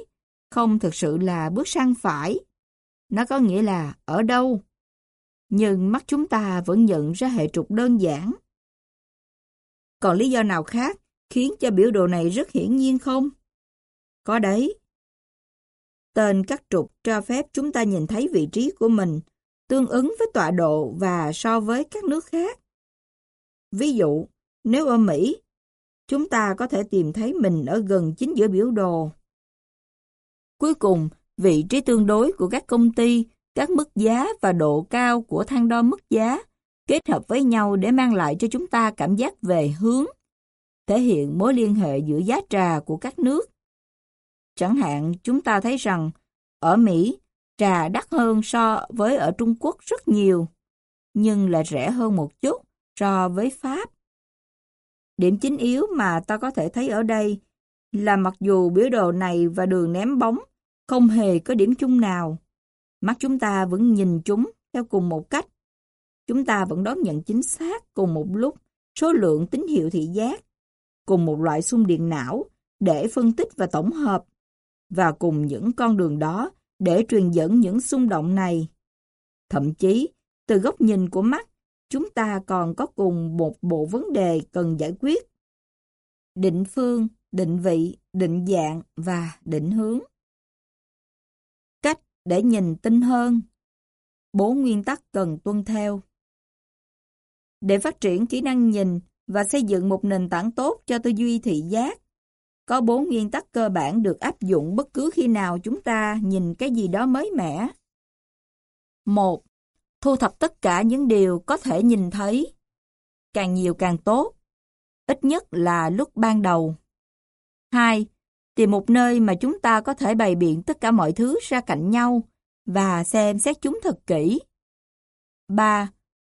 Speaker 1: không thực sự là bước sang phải. Nó có nghĩa là ở đâu. Nhưng mắt chúng ta vẫn nhận ra hệ trục đơn giản. Còn lý do nào khác khiến cho biểu đồ này rất hiển nhiên không? Có đấy. Tên các trục cho phép chúng ta nhìn thấy vị trí của mình tương ứng với tọa độ và so với các nước khác. Ví dụ, nếu ở Mỹ, chúng ta có thể tìm thấy mình ở gần chính giữa biểu đồ. Cuối cùng, vị trí tương đối của các công ty, các mức giá và độ cao của thang đo mức giá kết hợp với nhau để mang lại cho chúng ta cảm giác về hướng, thể hiện mối liên hệ giữa giá trà của các nước. Chẳng hạn, chúng ta thấy rằng ở Mỹ, trà đắt hơn so với ở Trung Quốc rất nhiều, nhưng lại rẻ hơn một chút so với Pháp. Điểm chính yếu mà ta có thể thấy ở đây là mặc dù biểu đồ này và đường ném bóng không hề có điểm chung nào, mắt chúng ta vẫn nhìn chúng theo cùng một cách. Chúng ta vẫn đón nhận chính xác cùng một lúc số lượng tín hiệu thị giác, cùng một loại xung điện não để phân tích và tổng hợp, và cùng những con đường đó để truyền dẫn những xung động này. Thậm chí, từ góc nhìn của mắt, chúng ta còn có cùng một bộ vấn đề cần giải quyết. Định phương, định vị, định dạng và định hướng. Cách để nhìn tinh hơn. Bốn nguyên tắc cần tuân theo. Để phát triển kỹ năng nhìn và xây dựng một nền tảng tốt cho tư duy thị giác, có bốn nguyên tắc cơ bản được áp dụng bất cứ khi nào chúng ta nhìn cái gì đó mới mẻ. một Thu thập tất cả những điều có thể nhìn thấy. Càng nhiều càng tốt. Ít nhất là lúc ban đầu. 2. Tìm một nơi mà chúng ta có thể bày biện tất cả mọi thứ ra cạnh nhau và xem xét chúng thật kỹ. 3.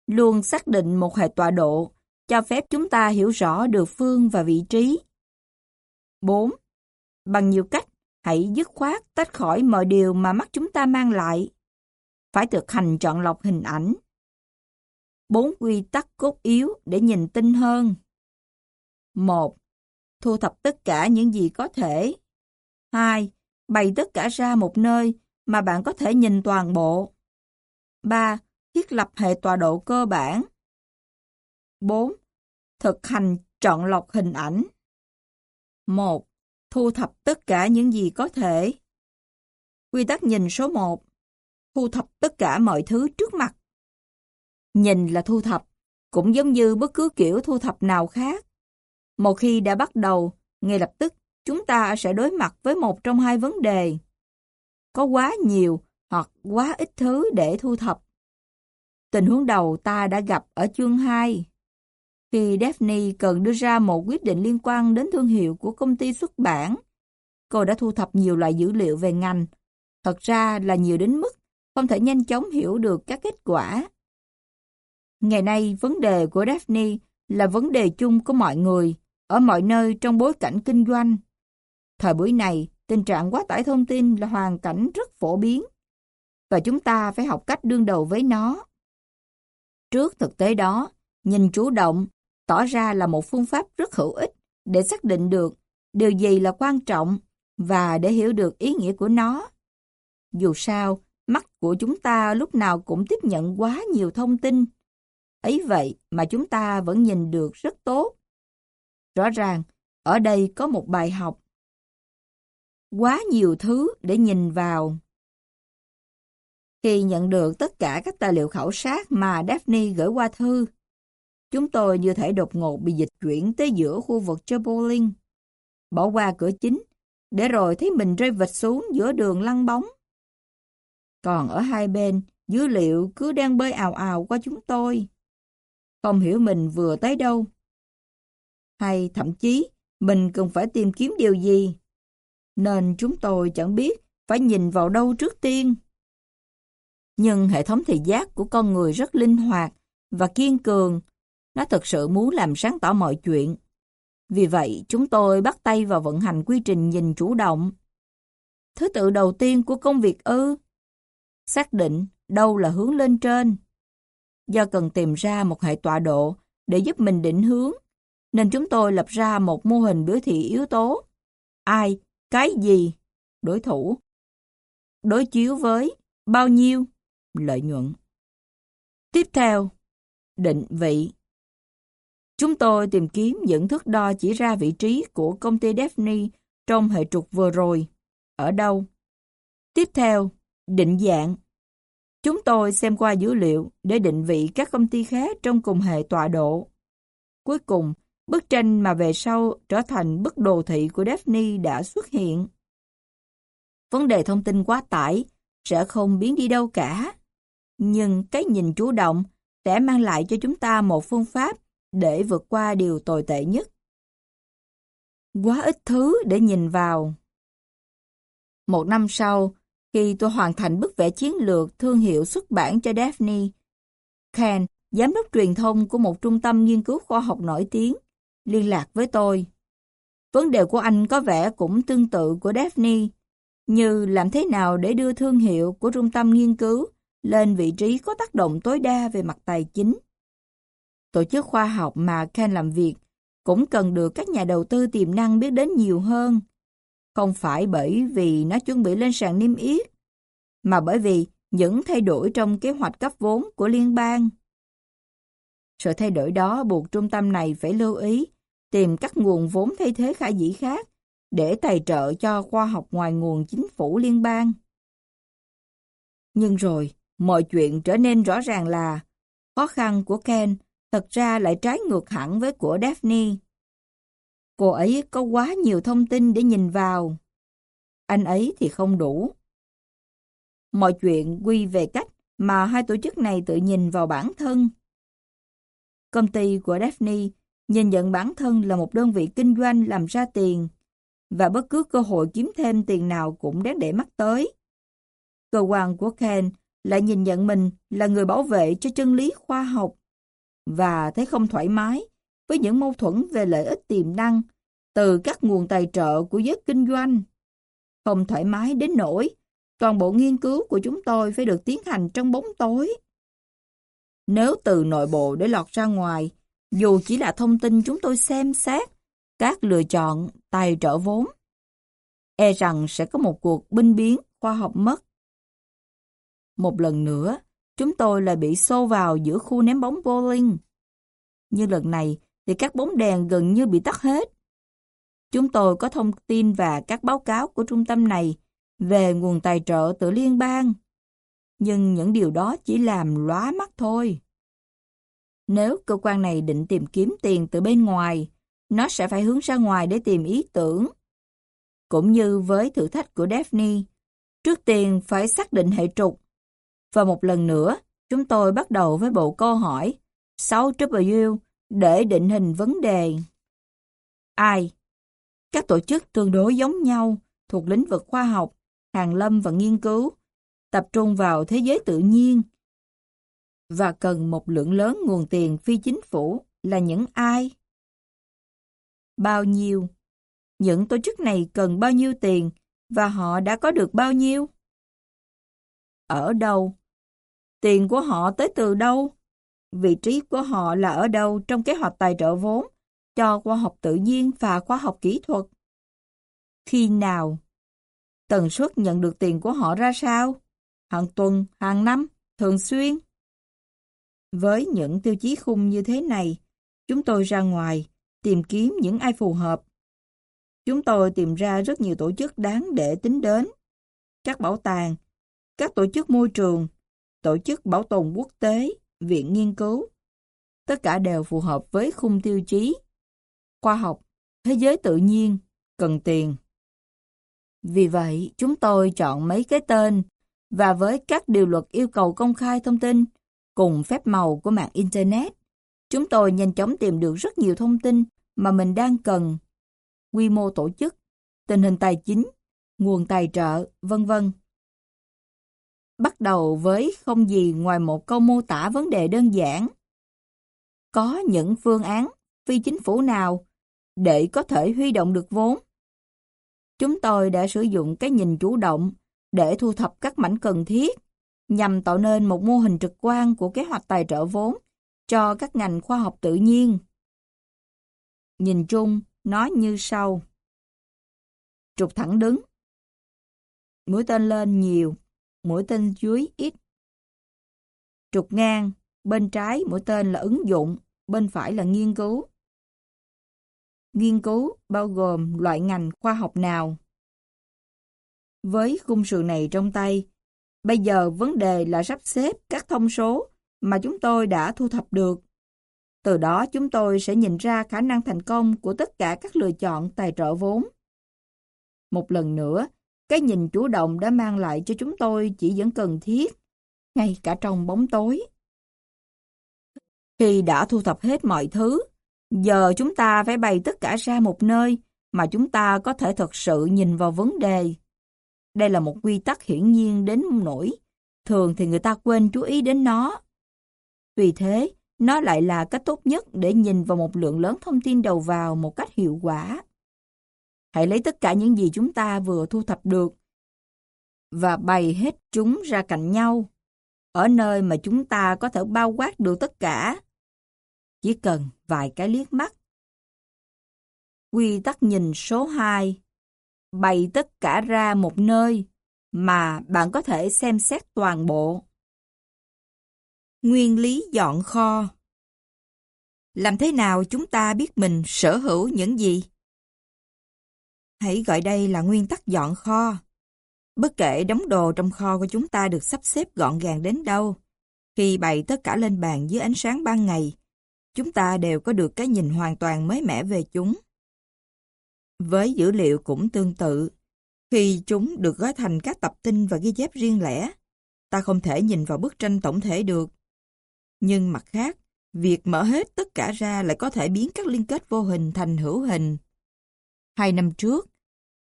Speaker 1: Luôn xác định một hệ tọa độ cho phép chúng ta hiểu rõ được phương và vị trí. 4. Bằng nhiều cách, hãy dứt khoát tách khỏi mọi điều mà mắt chúng ta mang lại. Phải thực hành chọn lọc hình ảnh. Bốn quy tắc cốt yếu để nhìn tinh hơn. 1. Thu thập tất cả những gì có thể. 2. Bày tất cả ra một nơi mà bạn có thể nhìn toàn bộ. 3. Thiết lập hệ tọa độ cơ bản. 4. Thực hành chọn lọc hình ảnh. 1. Thu thập tất cả những gì có thể. Quy tắc nhìn số 1. Thu thập tất cả mọi thứ trước mặt. Nhìn là thu thập, cũng giống như bất cứ kiểu thu thập nào khác. Một khi đã bắt đầu, ngay lập tức chúng ta sẽ đối mặt với một trong hai vấn đề. Có quá nhiều hoặc quá ít thứ để thu thập. Tình huống đầu ta đã gặp ở chương 2. Khi Daphne cần đưa ra một quyết định liên quan đến thương hiệu của công ty xuất bản, cô đã thu thập nhiều loại dữ liệu về ngành, thật ra là nhiều đến mức không thể nhanh chóng hiểu được các kết quả. Ngày nay, vấn đề của Daphne là vấn đề chung của mọi người, ở mọi nơi trong bối cảnh kinh doanh. Thời buổi này, tình trạng quá tải thông tin là hoàn cảnh rất phổ biến, và chúng ta phải học cách đương đầu với nó. Trước thực tế đó, nhìn chủ động tỏ ra là một phương pháp rất hữu ích để xác định được điều gì là quan trọng và để hiểu được ý nghĩa của nó. Dù sao, mắt của chúng ta lúc nào cũng tiếp nhận quá nhiều thông tin. Ấy vậy mà chúng ta vẫn nhìn được rất tốt. Rõ ràng, ở đây có một bài học. Quá nhiều thứ để nhìn vào. Khi nhận được tất cả các tài liệu khảo sát mà Daphne gửi qua thư, chúng tôi như thể đột ngột bị dịch chuyển tới giữa khu vực Chapolin, bỏ qua cửa chính, để rồi thấy mình rơi vịch xuống giữa đường lăn bóng. Còn ở hai bên, dữ liệu cứ đang bơi ào ào qua chúng tôi. Không hiểu mình vừa tới đâu. Hay thậm chí, mình cần phải tìm kiếm điều gì. Nên chúng tôi chẳng biết phải nhìn vào đâu trước tiên. Nhưng hệ thống thị giác của con người rất linh hoạt và kiên cường. Nó thực sự muốn làm sáng tỏ mọi chuyện. Vì vậy, chúng tôi bắt tay vào vận hành quy trình nhìn chủ động. Thứ tự đầu tiên của công việc ư? Xác định đâu là hướng lên trên. Do cần tìm ra một hệ tọa độ để giúp mình định hướng, nên chúng tôi lập ra một mô hình biểu thị yếu tố. Ai, cái gì, đối thủ. Đối chiếu với bao nhiêu, lợi nhuận. Tiếp theo, định vị. Chúng tôi tìm kiếm những thước đo chỉ ra vị trí của công ty Daphne trong hệ trục vừa rồi. Ở đâu? Tiếp theo, định dạng. Chúng tôi xem qua dữ liệu để định vị các công ty khác trong cùng hệ tọa độ. Cuối cùng, bức tranh mà về sau trở thành bức đồ thị của Daphne đã xuất hiện. Vấn đề thông tin quá tải sẽ không biến đi đâu cả. Nhưng cái nhìn chủ động sẽ mang lại cho chúng ta một phương pháp để vượt qua điều tồi tệ nhất. Quá ít thứ để nhìn vào. Một năm sau, khi tôi hoàn thành bức vẽ chiến lược thương hiệu xuất bản cho Daphne, Ken, giám đốc truyền thông của một trung tâm nghiên cứu khoa học nổi tiếng, liên lạc với tôi. Vấn đề của anh có vẻ cũng tương tự của Daphne, như làm thế nào để đưa thương hiệu của trung tâm nghiên cứu lên vị trí có tác động tối đa về mặt tài chính. Tổ chức khoa học mà Ken làm việc cũng cần được các nhà đầu tư tiềm năng biết đến nhiều hơn. Không phải bởi vì nó chuẩn bị lên sàn niêm yết, mà bởi vì những thay đổi trong kế hoạch cấp vốn của liên bang. Sự thay đổi đó buộc trung tâm này phải lưu ý tìm các nguồn vốn thay thế khả dĩ khác để tài trợ cho khoa học ngoài nguồn chính phủ liên bang. Nhưng rồi, mọi chuyện trở nên rõ ràng là khó khăn của Ken thật ra lại trái ngược hẳn với của Daphne. Cô ấy có quá nhiều thông tin để nhìn vào. Anh ấy thì không đủ. Mọi chuyện quy về cách mà hai tổ chức này tự nhìn vào bản thân. Công ty của Daphne nhìn nhận bản thân là một đơn vị kinh doanh làm ra tiền, và bất cứ cơ hội kiếm thêm tiền nào cũng đáng để mắt tới. Cơ quan của Ken lại nhìn nhận mình là người bảo vệ cho chân lý khoa học, và thấy không thoải mái với những mâu thuẫn về lợi ích tiềm năng từ các nguồn tài trợ của giới kinh doanh. Không thoải mái đến nỗi toàn bộ nghiên cứu của chúng tôi phải được tiến hành trong bóng tối. Nếu từ nội bộ để lọt ra ngoài, dù chỉ là thông tin chúng tôi xem xét, các lựa chọn tài trợ vốn, e rằng sẽ có một cuộc binh biến khoa học mất. Một lần nữa, chúng tôi lại bị xô vào giữa khu ném bóng bowling. Nhưng lần này thì các bóng đèn gần như bị tắt hết. Chúng tôi có thông tin và các báo cáo của trung tâm này về nguồn tài trợ từ liên bang. Nhưng những điều đó chỉ làm lóa mắt thôi. Nếu cơ quan này định tìm kiếm tiền từ bên ngoài, nó sẽ phải hướng ra ngoài để tìm ý tưởng. Cũng như với thử thách của Daphne, trước tiên phải xác định hệ trục. Và một lần nữa, chúng tôi bắt đầu với bộ câu hỏi 6W để định hình vấn đề. Ai? Các tổ chức tương đối giống nhau thuộc lĩnh vực khoa học, hàng lâm và nghiên cứu, tập trung vào thế giới tự nhiên và cần một lượng lớn nguồn tiền phi chính phủ là những ai? Bao nhiêu? Những tổ chức này cần bao nhiêu tiền và họ đã có được bao nhiêu? Ở đâu? Tiền của họ tới từ đâu? Vị trí của họ là ở đâu trong kế hoạch tài trợ vốn cho khoa học tự nhiên và khoa học kỹ thuật? Khi nào? Tần suất nhận được tiền của họ ra sao? Hàng tuần, hàng năm, thường xuyên? Với những tiêu chí khung như thế này, chúng tôi ra ngoài, tìm kiếm những ai phù hợp. Chúng tôi tìm ra rất nhiều tổ chức đáng để tính đến. Các bảo tàng, các tổ chức môi trường, tổ chức bảo tồn quốc tế, viện nghiên cứu. Tất cả đều phù hợp với khung tiêu chí. Khoa học, thế giới tự nhiên, cần tiền. Vì vậy, chúng tôi chọn mấy cái tên và với các điều luật yêu cầu công khai thông tin cùng phép màu của mạng Internet, chúng tôi nhanh chóng tìm được rất nhiều thông tin mà mình đang cần. Quy mô tổ chức, tình hình tài chính, nguồn tài trợ, vân vân. Bắt đầu với không gì ngoài một câu mô tả vấn đề đơn giản. Có những phương án phi chính phủ nào để có thể huy động được vốn? Chúng tôi đã sử dụng cái nhìn chủ động để thu thập các mảnh cần thiết nhằm tạo nên một mô hình trực quan của kế hoạch tài trợ vốn cho các ngành khoa học tự nhiên. Nhìn chung, nó như sau. Trục thẳng đứng. Mũi tên lên nhiều, mũi tên dưới ít. Trục ngang, bên trái mũi tên là ứng dụng, bên phải là nghiên cứu. Nghiên cứu bao gồm loại ngành khoa học nào. Với khung sườn này trong tay, bây giờ vấn đề là sắp xếp các thông số mà chúng tôi đã thu thập được. Từ đó chúng tôi sẽ nhìn ra khả năng thành công của tất cả các lựa chọn tài trợ vốn. Một lần nữa, cái nhìn chủ động đã mang lại cho chúng tôi chỉ dẫn cần thiết, ngay cả trong bóng tối. Khi đã thu thập hết mọi thứ, giờ chúng ta phải bày tất cả ra một nơi mà chúng ta có thể thật sự nhìn vào vấn đề. Đây là một quy tắc hiển nhiên đến nỗi, thường thì người ta quên chú ý đến nó. Vì thế, nó lại là cách tốt nhất để nhìn vào một lượng lớn thông tin đầu vào một cách hiệu quả. Hãy lấy tất cả những gì chúng ta vừa thu thập được và bày hết chúng ra cạnh nhau, ở nơi mà chúng ta có thể bao quát được tất cả. Chỉ cần vài cái liếc mắt. Quy tắc nhìn số 2 Bày tất cả ra một nơi mà bạn có thể xem xét toàn bộ. Nguyên lý dọn kho Làm thế nào chúng ta biết mình sở hữu những gì? Hãy gọi đây là nguyên tắc dọn kho. Bất kể đống đồ trong kho của chúng ta được sắp xếp gọn gàng đến đâu, khi bày tất cả lên bàn dưới ánh sáng ban ngày, chúng ta đều có được cái nhìn hoàn toàn mới mẻ về chúng. Với dữ liệu cũng tương tự, khi chúng được gói thành các tập tin và ghi chép riêng lẻ, ta không thể nhìn vào bức tranh tổng thể được. Nhưng mặt khác, việc mở hết tất cả ra lại có thể biến các liên kết vô hình thành hữu hình. Hai năm trước,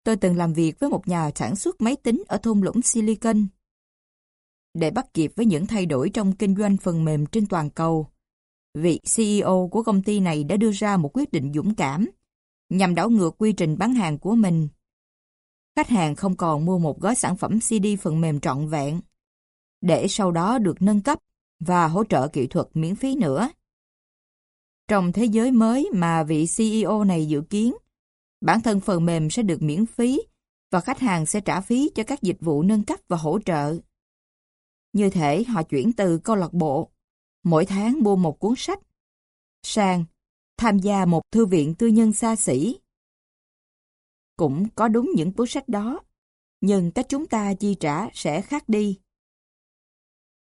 Speaker 1: tôi từng làm việc với một nhà sản xuất máy tính ở thung lũng Silicon. Để bắt kịp với những thay đổi trong kinh doanh phần mềm trên toàn cầu, vị CEO của công ty này đã đưa ra một quyết định dũng cảm nhằm đảo ngược quy trình bán hàng của mình. Khách hàng không còn mua một gói sản phẩm CD phần mềm trọn vẹn, để sau đó được nâng cấp và hỗ trợ kỹ thuật miễn phí nữa. Trong thế giới mới mà vị CEO này dự kiến, bản thân phần mềm sẽ được miễn phí và khách hàng sẽ trả phí cho các dịch vụ nâng cấp và hỗ trợ. Như thể họ chuyển từ câu lạc bộ, mỗi tháng mua một cuốn sách, sang tham gia một thư viện tư nhân xa xỉ. Cũng có đúng những cuốn sách đó, nhưng cách chúng ta chi trả sẽ khác đi.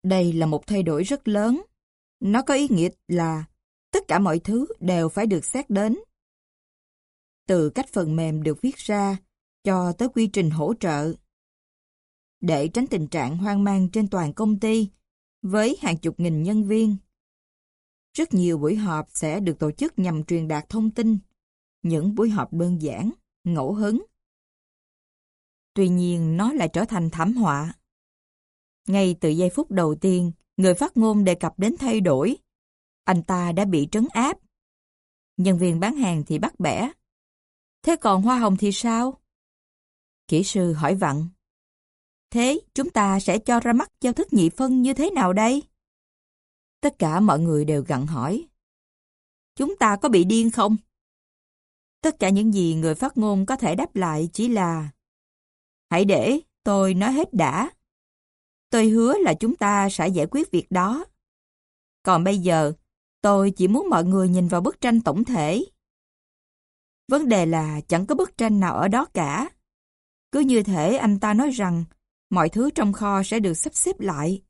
Speaker 1: Đây là một thay đổi rất lớn. Nó có ý nghĩa là tất cả mọi thứ đều phải được xét đến. Từ cách phần mềm được viết ra cho tới quy trình hỗ trợ. Để tránh tình trạng hoang mang trên toàn công ty với hàng chục nghìn nhân viên. Rất nhiều buổi họp sẽ được tổ chức nhằm truyền đạt thông tin, những buổi họp đơn giản, ngẫu hứng. Tuy nhiên nó lại trở thành thảm họa. Ngay từ giây phút đầu tiên, người phát ngôn đề cập đến thay đổi. Anh ta đã bị trấn áp. Nhân viên bán hàng thì bắt bẻ. Thế còn hoa hồng thì sao? Kỹ sư hỏi vặn. Thế chúng ta sẽ cho ra mắt giao thức nhị phân như thế nào đây? Tất cả mọi người đều gặn hỏi. Chúng ta có bị điên không? Tất cả những gì người phát ngôn có thể đáp lại chỉ là Hãy để tôi nói hết đã. Tôi hứa là chúng ta sẽ giải quyết việc đó. Còn bây giờ, tôi chỉ muốn mọi người nhìn vào bức tranh tổng thể. Vấn đề là chẳng có bức tranh nào ở đó cả. Cứ như thể anh ta nói rằng mọi thứ trong kho sẽ được sắp xếp lại.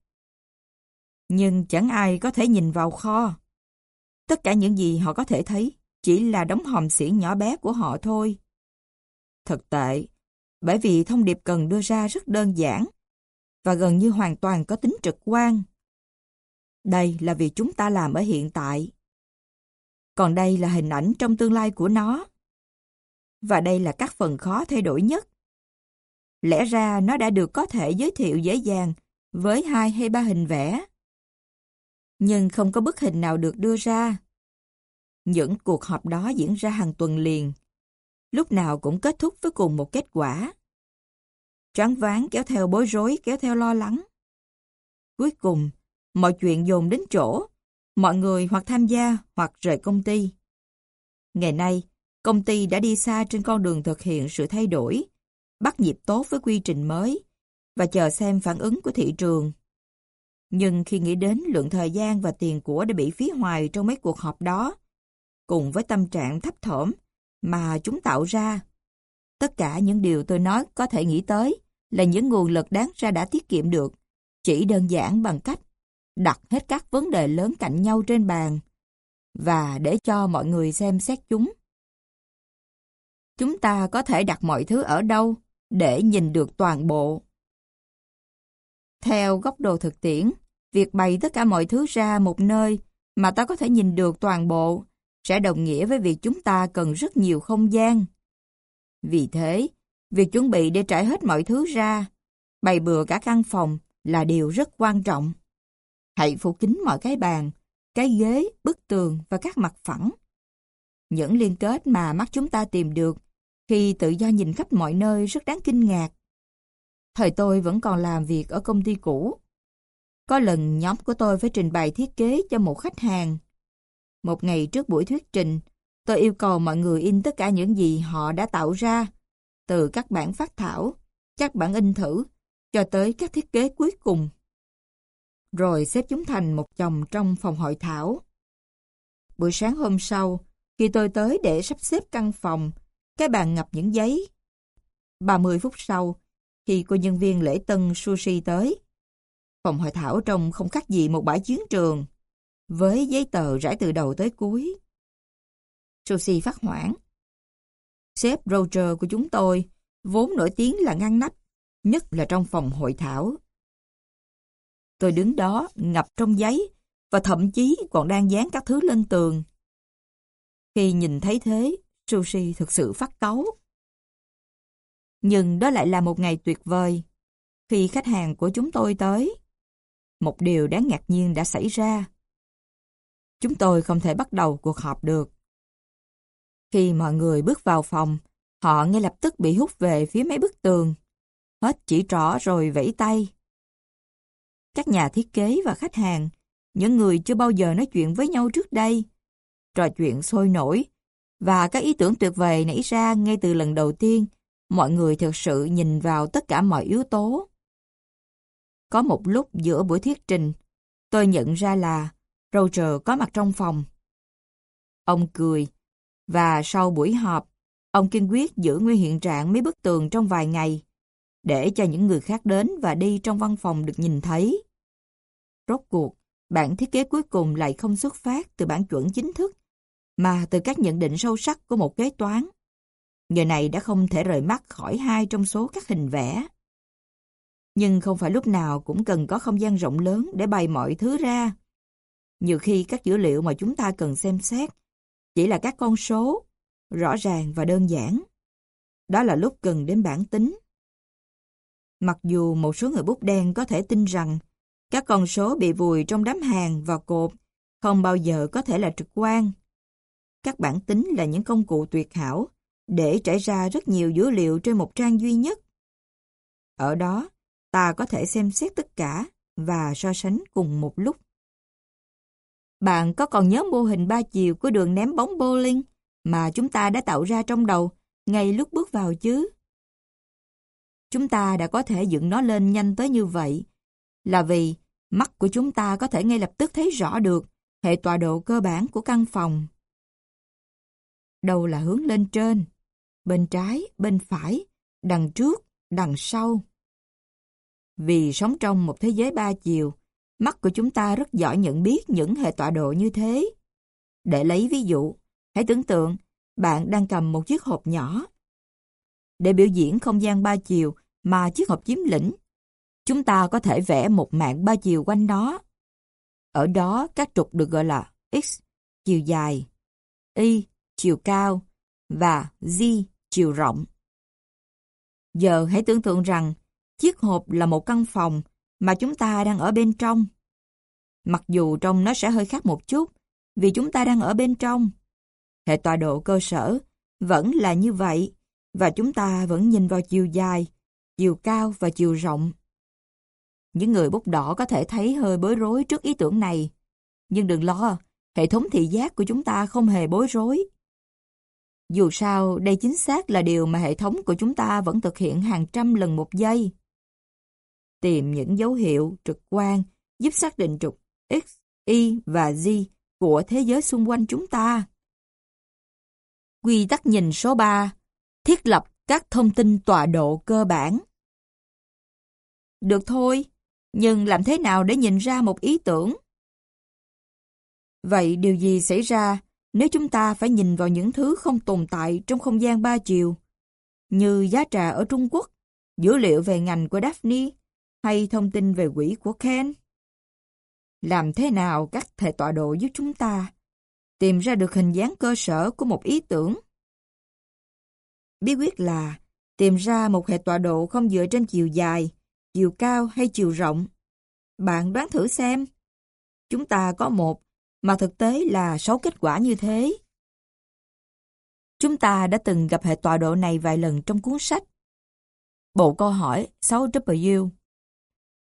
Speaker 1: Nhưng chẳng ai có thể nhìn vào kho. Tất cả những gì họ có thể thấy chỉ là đống hòm xiển nhỏ bé của họ thôi. Thật tệ, bởi vì thông điệp cần đưa ra rất đơn giản và gần như hoàn toàn có tính trực quan. Đây là việc chúng ta làm ở hiện tại. Còn đây là hình ảnh trong tương lai của nó. Và đây là các phần khó thay đổi nhất. Lẽ ra nó đã được có thể giới thiệu dễ dàng với hai hay ba hình vẽ nhưng không có bức hình nào được đưa ra. Những cuộc họp đó diễn ra hàng tuần liền, lúc nào cũng kết thúc với cùng một kết quả. Choáng váng kéo theo bối rối, kéo theo lo lắng. Cuối cùng, mọi chuyện dồn đến chỗ, mọi người hoặc tham gia hoặc rời công ty. Ngày nay, công ty đã đi xa trên con đường thực hiện sự thay đổi, bắt nhịp tốt với quy trình mới và chờ xem phản ứng của thị trường. Nhưng khi nghĩ đến lượng thời gian và tiền của đã bị phí hoài trong mấy cuộc họp đó, cùng với tâm trạng thấp thỏm mà chúng tạo ra, tất cả những điều tôi nói có thể nghĩ tới là những nguồn lực đáng ra đã tiết kiệm được, chỉ đơn giản bằng cách đặt hết các vấn đề lớn cạnh nhau trên bàn và để cho mọi người xem xét chúng. Chúng ta có thể đặt mọi thứ ở đâu để nhìn được toàn bộ. Theo góc độ thực tiễn, việc bày tất cả mọi thứ ra một nơi mà ta có thể nhìn được toàn bộ sẽ đồng nghĩa với việc chúng ta cần rất nhiều không gian. Vì thế, việc chuẩn bị để trải hết mọi thứ ra, bày bừa cả căn phòng là điều rất quan trọng. Hãy phủ kín mọi cái bàn, cái ghế, bức tường và các mặt phẳng. Những liên kết mà mắt chúng ta tìm được khi tự do nhìn khắp mọi nơi rất đáng kinh ngạc. Thời tôi vẫn còn làm việc ở công ty cũ. Có lần nhóm của tôi phải trình bày thiết kế cho một khách hàng. Một ngày trước buổi thuyết trình, tôi yêu cầu mọi người in tất cả những gì họ đã tạo ra, từ các bản phát thảo, các bản in thử, cho tới các thiết kế cuối cùng. Rồi xếp chúng thành một chồng trong phòng hội thảo. Buổi sáng hôm sau, khi tôi tới để sắp xếp căn phòng, cái bàn ngập những giấy. 30 phút sau, khi cô nhân viên lễ tân sushi tới, phòng hội thảo trông không khác gì một bãi chiến trường, với giấy tờ rải từ đầu tới cuối. Sushi phát hoảng. Sếp Roger của chúng tôi vốn nổi tiếng là ngăn nắp, nhất là trong phòng hội thảo. Tôi đứng đó ngập trong giấy và thậm chí còn đang dán các thứ lên tường. Khi nhìn thấy thế, Sushi thực sự phát cáu. Nhưng đó lại là một ngày tuyệt vời. Khi khách hàng của chúng tôi tới, một điều đáng ngạc nhiên đã xảy ra. Chúng tôi không thể bắt đầu cuộc họp được. Khi mọi người bước vào phòng, họ ngay lập tức bị hút về phía mấy bức tường. Hết chỉ trỏ rồi vẫy tay. Các nhà thiết kế và khách hàng, những người chưa bao giờ nói chuyện với nhau trước đây, trò chuyện sôi nổi, và các ý tưởng tuyệt vời nảy ra ngay từ lần đầu tiên, mọi người thực sự nhìn vào tất cả mọi yếu tố. Có một lúc giữa buổi thuyết trình, tôi nhận ra là Roger có mặt trong phòng. Ông cười, và sau buổi họp, ông kiên quyết giữ nguyên hiện trạng mấy bức tường trong vài ngày, để cho những người khác đến và đi trong văn phòng được nhìn thấy. Rốt cuộc, bản thiết kế cuối cùng lại không xuất phát từ bản chuẩn chính thức, mà từ các nhận định sâu sắc của một kế toán. Người này đã không thể rời mắt khỏi hai trong số các hình vẽ. Nhưng không phải lúc nào cũng cần có không gian rộng lớn để bày mọi thứ ra. Nhiều khi các dữ liệu mà chúng ta cần xem xét chỉ là các con số, rõ ràng và đơn giản. Đó là lúc cần đến bản tính. Mặc dù một số người bút đen có thể tin rằng các con số bị vùi trong đám hàng và cột không bao giờ có thể là trực quan. Các bản tính là những công cụ tuyệt hảo để trải ra rất nhiều dữ liệu trên một trang duy nhất. Ở đó, ta có thể xem xét tất cả và so sánh cùng một lúc. Bạn có còn nhớ mô hình ba chiều của đường ném bóng bowling mà chúng ta đã tạo ra trong đầu ngay lúc bước vào chứ? Chúng ta đã có thể dựng nó lên nhanh tới như vậy là vì mắt của chúng ta có thể ngay lập tức thấy rõ được hệ tọa độ cơ bản của căn phòng. Đầu là hướng lên trên, bên trái, bên phải, đằng trước, đằng sau. Vì sống trong một thế giới ba chiều, mắt của chúng ta rất giỏi nhận biết những hệ tọa độ như thế. Để lấy ví dụ, hãy tưởng tượng bạn đang cầm một chiếc hộp nhỏ. Để biểu diễn không gian ba chiều mà chiếc hộp chiếm lĩnh, chúng ta có thể vẽ một mạng ba chiều quanh nó. Ở đó các trục được gọi là x, chiều dài, y, chiều cao và di chiều rộng. Giờ hãy tưởng tượng rằng chiếc hộp là một căn phòng mà chúng ta đang ở bên trong. Mặc dù trông nó sẽ hơi khác một chút vì chúng ta đang ở bên trong. Hệ tọa độ cơ sở vẫn là như vậy và chúng ta vẫn nhìn vào chiều dài, chiều cao và chiều rộng. Những người bút đỏ có thể thấy hơi bối rối trước ý tưởng này. Nhưng đừng lo, hệ thống thị giác của chúng ta không hề bối rối. Dù sao, đây chính xác là điều mà hệ thống của chúng ta vẫn thực hiện hàng trăm lần một giây. Tìm những dấu hiệu trực quan giúp xác định trục X, Y và Z của thế giới xung quanh chúng ta. Quy tắc nhìn số 3 Thiết lập các thông tin tọa độ cơ bản Được thôi, nhưng làm thế nào để nhìn ra một ý tưởng? Vậy điều gì xảy ra nếu chúng ta phải nhìn vào những thứ không tồn tại trong không gian ba chiều? Như giá trà ở Trung Quốc, dữ liệu về ngành của Daphne hay thông tin về quỹ của Ken? Làm thế nào các thầy tọa độ giúp chúng ta tìm ra được hình dáng cơ sở của một ý tưởng? Bí quyết là tìm ra một hệ tọa độ không dựa trên chiều dài, chiều cao hay chiều rộng. Bạn đoán thử xem. Chúng ta có một, mà thực tế là sáu kết quả như thế. Chúng ta đã từng gặp hệ tọa độ này vài lần trong cuốn sách. Bộ câu hỏi 6W.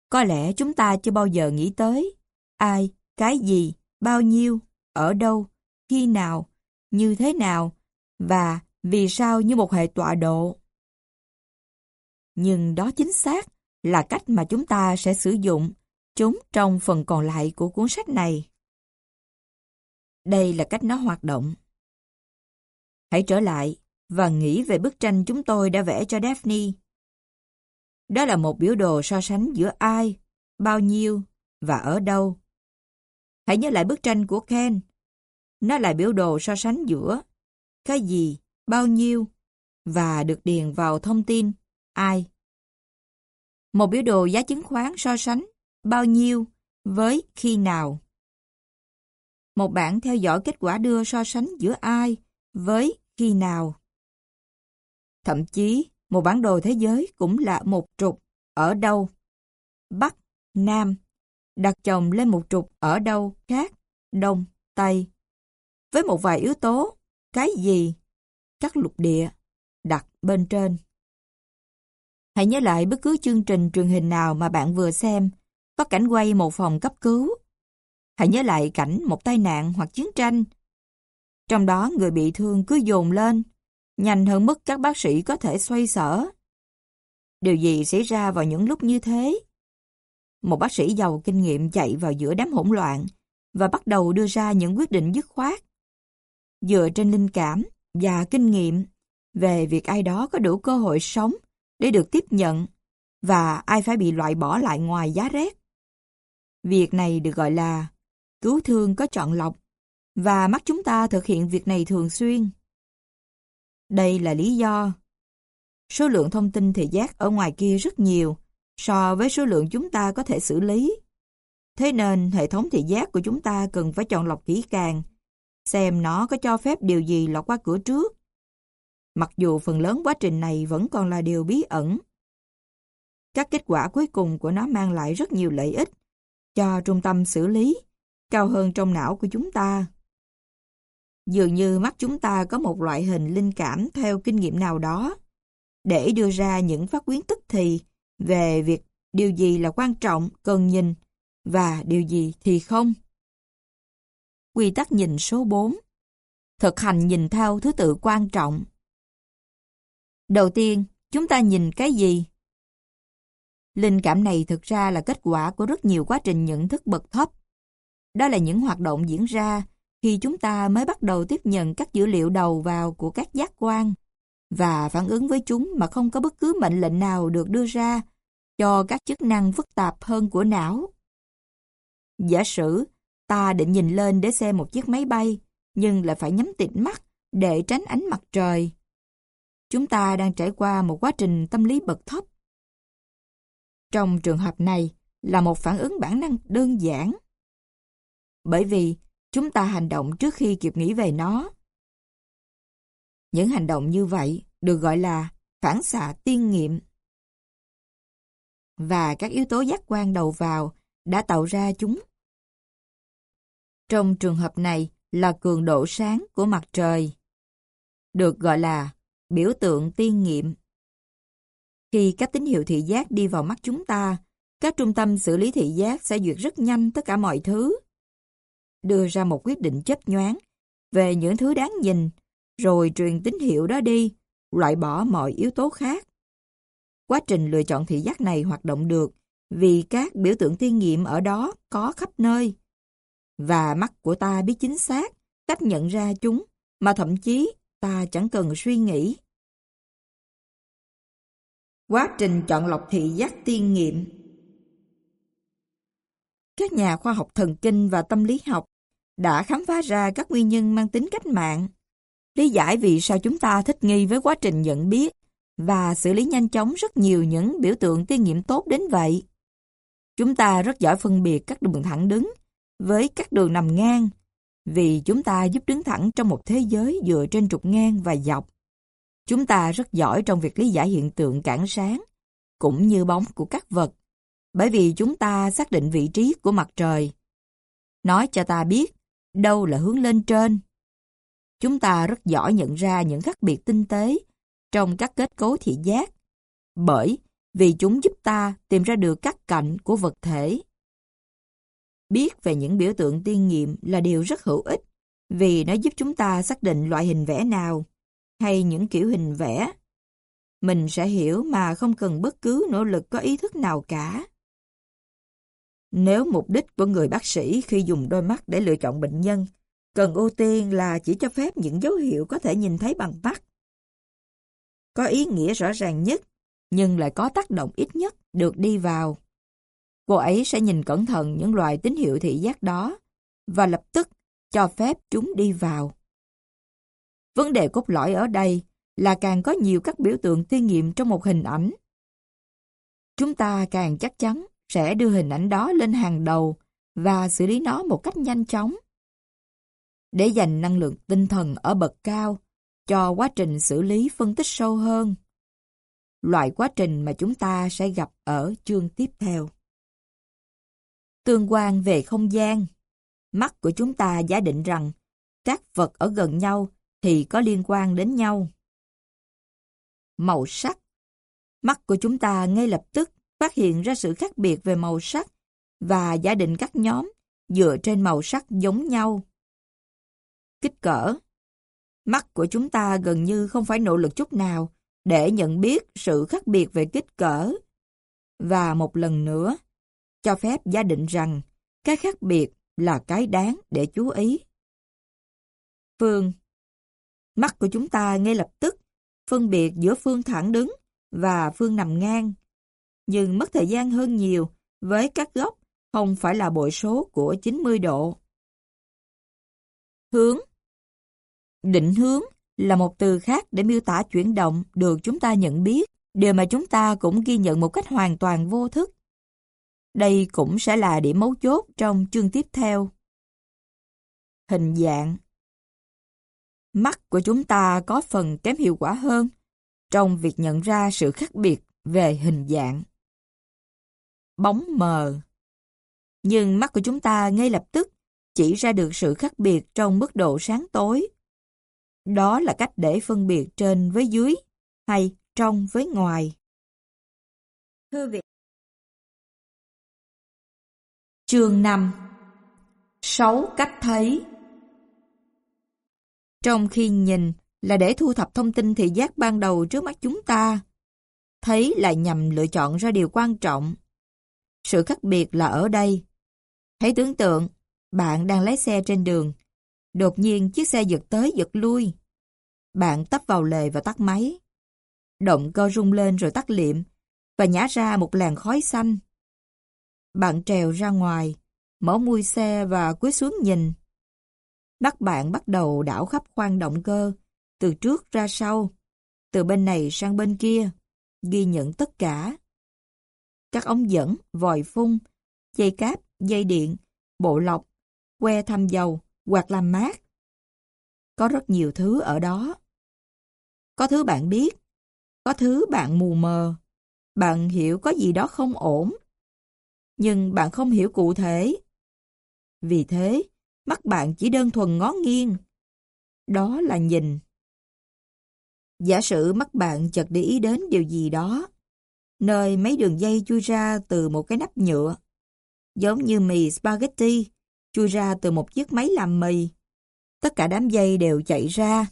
Speaker 1: Có lẽ chúng ta chưa bao giờ nghĩ tới ai, cái gì, bao nhiêu, ở đâu, khi nào, như thế nào và vì sao như một hệ tọa độ. Nhưng đó chính xác là cách mà chúng ta sẽ sử dụng chúng trong phần còn lại của cuốn sách này. Đây là cách nó hoạt động. Hãy trở lại và nghĩ về bức tranh chúng tôi đã vẽ cho Daphne. Đó là một biểu đồ so sánh giữa ai, bao nhiêu và ở đâu. Hãy nhớ lại bức tranh của Ken. Nó là biểu đồ so sánh giữa cái gì, bao nhiêu và được điền vào thông tin ai. Một biểu đồ giá chứng khoán so sánh bao nhiêu với khi nào. Một bảng theo dõi kết quả đưa so sánh giữa ai với khi nào. Thậm chí, một bản đồ thế giới cũng là một trục ở đâu. Bắc, Nam, đặt chồng lên một trục ở đâu khác, Đông, Tây. Với một vài yếu tố, cái gì, các lục địa, đặt bên trên. Hãy nhớ lại bất cứ chương trình truyền hình nào mà bạn vừa xem, có cảnh quay một phòng cấp cứu. Hãy nhớ lại cảnh một tai nạn hoặc chiến tranh. Trong đó người bị thương cứ dồn lên, nhanh hơn mức các bác sĩ có thể xoay sở. Điều gì xảy ra vào những lúc như thế? Một bác sĩ giàu kinh nghiệm chạy vào giữa đám hỗn loạn và bắt đầu đưa ra những quyết định dứt khoát. Dựa trên linh cảm và kinh nghiệm về việc ai đó có đủ cơ hội sống để được tiếp nhận và ai phải bị loại bỏ lại ngoài giá rét. Việc này được gọi là cứu thương có chọn lọc và mắt chúng ta thực hiện việc này thường xuyên. Đây là lý do. Số lượng thông tin thị giác ở ngoài kia rất nhiều so với số lượng chúng ta có thể xử lý. Thế nên hệ thống thị giác của chúng ta cần phải chọn lọc kỹ càng, xem nó có cho phép điều gì lọt qua cửa trước. Mặc dù phần lớn quá trình này vẫn còn là điều bí ẩn. Các kết quả cuối cùng của nó mang lại rất nhiều lợi ích cho trung tâm xử lý, cao hơn trong não của chúng ta. Dường như mắt chúng ta có một loại hình linh cảm theo kinh nghiệm nào đó, để đưa ra những phát quyến tức thì về việc điều gì là quan trọng, cần nhìn, và điều gì thì không. Quy tắc nhìn số 4 Thực hành nhìn theo thứ tự quan trọng. Đầu tiên, chúng ta nhìn cái gì? Linh cảm này thực ra là kết quả của rất nhiều quá trình nhận thức bậc thấp. Đó là những hoạt động diễn ra khi chúng ta mới bắt đầu tiếp nhận các dữ liệu đầu vào của các giác quan và phản ứng với chúng mà không có bất cứ mệnh lệnh nào được đưa ra cho các chức năng phức tạp hơn của não. Giả sử, ta định nhìn lên để xem một chiếc máy bay, nhưng lại phải nhắm tịt mắt để tránh ánh mặt trời. Chúng ta đang trải qua một quá trình tâm lý bậc thấp. Trong trường hợp này là một phản ứng bản năng đơn giản. Bởi vì chúng ta hành động trước khi kịp nghĩ về nó. Những hành động như vậy được gọi là phản xạ tiên nghiệm. Và các yếu tố giác quan đầu vào đã tạo ra chúng. Trong trường hợp này là cường độ sáng của mặt trời. Được gọi là biểu tượng tiên nghiệm. Khi các tín hiệu thị giác đi vào mắt chúng ta, các trung tâm xử lý thị giác sẽ duyệt rất nhanh tất cả mọi thứ. Đưa ra một quyết định chấp nhoáng về những thứ đáng nhìn, rồi truyền tín hiệu đó đi, loại bỏ mọi yếu tố khác. Quá trình lựa chọn thị giác này hoạt động được vì các biểu tượng tiên nghiệm ở đó có khắp nơi. Và mắt của ta biết chính xác cách nhận ra chúng, mà thậm chí ta chẳng cần suy nghĩ. Quá trình chọn lọc thị giác tiên nghiệm Các nhà khoa học thần kinh và tâm lý học đã khám phá ra các nguyên nhân mang tính cách mạng, lý giải vì sao chúng ta thích nghi với quá trình nhận biết và xử lý nhanh chóng rất nhiều những biểu tượng tiên nghiệm tốt đến vậy. Chúng ta rất giỏi phân biệt các đường thẳng đứng với các đường nằm ngang, vì chúng ta giúp đứng thẳng trong một thế giới dựa trên trục ngang và dọc. Chúng ta rất giỏi trong việc lý giải hiện tượng cản sáng, cũng như bóng của các vật, bởi vì chúng ta xác định vị trí của mặt trời. Nói cho ta biết đâu là hướng lên trên. Chúng ta rất giỏi nhận ra những khác biệt tinh tế trong các kết cấu thị giác, bởi vì chúng giúp ta tìm ra được các cạnh của vật thể. Biết về những biểu tượng tiên nghiệm là điều rất hữu ích, vì nó giúp chúng ta xác định loại hình vẽ nào, hay những kiểu hình vẽ. Mình sẽ hiểu mà không cần bất cứ nỗ lực có ý thức nào cả. Nếu mục đích của người bác sĩ khi dùng đôi mắt để lựa chọn bệnh nhân, cần ưu tiên là chỉ cho phép những dấu hiệu có thể nhìn thấy bằng mắt. Có ý nghĩa rõ ràng nhất, nhưng lại có tác động ít nhất được đi vào. Cô ấy sẽ nhìn cẩn thận những loại tín hiệu thị giác đó và lập tức cho phép chúng đi vào. Vấn đề cốt lõi ở đây là càng có nhiều các biểu tượng tiên nghiệm trong một hình ảnh. Chúng ta càng chắc chắn sẽ đưa hình ảnh đó lên hàng đầu và xử lý nó một cách nhanh chóng. Để dành năng lượng tinh thần ở bậc cao cho quá trình xử lý phân tích sâu hơn. Loại quá trình mà chúng ta sẽ gặp ở chương tiếp theo. Tương quan về không gian, Mắt của chúng ta giả định rằng các vật ở gần nhau thì có liên quan đến nhau. Màu sắc, Mắt của chúng ta ngay lập tức phát hiện ra sự khác biệt về màu sắc và giả định các nhóm dựa trên màu sắc giống nhau. Kích cỡ Mắt của chúng ta gần như không phải nỗ lực chút nào để nhận biết sự khác biệt về kích cỡ. Và một lần nữa, cho phép giả định rằng cái khác biệt là cái đáng để chú ý. Phương Mắt của chúng ta ngay lập tức phân biệt giữa phương thẳng đứng và phương nằm ngang, nhưng mất thời gian hơn nhiều với các góc không phải là bội số của 90 độ. Hướng Định hướng là một từ khác để miêu tả chuyển động được chúng ta nhận biết, điều mà chúng ta cũng ghi nhận một cách hoàn toàn vô thức. Đây cũng sẽ là điểm mấu chốt trong chương tiếp theo. Hình dạng Mắt của chúng ta có phần kém hiệu quả hơn trong việc nhận ra sự khác biệt về hình dạng. Bóng mờ Nhưng mắt của chúng ta ngay lập tức chỉ ra được sự khác biệt trong mức độ sáng tối. Đó là cách để phân biệt trên với dưới hay trong với ngoài. Thưa vị Chương 5 Sáu cách thấy Trong khi nhìn là để thu thập thông tin thị giác ban đầu trước mắt chúng ta, thấy là nhằm lựa chọn ra điều quan trọng. Sự khác biệt là ở đây. Hãy tưởng tượng, bạn đang lái xe trên đường. Đột nhiên chiếc xe giật tới giật lui. Bạn tấp vào lề và tắt máy. Động cơ rung lên rồi tắt liệm và nhả ra một làn khói xanh. Bạn trèo ra ngoài, mở mui xe và cúi xuống nhìn. Mắt bạn bắt đầu đảo khắp khoang động cơ, từ trước ra sau, từ bên này sang bên kia, ghi nhận tất cả. Các ống dẫn, vòi phun, dây cáp, dây điện, bộ lọc, que thăm dầu, quạt làm mát. Có rất nhiều thứ ở đó. Có thứ bạn biết, có thứ bạn mù mờ. Bạn hiểu có gì đó không ổn, nhưng bạn không hiểu cụ thể. Vì thế, mắt bạn chỉ đơn thuần ngó nghiêng. Đó là nhìn. Giả sử mắt bạn chợt để ý đến điều gì đó, nơi mấy đường dây chui ra từ một cái nắp nhựa, giống như mì spaghetti chui ra từ một chiếc máy làm mì. Tất cả đám dây đều chạy ra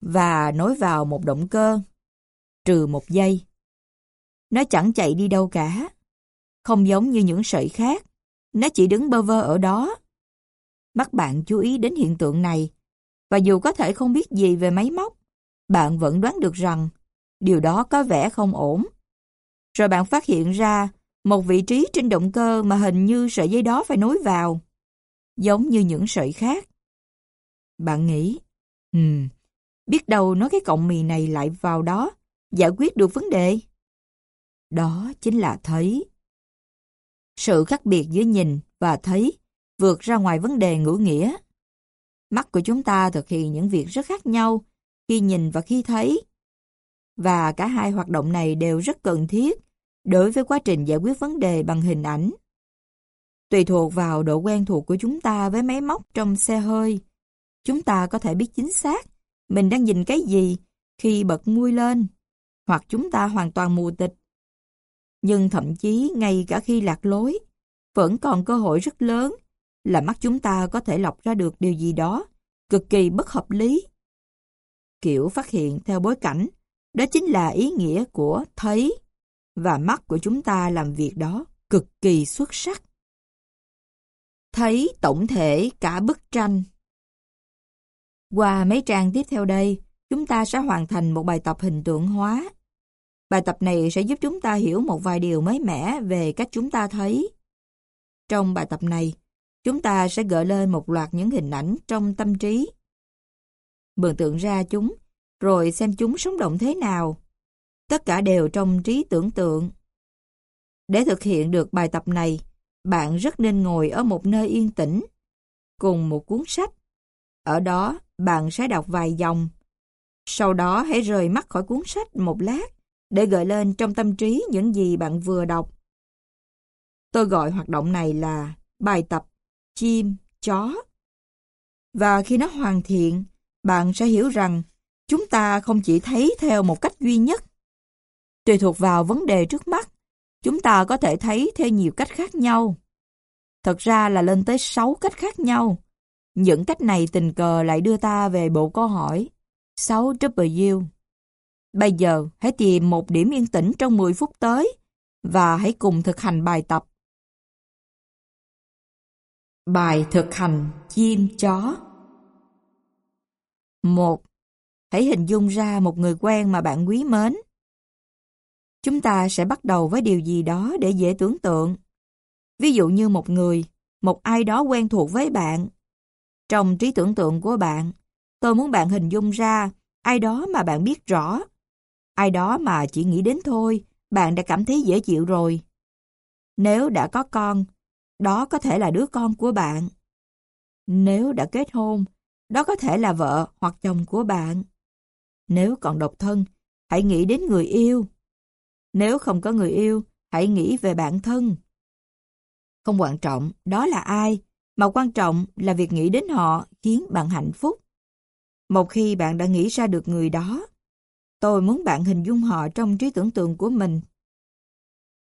Speaker 1: và nối vào một động cơ, trừ một dây. Nó chẳng chạy đi đâu cả. Không giống như những sợi khác, nó chỉ đứng bơ vơ ở đó. Mắt bạn chú ý đến hiện tượng này, và dù có thể không biết gì về máy móc, bạn vẫn đoán được rằng điều đó có vẻ không ổn. Rồi bạn phát hiện ra một vị trí trên động cơ mà hình như sợi dây đó phải nối vào. giống như những sợi khác. Bạn nghĩ, hmm, biết đâu nói cái cọng mì này lại vào đó, giải quyết được vấn đề. Đó chính là thấy. Sự khác biệt giữa nhìn và thấy vượt ra ngoài vấn đề ngữ nghĩa. Mắt của chúng ta thực hiện những việc rất khác nhau khi nhìn và khi thấy. Và cả hai hoạt động này đều rất cần thiết đối với quá trình giải quyết vấn đề bằng hình ảnh. Tùy thuộc vào độ quen thuộc của chúng ta với máy móc trong xe hơi, chúng ta có thể biết chính xác mình đang nhìn cái gì khi bật mui lên, hoặc chúng ta hoàn toàn mù tịch. Nhưng thậm chí ngay cả khi lạc lối, vẫn còn cơ hội rất lớn là mắt chúng ta có thể lọc ra được điều gì đó cực kỳ bất hợp lý. Kiểu phát hiện theo bối cảnh, đó chính là ý nghĩa của thấy, và mắt của chúng ta làm việc đó cực kỳ xuất sắc. Thấy tổng thể cả bức tranh. Qua mấy trang tiếp theo đây, chúng ta sẽ hoàn thành một bài tập hình tượng hóa. Bài tập này sẽ giúp chúng ta hiểu một vài điều mới mẻ về cách chúng ta thấy. Trong bài tập này, chúng ta sẽ gợi lên một loạt những hình ảnh trong tâm trí. Mường tượng ra chúng, rồi xem chúng sống động thế nào. Tất cả đều trong trí tưởng tượng. Để thực hiện được bài tập này, bạn rất nên ngồi ở một nơi yên tĩnh, cùng một cuốn sách. Ở đó, bạn sẽ đọc vài dòng. Sau đó hãy rời mắt khỏi cuốn sách một lát để gợi lên trong tâm trí những gì bạn vừa đọc. Tôi gọi hoạt động này là bài tập chim, chó. Và khi nó hoàn thiện, bạn sẽ hiểu rằng chúng ta không chỉ thấy theo một cách duy nhất. Tùy thuộc vào vấn đề trước mắt, chúng ta có thể thấy theo nhiều cách khác nhau. Thật ra là lên tới 6 cách khác nhau. Những cách này tình cờ lại đưa ta về bộ câu hỏi 6W. Bây giờ, hãy tìm một điểm yên tĩnh trong 10 phút tới và hãy cùng thực hành bài tập. Bài thực hành chim chó 1. Hãy hình dung ra một người quen mà bạn quý mến. Chúng ta sẽ bắt đầu với điều gì đó để dễ tưởng tượng. Ví dụ như một người, một ai đó quen thuộc với bạn. Trong trí tưởng tượng của bạn, tôi muốn bạn hình dung ra ai đó mà bạn biết rõ. Ai đó mà chỉ nghĩ đến thôi, bạn đã cảm thấy dễ chịu rồi. Nếu đã có con, đó có thể là đứa con của bạn. Nếu đã kết hôn, đó có thể là vợ hoặc chồng của bạn. Nếu còn độc thân, hãy nghĩ đến người yêu. Nếu không có người yêu, hãy nghĩ về bản thân. Không quan trọng đó là ai, mà quan trọng là việc nghĩ đến họ khiến bạn hạnh phúc. Một khi bạn đã nghĩ ra được người đó, tôi muốn bạn hình dung họ trong trí tưởng tượng của mình.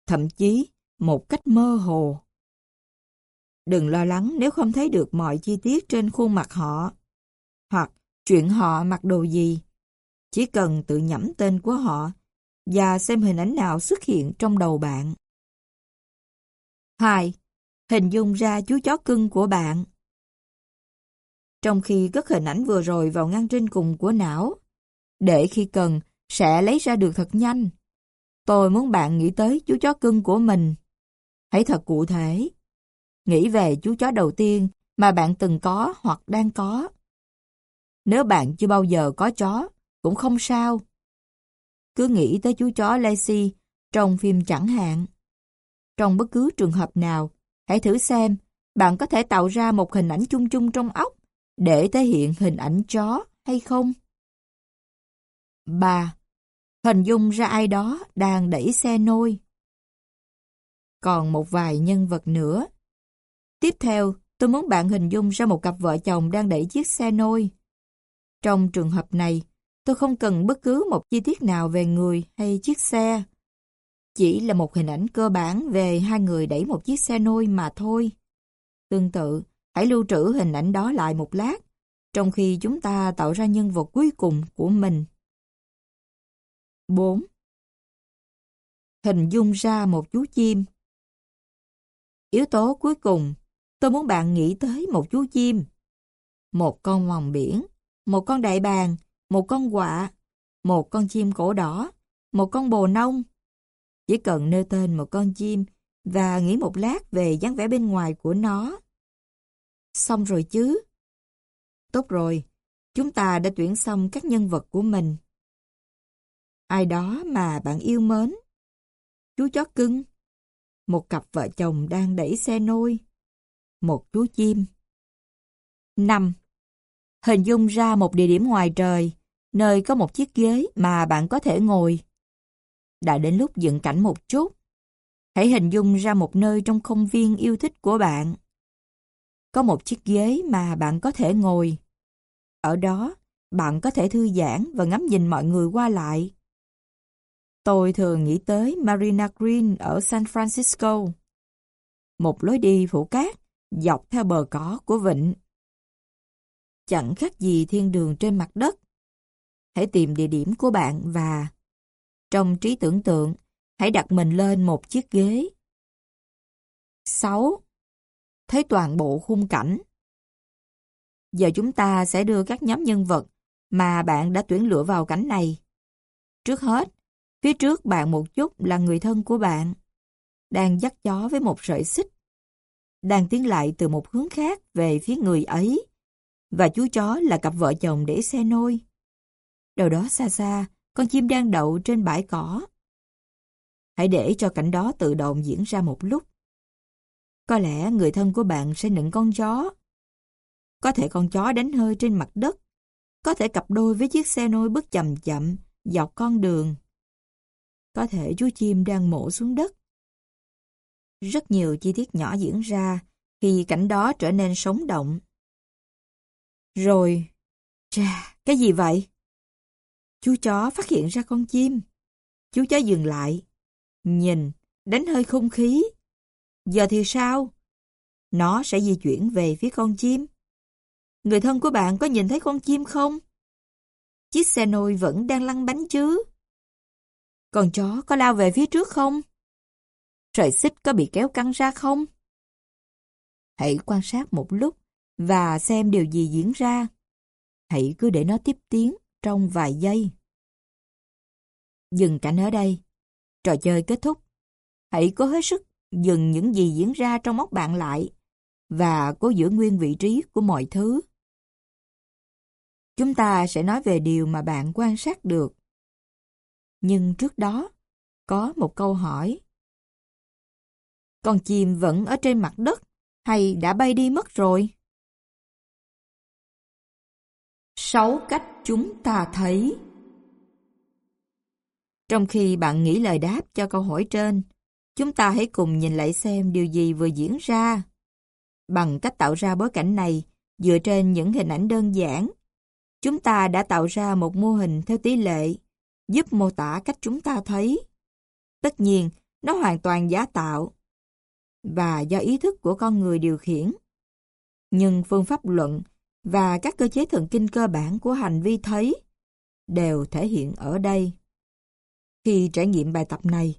Speaker 1: Thậm chí, một cách mơ hồ. Đừng lo lắng nếu không thấy được mọi chi tiết trên khuôn mặt họ, hoặc chuyện họ mặc đồ gì. Chỉ cần tự nhẩm tên của họ và xem hình ảnh nào xuất hiện trong đầu bạn. 2. Hình dung ra chú chó cưng của bạn. Trong khi cất hình ảnh vừa rồi vào ngăn trên cùng của não, để khi cần sẽ lấy ra được thật nhanh. Tôi muốn bạn nghĩ tới chú chó cưng của mình. Hãy thật cụ thể. Nghĩ về chú chó đầu tiên mà bạn từng có hoặc đang có. Nếu bạn chưa bao giờ có chó, cũng không sao. Cứ nghĩ tới chú chó Lacey trong phim chẳng hạn. Trong bất cứ trường hợp nào, hãy thử xem bạn có thể tạo ra một hình ảnh chung chung trong óc để thể hiện hình ảnh chó hay không. 3. Hình dung ra ai đó đang đẩy xe nôi. Còn một vài nhân vật nữa. Tiếp theo, tôi muốn bạn hình dung ra một cặp vợ chồng đang đẩy chiếc xe nôi. Trong trường hợp này, tôi không cần bất cứ một chi tiết nào về người hay chiếc xe. Chỉ là một hình ảnh cơ bản về hai người đẩy một chiếc xe nôi mà thôi. Tương tự, hãy lưu trữ hình ảnh đó lại một lát, trong khi chúng ta tạo ra nhân vật cuối cùng của mình. 4. Hình dung ra một chú chim. Yếu tố cuối cùng, tôi muốn bạn nghĩ tới một chú chim. Một con hoàng biển, một con đại bàng, một con quạ, một con chim cổ đỏ, một con bồ nông. Chỉ cần nêu tên một con chim và nghĩ một lát về dáng vẻ bên ngoài của nó. Xong rồi chứ? Tốt rồi, chúng ta đã tuyển xong các nhân vật của mình. Ai đó mà bạn yêu mến. Chú chó cưng. Một cặp vợ chồng đang đẩy xe nôi. Một chú chim. 5. Hình dung ra một địa điểm ngoài trời, nơi có một chiếc ghế mà bạn có thể ngồi. Đã đến lúc dựng cảnh một chút. Hãy hình dung ra một nơi trong công viên yêu thích của bạn. Có một chiếc ghế mà bạn có thể ngồi. Ở đó, bạn có thể thư giãn và ngắm nhìn mọi người qua lại. Tôi thường nghĩ tới Marina Green ở San Francisco. Một lối đi phủ cát dọc theo bờ cỏ của vịnh. Chẳng khác gì thiên đường trên mặt đất. Hãy tìm địa điểm của bạn và trong trí tưởng tượng, hãy đặt mình lên một chiếc ghế. 6. Thấy toàn bộ khung cảnh Giờ chúng ta sẽ đưa các nhóm nhân vật mà bạn đã tuyển lựa vào cảnh này. Trước hết, phía trước bạn một chút là người thân của bạn, đang dắt chó với một sợi xích, đang tiến lại từ một hướng khác về phía người ấy, và chú chó là cặp vợ chồng để xe nôi. Đầu đó xa xa, con chim đang đậu trên bãi cỏ. Hãy để cho cảnh đó tự động diễn ra một lúc. Có lẽ người thân của bạn sẽ nựng con chó. Có thể con chó đánh hơi trên mặt đất. Có thể cặp đôi với chiếc xe nôi bước chậm chậm dọc con đường. Có thể chú chim đang mổ xuống đất. Rất nhiều chi tiết nhỏ diễn ra khi cảnh đó trở nên sống động. Rồi, chà, cái gì vậy? Chú chó phát hiện ra con chim. Chú chó dừng lại. Nhìn, đánh hơi không khí. Giờ thì sao? Nó sẽ di chuyển về phía con chim. Người thân của bạn có nhìn thấy con chim không? Chiếc xe nôi vẫn đang lăn bánh chứ? Con chó có lao về phía trước không? Sợi xích có bị kéo căng ra không? Hãy quan sát một lúc và xem điều gì diễn ra. Hãy cứ để nó tiếp tiến trong vài giây. Dừng cảnh ở đây. Trò chơi kết thúc. Hãy cố hết sức dừng những gì diễn ra trong óc bạn lại và cố giữ nguyên vị trí của mọi thứ. Chúng ta sẽ nói về điều mà bạn quan sát được. Nhưng trước đó, có một câu hỏi. Con chim vẫn ở trên mặt đất hay đã bay đi mất rồi? Sáu cách chúng ta thấy Trong khi bạn nghĩ lời đáp cho câu hỏi trên, chúng ta hãy cùng nhìn lại xem điều gì vừa diễn ra. Bằng cách tạo ra bối cảnh này, dựa trên những hình ảnh đơn giản, chúng ta đã tạo ra một mô hình theo tỷ lệ, giúp mô tả cách chúng ta thấy. Tất nhiên, nó hoàn toàn giả tạo và do ý thức của con người điều khiển. Nhưng phương pháp luận và các cơ chế thần kinh cơ bản của hành vi thấy đều thể hiện ở đây. Khi trải nghiệm bài tập này,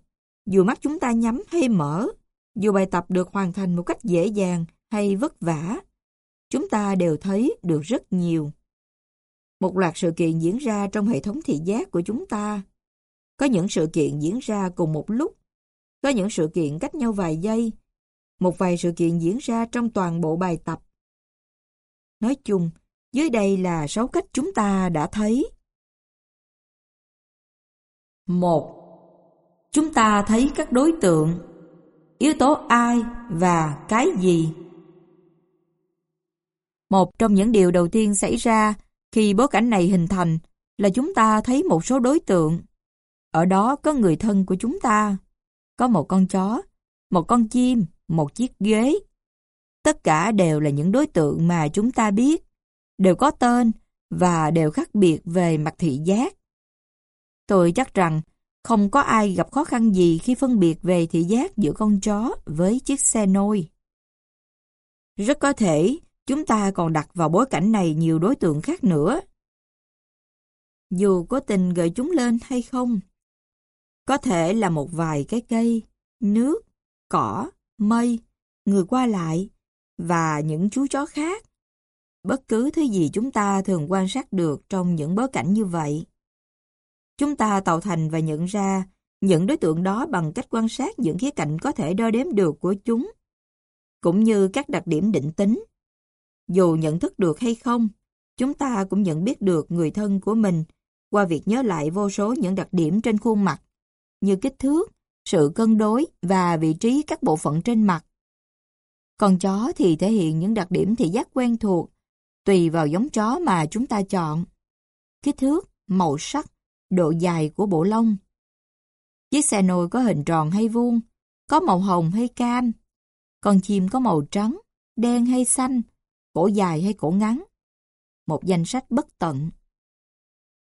Speaker 1: dù mắt chúng ta nhắm hay mở, dù bài tập được hoàn thành một cách dễ dàng hay vất vả, chúng ta đều thấy được rất nhiều. Một loạt sự kiện diễn ra trong hệ thống thị giác của chúng ta. Có những sự kiện diễn ra cùng một lúc, có những sự kiện cách nhau vài giây, một vài sự kiện diễn ra trong toàn bộ bài tập. Nói chung, dưới đây là sáu cách chúng ta đã thấy. một Chúng ta thấy các đối tượng, yếu tố ai và cái gì. Một trong những điều đầu tiên xảy ra khi bối cảnh này hình thành là chúng ta thấy một số đối tượng. Ở đó có người thân của chúng ta, có một con chó, một con chim, một chiếc ghế, Tất cả đều là những đối tượng mà chúng ta biết, đều có tên và đều khác biệt về mặt thị giác. Tôi chắc rằng không có ai gặp khó khăn gì khi phân biệt về thị giác giữa con chó với chiếc xe nôi. Rất có thể chúng ta còn đặt vào bối cảnh này nhiều đối tượng khác nữa. Dù có tình gợi chúng lên hay không, có thể là một vài cái cây, nước, cỏ, mây, người qua lại, và những chú chó khác. Bất cứ thứ gì chúng ta thường quan sát được trong những bối cảnh như vậy. Chúng ta tạo thành và nhận ra những đối tượng đó bằng cách quan sát những khía cạnh có thể đo đếm được của chúng, cũng như các đặc điểm định tính. Dù nhận thức được hay không, chúng ta cũng nhận biết được người thân của mình qua việc nhớ lại vô số những đặc điểm trên khuôn mặt, như kích thước, sự cân đối và vị trí các bộ phận trên mặt. Còn chó thì thể hiện những đặc điểm thị giác quen thuộc, tùy vào giống chó mà chúng ta chọn. Kích thước, màu sắc, độ dài của bộ lông. Chiếc xe nồi có hình tròn hay vuông, có màu hồng hay cam. Con chim có màu trắng, đen hay xanh, cổ dài hay cổ ngắn. Một danh sách bất tận.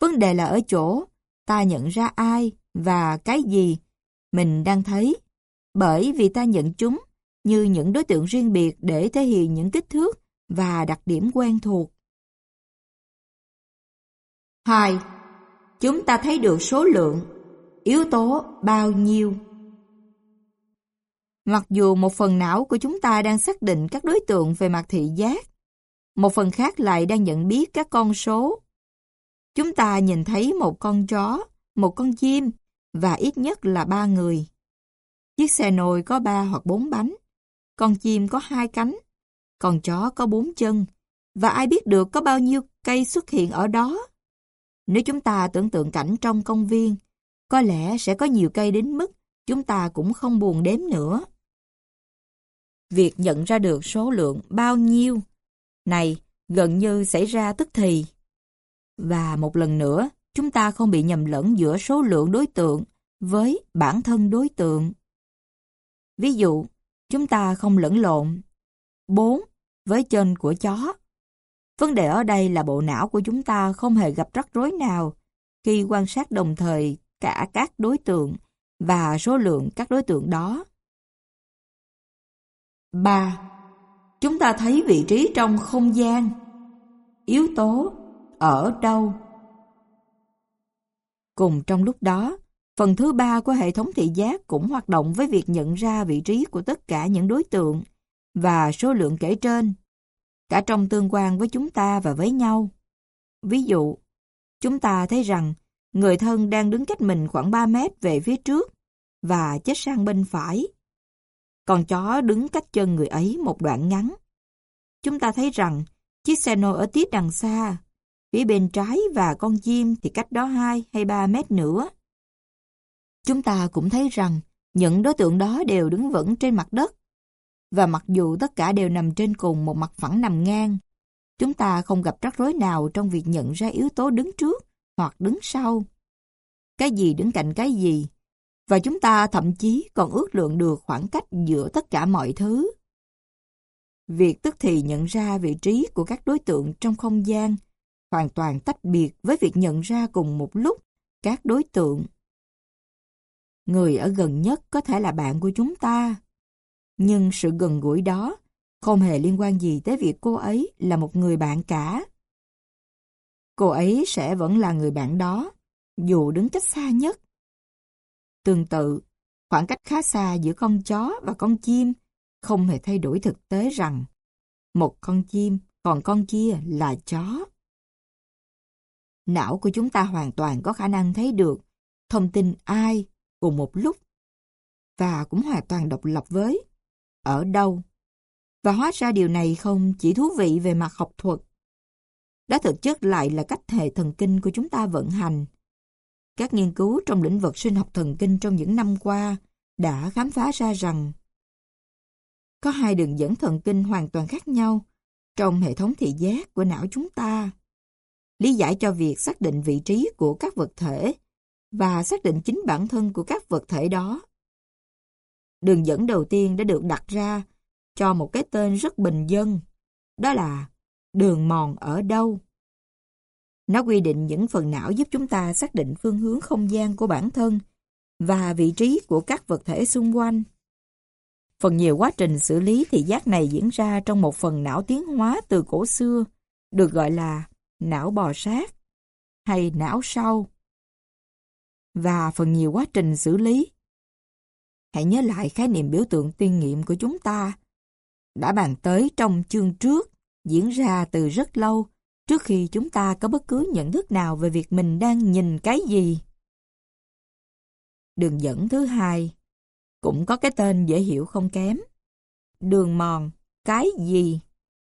Speaker 1: Vấn đề là ở chỗ, ta nhận ra ai và cái gì mình đang thấy, bởi vì ta nhận chúng như những đối tượng riêng biệt để thể hiện những kích thước và đặc điểm quen thuộc. 2. Chúng ta thấy được số lượng, yếu tố bao nhiêu. Mặc dù một phần não của chúng ta đang xác định các đối tượng về mặt thị giác, một phần khác lại đang nhận biết các con số. Chúng ta nhìn thấy một con chó, một con chim và ít nhất là ba người. Chiếc xe nồi có ba hoặc bốn bánh, con chim có hai cánh, con chó có bốn chân, và ai biết được có bao nhiêu cây xuất hiện ở đó. Nếu chúng ta tưởng tượng cảnh trong công viên, có lẽ sẽ có nhiều cây đến mức chúng ta cũng không buồn đếm nữa. Việc nhận ra được số lượng bao nhiêu này gần như xảy ra tức thì. Và một lần nữa, chúng ta không bị nhầm lẫn giữa số lượng đối tượng với bản thân đối tượng. Ví dụ, chúng ta không lẫn lộn 4 với chân của chó. Vấn đề ở đây là bộ não của chúng ta không hề gặp rắc rối nào khi quan sát đồng thời cả các đối tượng và số lượng các đối tượng đó. 3. Chúng ta thấy vị trí trong không gian. Yếu tố ở đâu? Cùng trong lúc đó, phần thứ ba của hệ thống thị giác cũng hoạt động với việc nhận ra vị trí của tất cả những đối tượng và số lượng kể trên, cả trong tương quan với chúng ta và với nhau. Ví dụ, chúng ta thấy rằng người thân đang đứng cách mình khoảng 3 mét về phía trước và chết sang bên phải. Còn chó đứng cách chân người ấy một đoạn ngắn. Chúng ta thấy rằng chiếc xe nô ở tít đằng xa, phía bên trái và con chim thì cách đó 2 hay 3 mét nữa. Chúng ta cũng thấy rằng những đối tượng đó đều đứng vững trên mặt đất. Và mặc dù tất cả đều nằm trên cùng một mặt phẳng nằm ngang, chúng ta không gặp rắc rối nào trong việc nhận ra yếu tố đứng trước hoặc đứng sau. Cái gì đứng cạnh cái gì, và chúng ta thậm chí còn ước lượng được khoảng cách giữa tất cả mọi thứ. Việc tức thì nhận ra vị trí của các đối tượng trong không gian hoàn toàn tách biệt với việc nhận ra cùng một lúc các đối tượng. Người ở gần nhất có thể là bạn của chúng ta, nhưng sự gần gũi đó không hề liên quan gì tới việc cô ấy là một người bạn cả. Cô ấy sẽ vẫn là người bạn đó, dù đứng cách xa nhất. Tương tự, khoảng cách khá xa giữa con chó và con chim không hề thay đổi thực tế rằng một con chim còn con kia là chó. Não của chúng ta hoàn toàn có khả năng thấy được thông tin ai cùng một lúc và cũng hoàn toàn độc lập với ở đâu. Và hóa ra điều này không chỉ thú vị về mặt học thuật. Đó thực chất lại là cách hệ thần kinh của chúng ta vận hành. Các nghiên cứu trong lĩnh vực sinh học thần kinh trong những năm qua đã khám phá ra rằng có hai đường dẫn thần kinh hoàn toàn khác nhau trong hệ thống thị giác của não chúng ta. Lý giải cho việc xác định vị trí của các vật thể và xác định chính bản thân của các vật thể đó. Đường dẫn đầu tiên đã được đặt ra cho một cái tên rất bình dân, đó là đường mòn ở đâu. Nó quy định những phần não giúp chúng ta xác định phương hướng không gian của bản thân và vị trí của các vật thể xung quanh. Phần nhiều quá trình xử lý thị giác này diễn ra trong một phần não tiến hóa từ cổ xưa, được gọi là não bò sát hay não sau. Và phần nhiều quá trình xử lý. Hãy nhớ lại khái niệm biểu tượng tiên nghiệm của chúng ta đã bàn tới trong chương trước, diễn ra từ rất lâu trước khi chúng ta có bất cứ nhận thức nào về việc mình đang nhìn cái gì. Đường dẫn thứ hai cũng có cái tên dễ hiểu không kém. Đường mòn, cái gì?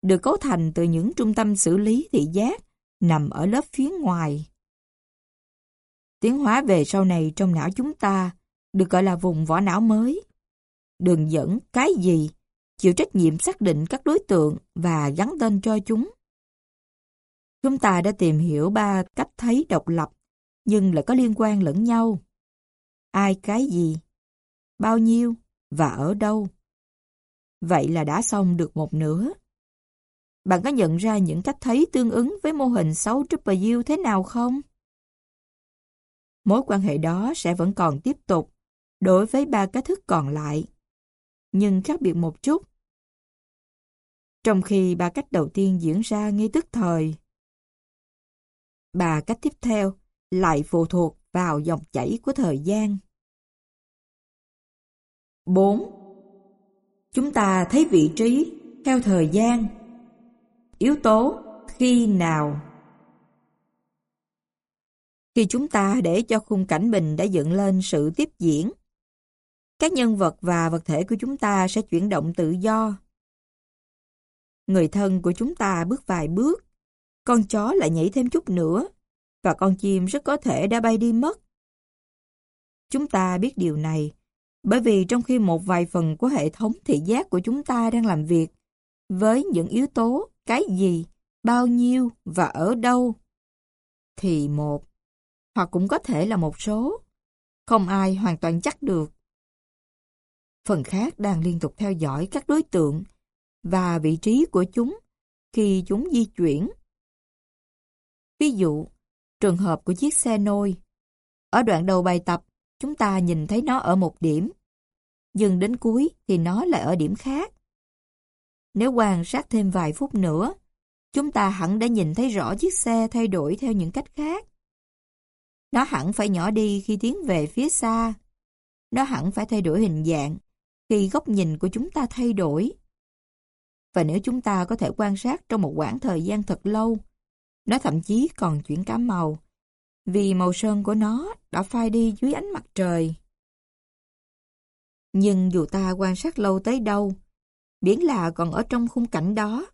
Speaker 1: được cấu thành từ những trung tâm xử lý thị giác nằm ở lớp phía ngoài. Tiến hóa về sau này trong não chúng ta được gọi là vùng vỏ não mới. Đường dẫn cái gì chịu trách nhiệm xác định các đối tượng và gắn tên cho chúng. Chúng ta đã tìm hiểu ba cách thấy độc lập, nhưng lại có liên quan lẫn nhau. Ai cái gì, bao nhiêu và ở đâu. Vậy là đã xong được một nửa. Bạn có nhận ra những cách thấy tương ứng với mô hình 6W thế nào không? Mối quan hệ đó sẽ vẫn còn tiếp tục đối với ba cách thức còn lại, nhưng khác biệt một chút. Trong khi ba cách đầu tiên diễn ra ngay tức thời, ba cách tiếp theo lại phụ thuộc vào dòng chảy của thời gian. 4. Chúng ta thấy vị trí theo thời gian. Yếu tố khi nào khi chúng ta để cho khung cảnh bình đã dựng lên sự tiếp diễn, các nhân vật và vật thể của chúng ta sẽ chuyển động tự do. Người thân của chúng ta bước vài bước, con chó lại nhảy thêm chút nữa, và con chim rất có thể đã bay đi mất. Chúng ta biết điều này, bởi vì trong khi một vài phần của hệ thống thị giác của chúng ta đang làm việc, với những yếu tố cái gì, bao nhiêu và ở đâu, thì một, hoặc cũng có thể là một số, không ai hoàn toàn chắc được. Phần khác đang liên tục theo dõi các đối tượng và vị trí của chúng khi chúng di chuyển. Ví dụ, trường hợp của chiếc xe nôi. Ở đoạn đầu bài tập, chúng ta nhìn thấy nó ở một điểm. Dừng đến cuối thì nó lại ở điểm khác. Nếu quan sát thêm vài phút nữa, chúng ta hẳn đã nhìn thấy rõ chiếc xe thay đổi theo những cách khác. Nó hẳn phải nhỏ đi khi tiến về phía xa. Nó hẳn phải thay đổi hình dạng khi góc nhìn của chúng ta thay đổi. Và nếu chúng ta có thể quan sát trong một quãng thời gian thật lâu, nó thậm chí còn chuyển cả màu, vì màu sơn của nó đã phai đi dưới ánh mặt trời. Nhưng dù ta quan sát lâu tới đâu, biển là còn ở trong khung cảnh đó,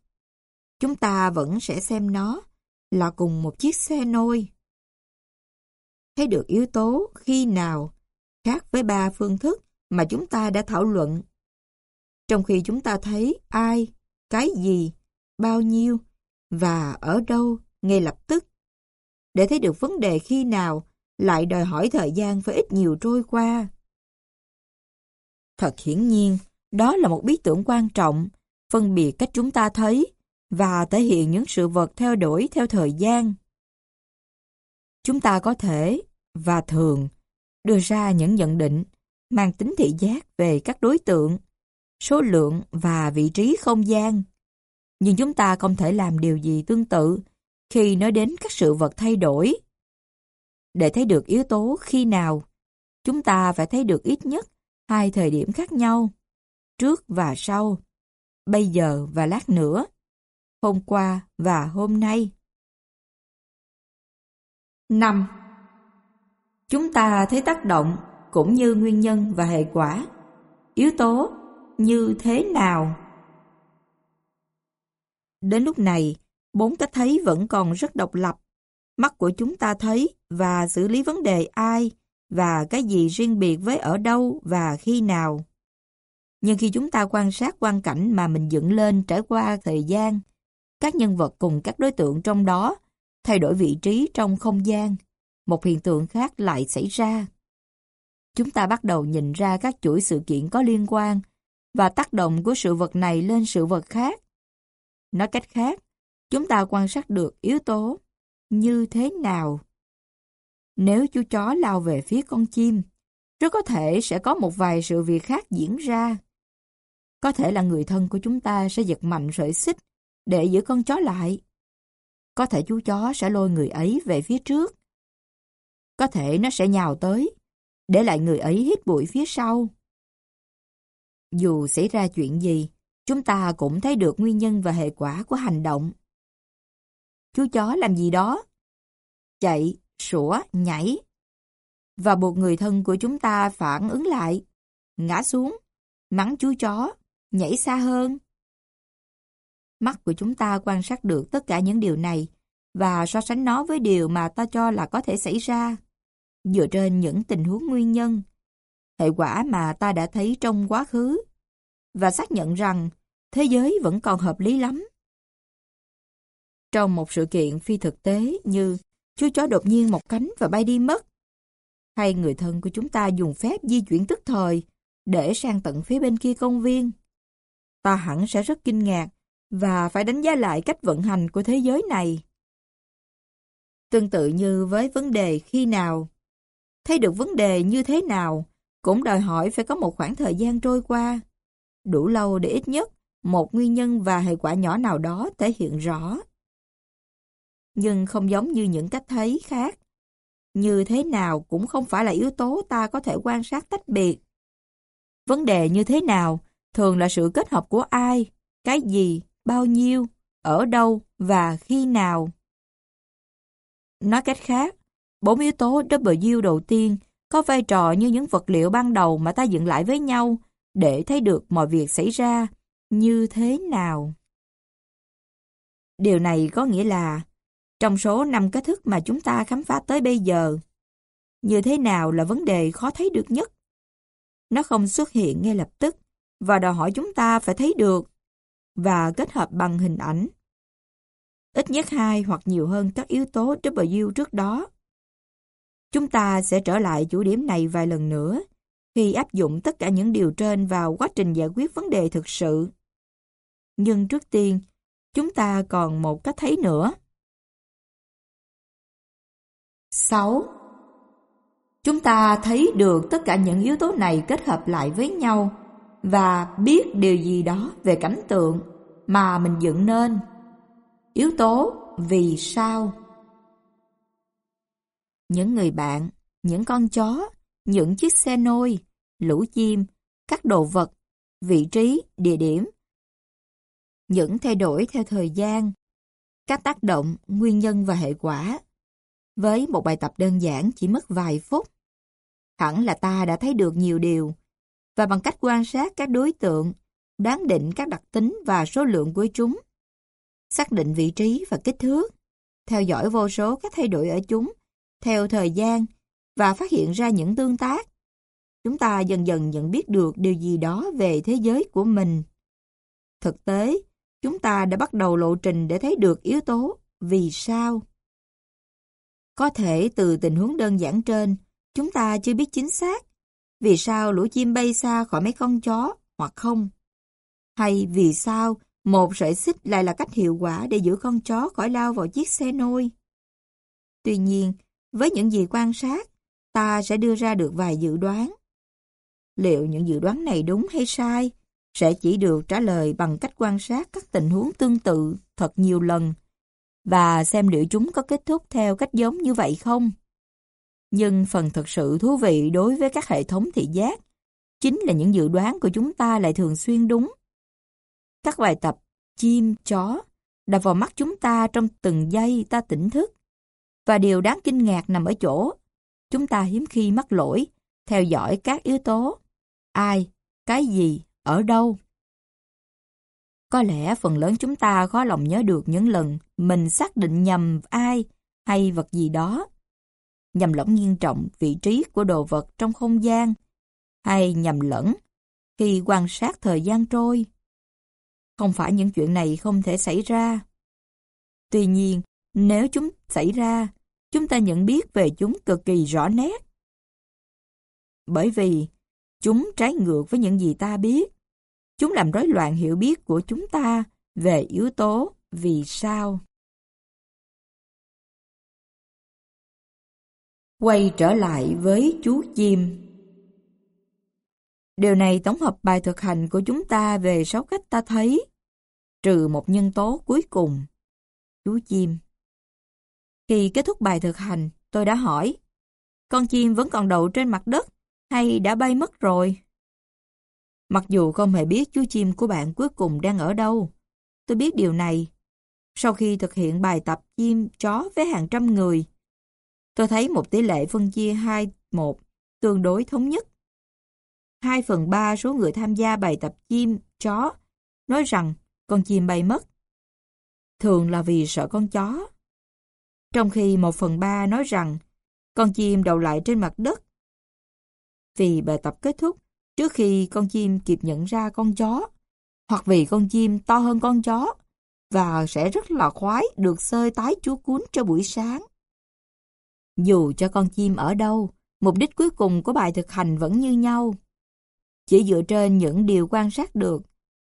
Speaker 1: chúng ta vẫn sẽ xem nó là cùng một chiếc xe nôi. Thấy được yếu tố khi nào khác với ba phương thức mà chúng ta đã thảo luận. Trong khi chúng ta thấy ai, cái gì, bao nhiêu và ở đâu ngay lập tức. Để thấy được vấn đề khi nào lại đòi hỏi thời gian phải ít nhiều trôi qua. Thật hiển nhiên, đó là một bí tưởng quan trọng, phân biệt cách chúng ta thấy và thể hiện những sự vật theo đổi theo thời gian. Chúng ta có thể, và thường, đưa ra những nhận định mang tính thị giác về các đối tượng, số lượng và vị trí không gian. Nhưng chúng ta không thể làm điều gì tương tự khi nói đến các sự vật thay đổi. Để thấy được yếu tố khi nào, chúng ta phải thấy được ít nhất hai thời điểm khác nhau, trước và sau, bây giờ và lát nữa, hôm qua và hôm nay. 5. Chúng ta thấy tác động cũng như nguyên nhân và hệ quả, yếu tố như thế nào. Đến lúc này, bốn cách thấy vẫn còn rất độc lập. Mắt của chúng ta thấy và xử lý vấn đề ai và cái gì riêng biệt với ở đâu và khi nào. Nhưng khi chúng ta quan sát quan cảnh mà mình dựng lên trải qua thời gian, các nhân vật cùng các đối tượng trong đó thay đổi vị trí trong không gian, một hiện tượng khác lại xảy ra. Chúng ta bắt đầu nhìn ra các chuỗi sự kiện có liên quan và tác động của sự vật này lên sự vật khác. Nói cách khác, chúng ta quan sát được yếu tố như thế nào. Nếu chú chó lao về phía con chim, rất có thể sẽ có một vài sự việc khác diễn ra. Có thể là người thân của chúng ta sẽ giật mạnh sợi xích để giữ con chó lại. Có thể chú chó sẽ lôi người ấy về phía trước. Có thể nó sẽ nhào tới, để lại người ấy hít bụi phía sau. Dù xảy ra chuyện gì, chúng ta cũng thấy được nguyên nhân và hệ quả của hành động. Chú chó làm gì đó? Chạy, sủa, nhảy. Và buộc người thân của chúng ta phản ứng lại. Ngã xuống, mắng chú chó, nhảy xa hơn. Mắt của chúng ta quan sát được tất cả những điều này và so sánh nó với điều mà ta cho là có thể xảy ra. Dựa trên những tình huống nguyên nhân, hệ quả mà ta đã thấy trong quá khứ và xác nhận rằng thế giới vẫn còn hợp lý lắm. Trong một sự kiện phi thực tế như chú chó đột nhiên một cánh và bay đi mất, hay người thân của chúng ta dùng phép di chuyển tức thời để sang tận phía bên kia công viên, ta hẳn sẽ rất kinh ngạc và phải đánh giá lại cách vận hành của thế giới này. Tương tự như với vấn đề khi nào, thấy được vấn đề như thế nào cũng đòi hỏi phải có một khoảng thời gian trôi qua, đủ lâu để ít nhất một nguyên nhân và hệ quả nhỏ nào đó thể hiện rõ. Nhưng không giống như những cách thấy khác, như thế nào cũng không phải là yếu tố ta có thể quan sát tách biệt. Vấn đề như thế nào thường là sự kết hợp của ai, cái gì, bao nhiêu, ở đâu và khi nào. Nói cách khác, bốn yếu tố W đầu tiên có vai trò như những vật liệu ban đầu mà ta dựng lại với nhau để thấy được mọi việc xảy ra như thế nào. Điều này có nghĩa là trong số năm cách thức mà chúng ta khám phá tới bây giờ, như thế nào là vấn đề khó thấy được nhất. Nó không xuất hiện ngay lập tức và đòi hỏi chúng ta phải thấy được và kết hợp bằng hình ảnh. Ít nhất hai hoặc nhiều hơn các yếu tố W trước đó. Chúng ta sẽ trở lại chủ điểm này vài lần nữa khi áp dụng tất cả những điều trên vào quá trình giải quyết vấn đề thực sự. Nhưng trước tiên, chúng ta còn một cách thấy nữa. 6. Chúng ta thấy được tất cả những yếu tố này kết hợp lại với nhau và biết điều gì đó về cảnh tượng mà mình dựng nên. Yếu tố vì sao? Những người bạn, những con chó, những chiếc xe nôi, lũ chim, các đồ vật, vị trí, địa điểm. Những thay đổi theo thời gian, các tác động, nguyên nhân và hệ quả. Với một bài tập đơn giản chỉ mất vài phút, hẳn là ta đã thấy được nhiều điều và bằng cách quan sát các đối tượng, đoán định các đặc tính và số lượng của chúng, xác định vị trí và kích thước, theo dõi vô số các thay đổi ở chúng theo thời gian và phát hiện ra những tương tác. Chúng ta dần dần nhận biết được điều gì đó về thế giới của mình. Thực tế, chúng ta đã bắt đầu lộ trình để thấy được yếu tố vì sao. Có thể từ tình huống đơn giản trên, chúng ta chưa biết chính xác vì sao lũ chim bay xa khỏi mấy con chó hoặc không? Hay vì sao một sợi xích lại là cách hiệu quả để giữ con chó khỏi lao vào chiếc xe nôi? Tuy nhiên, với những gì quan sát, ta sẽ đưa ra được vài dự đoán. Liệu những dự đoán này đúng hay sai sẽ chỉ được trả lời bằng cách quan sát các tình huống tương tự thật nhiều lần và xem liệu chúng có kết thúc theo cách giống như vậy không. Nhưng phần thật sự thú vị đối với các hệ thống thị giác chính là những dự đoán của chúng ta lại thường xuyên đúng. Các bài tập chim, chó đập vào mắt chúng ta trong từng giây ta tỉnh thức. Và điều đáng kinh ngạc nằm ở chỗ, chúng ta hiếm khi mắc lỗi, theo dõi các yếu tố. Ai, cái gì, ở đâu. Có lẽ phần lớn chúng ta khó lòng nhớ được những lần mình xác định nhầm ai hay vật gì đó nhầm lẫn nghiêm trọng vị trí của đồ vật trong không gian, hay nhầm lẫn khi quan sát thời gian trôi. Không phải những chuyện này không thể xảy ra. Tuy nhiên, nếu chúng xảy ra, chúng ta nhận biết về chúng cực kỳ rõ nét. Bởi vì chúng trái ngược với những gì ta biết. Chúng làm rối loạn hiểu biết của chúng ta về yếu tố vì sao. Quay trở lại với chú chim. Điều này tổng hợp bài thực hành của chúng ta về sáu cách ta thấy, trừ một nhân tố cuối cùng, chú chim. Khi kết thúc bài thực hành, tôi đã hỏi, con chim vẫn còn đậu trên mặt đất hay đã bay mất rồi? Mặc dù không hề biết chú chim của bạn cuối cùng đang ở đâu, tôi biết điều này. Sau khi thực hiện bài tập chim chó với hàng trăm người, Tôi thấy một tỷ lệ phân chia 2-1 tương đối thống nhất. 2 phần 3 số người tham gia bài tập chim, chó nói rằng con chim bay mất thường là vì sợ con chó. Trong khi một phần ba nói rằng con chim đầu lại trên mặt đất. Vì bài tập kết thúc trước khi con chim kịp nhận ra con chó, hoặc vì con chim to hơn con chó và sẽ rất là khoái được sơi tái chúa cuốn cho buổi sáng. Dù cho con chim ở đâu, mục đích cuối cùng của bài thực hành vẫn như nhau. Chỉ dựa trên những điều quan sát được,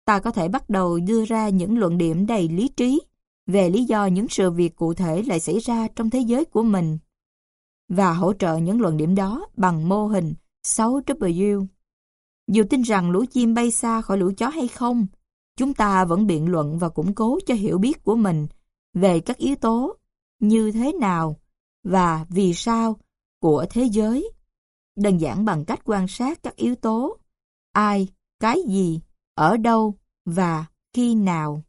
Speaker 1: ta có thể bắt đầu đưa ra những luận điểm đầy lý trí về lý do những sự việc cụ thể lại xảy ra trong thế giới của mình và hỗ trợ những luận điểm đó bằng mô hình 6W. Dù tin rằng lũ chim bay xa khỏi lũ chó hay không, chúng ta vẫn biện luận và củng cố cho hiểu biết của mình về các yếu tố như thế nào và vì sao của thế giới, đơn giản bằng cách quan sát các yếu tố ai, cái gì, ở đâu và khi nào.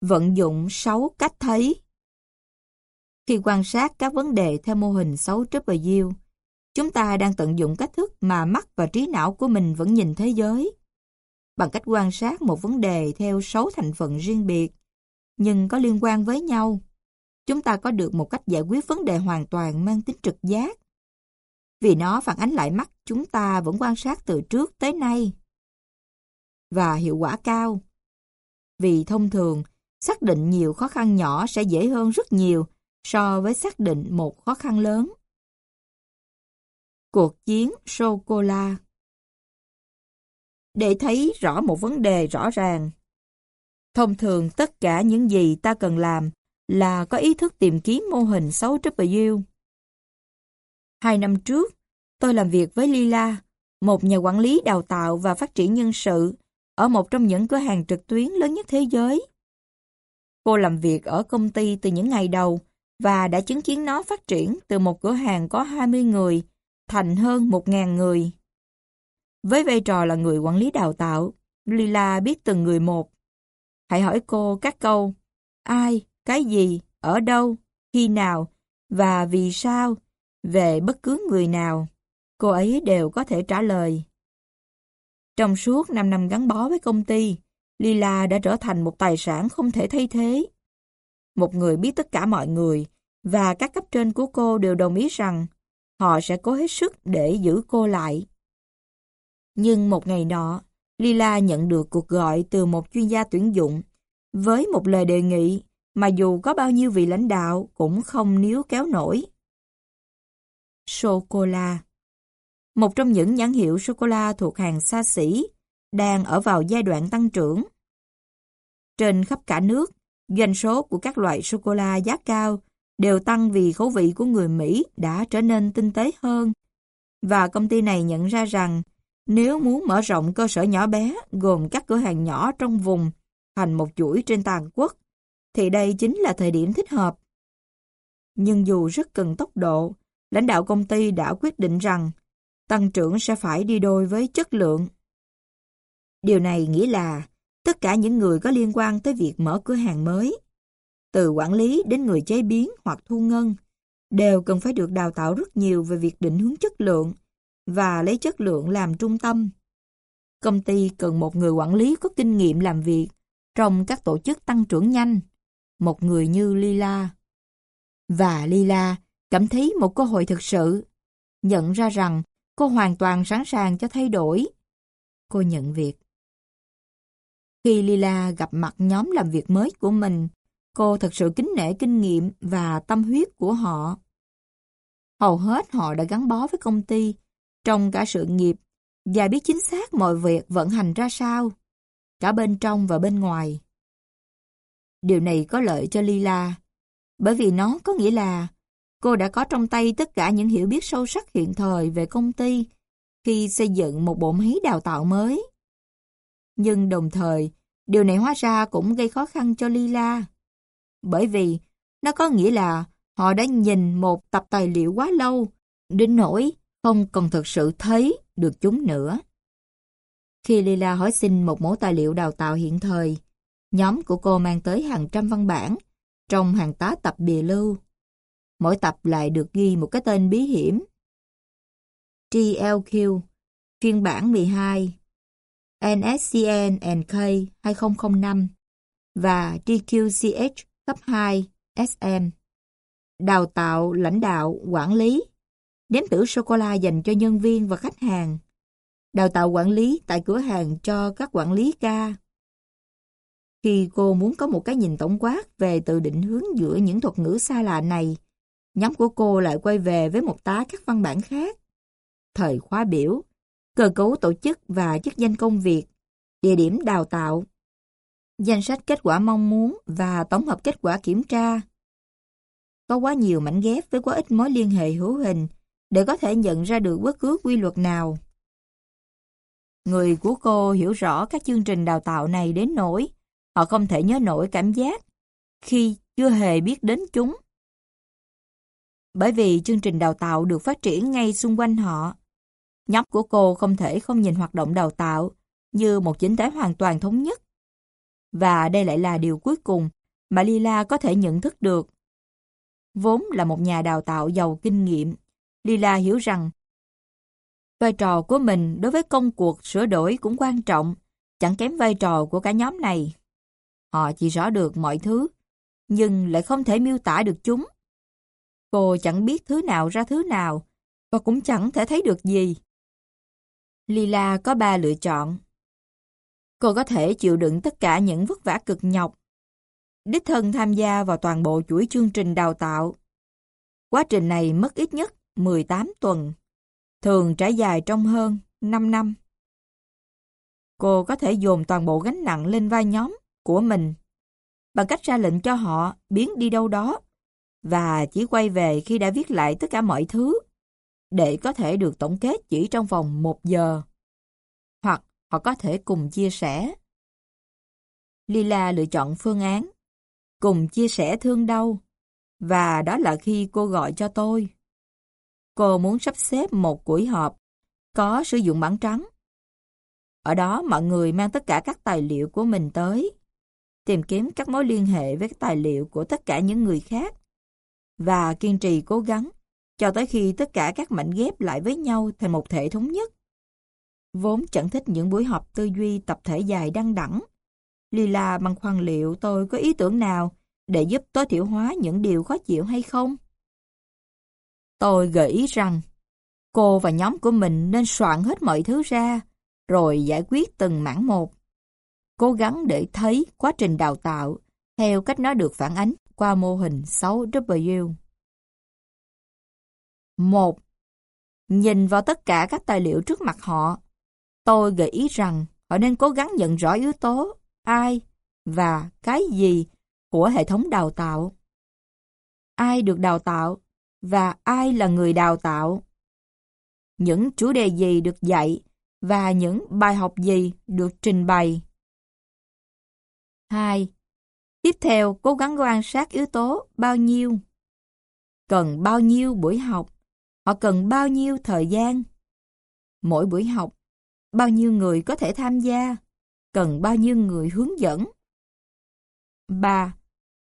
Speaker 1: Vận dụng 6 cách thấy Khi quan sát các vấn đề theo mô hình 6W, chúng ta đang tận dụng cách thức mà mắt và trí não của mình vẫn nhìn thế giới. Bằng cách quan sát một vấn đề theo 6 thành phần riêng biệt, nhưng có liên quan với nhau, chúng ta có được một cách giải quyết vấn đề hoàn toàn mang tính trực giác. Vì nó phản ánh lại mắt chúng ta vẫn quan sát từ trước tới nay. Và hiệu quả cao. Vì thông thường, xác định nhiều khó khăn nhỏ sẽ dễ hơn rất nhiều so với xác định một khó khăn lớn. Cuộc chiến sô-cô-la Để thấy rõ một vấn đề rõ ràng, thông thường tất cả những gì ta cần làm là có ý thức tìm kiếm mô hình 6W. Hai năm trước, tôi làm việc với Lila, một nhà quản lý đào tạo và phát triển nhân sự ở một trong những cửa hàng trực tuyến lớn nhất thế giới. Cô làm việc ở công ty từ những ngày đầu và đã chứng kiến nó phát triển từ một cửa hàng có 20 người thành hơn 1.000 người. Với vai trò là người quản lý đào tạo, Lila biết từng người một. Hãy hỏi cô các câu ai, cái gì, ở đâu, khi nào và vì sao về bất cứ người nào. Cô ấy đều có thể trả lời. Trong suốt 5 năm gắn bó với công ty, Lila đã trở thành một tài sản không thể thay thế. Một người biết tất cả mọi người, và các cấp trên của cô đều đồng ý rằng họ sẽ cố hết sức để giữ cô lại. Nhưng một ngày nọ, Lila nhận được cuộc gọi từ một chuyên gia tuyển dụng với một lời đề nghị mà dù có bao nhiêu vị lãnh đạo cũng không níu kéo nổi. Sô-cô-la Một trong những nhãn hiệu sô-cô-la thuộc hàng xa xỉ đang ở vào giai đoạn tăng trưởng. Trên khắp cả nước, doanh số của các loại sô-cô-la giá cao đều tăng vì khẩu vị của người Mỹ đã trở nên tinh tế hơn. Và công ty này nhận ra rằng nếu muốn mở rộng cơ sở nhỏ bé gồm các cửa hàng nhỏ trong vùng thành một chuỗi trên toàn quốc, thì đây chính là thời điểm thích hợp. Nhưng dù rất cần tốc độ, lãnh đạo công ty đã quyết định rằng tăng trưởng sẽ phải đi đôi với chất lượng. Điều này nghĩa là tất cả những người có liên quan tới việc mở cửa hàng mới, từ quản lý đến người chế biến hoặc thu ngân, đều cần phải được đào tạo rất nhiều về việc định hướng chất lượng và lấy chất lượng làm trung tâm. Công ty cần một người quản lý có kinh nghiệm làm việc trong các tổ chức tăng trưởng nhanh, một người như Lila. Và Lila cảm thấy một cơ hội thực sự, nhận ra rằng cô hoàn toàn sẵn sàng cho thay đổi. Cô nhận việc. Khi Lila gặp mặt nhóm làm việc mới của mình, cô thật sự kính nể kinh nghiệm và tâm huyết của họ. Hầu hết họ đã gắn bó với công ty trong cả sự nghiệp và biết chính xác mọi việc vận hành ra sao, cả bên trong và bên ngoài. Điều này có lợi cho Lila, bởi vì nó có nghĩa là cô đã có trong tay tất cả những hiểu biết sâu sắc hiện thời về công ty khi xây dựng một bộ máy đào tạo mới. Nhưng đồng thời, điều này hóa ra cũng gây khó khăn cho Lila. Bởi vì nó có nghĩa là họ đã nhìn một tập tài liệu quá lâu, đến nỗi không còn thực sự thấy được chúng nữa. Khi Lila hỏi xin một mẫu tài liệu đào tạo hiện thời, Nhóm của cô mang tới hàng trăm văn bản trong hàng tá tập bìa lưu. Mỗi tập lại được ghi một cái tên bí hiểm. TLQ, phiên bản 12, NSCN NK 2005, và DQCH cấp 2 SM. Đào tạo lãnh đạo quản lý, nếm thử sô-cô-la dành cho nhân viên và khách hàng. Đào tạo quản lý tại cửa hàng cho các quản lý ca. Khi cô muốn có một cái nhìn tổng quát về từ định hướng giữa những thuật ngữ xa lạ này, nhóm của cô lại quay về với một tá các văn bản khác. Thời khóa biểu, cơ cấu tổ chức và chức danh công việc, địa điểm đào tạo, danh sách kết quả mong muốn và tổng hợp kết quả kiểm tra. Có quá nhiều mảnh ghép với quá ít mối liên hệ hữu hình để có thể nhận ra được bất cứ quy luật nào. Người của cô hiểu rõ các chương trình đào tạo này đến nỗi họ không thể nhớ nổi cảm giác khi chưa hề biết đến chúng. Bởi vì chương trình đào tạo được phát triển ngay xung quanh họ, nhóm của cô không thể không nhìn hoạt động đào tạo như một chính thể hoàn toàn thống nhất. Và đây lại là điều cuối cùng mà Lila có thể nhận thức được. Vốn là một nhà đào tạo giàu kinh nghiệm, Lila hiểu rằng vai trò của mình đối với công cuộc sửa đổi cũng quan trọng, chẳng kém vai trò của cả nhóm này. Họ chỉ rõ được mọi thứ, nhưng lại không thể miêu tả được chúng. Cô chẳng biết thứ nào ra thứ nào, và cũng chẳng thể thấy được gì. Lila có ba lựa chọn. Cô có thể chịu đựng tất cả những vất vả cực nhọc, đích thân tham gia vào toàn bộ chuỗi chương trình đào tạo. Quá trình này mất ít nhất 18 tuần, thường trải dài trong hơn 5 năm. Cô có thể dồn toàn bộ gánh nặng lên vai nhóm của mình bằng cách ra lệnh cho họ biến đi đâu đó và chỉ quay về khi đã viết lại tất cả mọi thứ để có thể được tổng kết chỉ trong vòng một giờ. Hoặc họ có thể cùng chia sẻ. Lila lựa chọn phương án cùng chia sẻ thương đau và đó là khi cô gọi cho tôi. Cô muốn sắp xếp một buổi họp có sử dụng bản trắng. Ở đó mọi người mang tất cả các tài liệu của mình tới, tìm kiếm các mối liên hệ với tài liệu của tất cả những người khác và kiên trì cố gắng, cho tới khi tất cả các mảnh ghép lại với nhau thành một thể thống nhất. Vốn chẳng thích những buổi họp tư duy tập thể dài đăng đẳng. Lila bằng khoan liệu tôi có ý tưởng nào để giúp tối thiểu hóa những điều khó chịu hay không? Tôi gợi ý rằng, cô và nhóm của mình nên soạn hết mọi thứ ra, rồi giải quyết từng mảng một. Cố gắng để thấy quá trình đào tạo theo cách nó được phản ánh qua mô hình 6W. 1. Nhìn vào tất cả các tài liệu trước mặt họ, tôi gợi ý rằng họ nên cố gắng nhận rõ yếu tố ai và cái gì của hệ thống đào tạo. Ai được đào tạo và ai là người đào tạo. Những chủ đề gì được dạy và những bài học gì được trình bày. 2. Tiếp theo, cố gắng quan sát yếu tố bao nhiêu. Cần bao nhiêu buổi học? Họ cần bao nhiêu thời gian? Mỗi buổi học, bao nhiêu người có thể tham gia? Cần bao nhiêu người hướng dẫn? 3.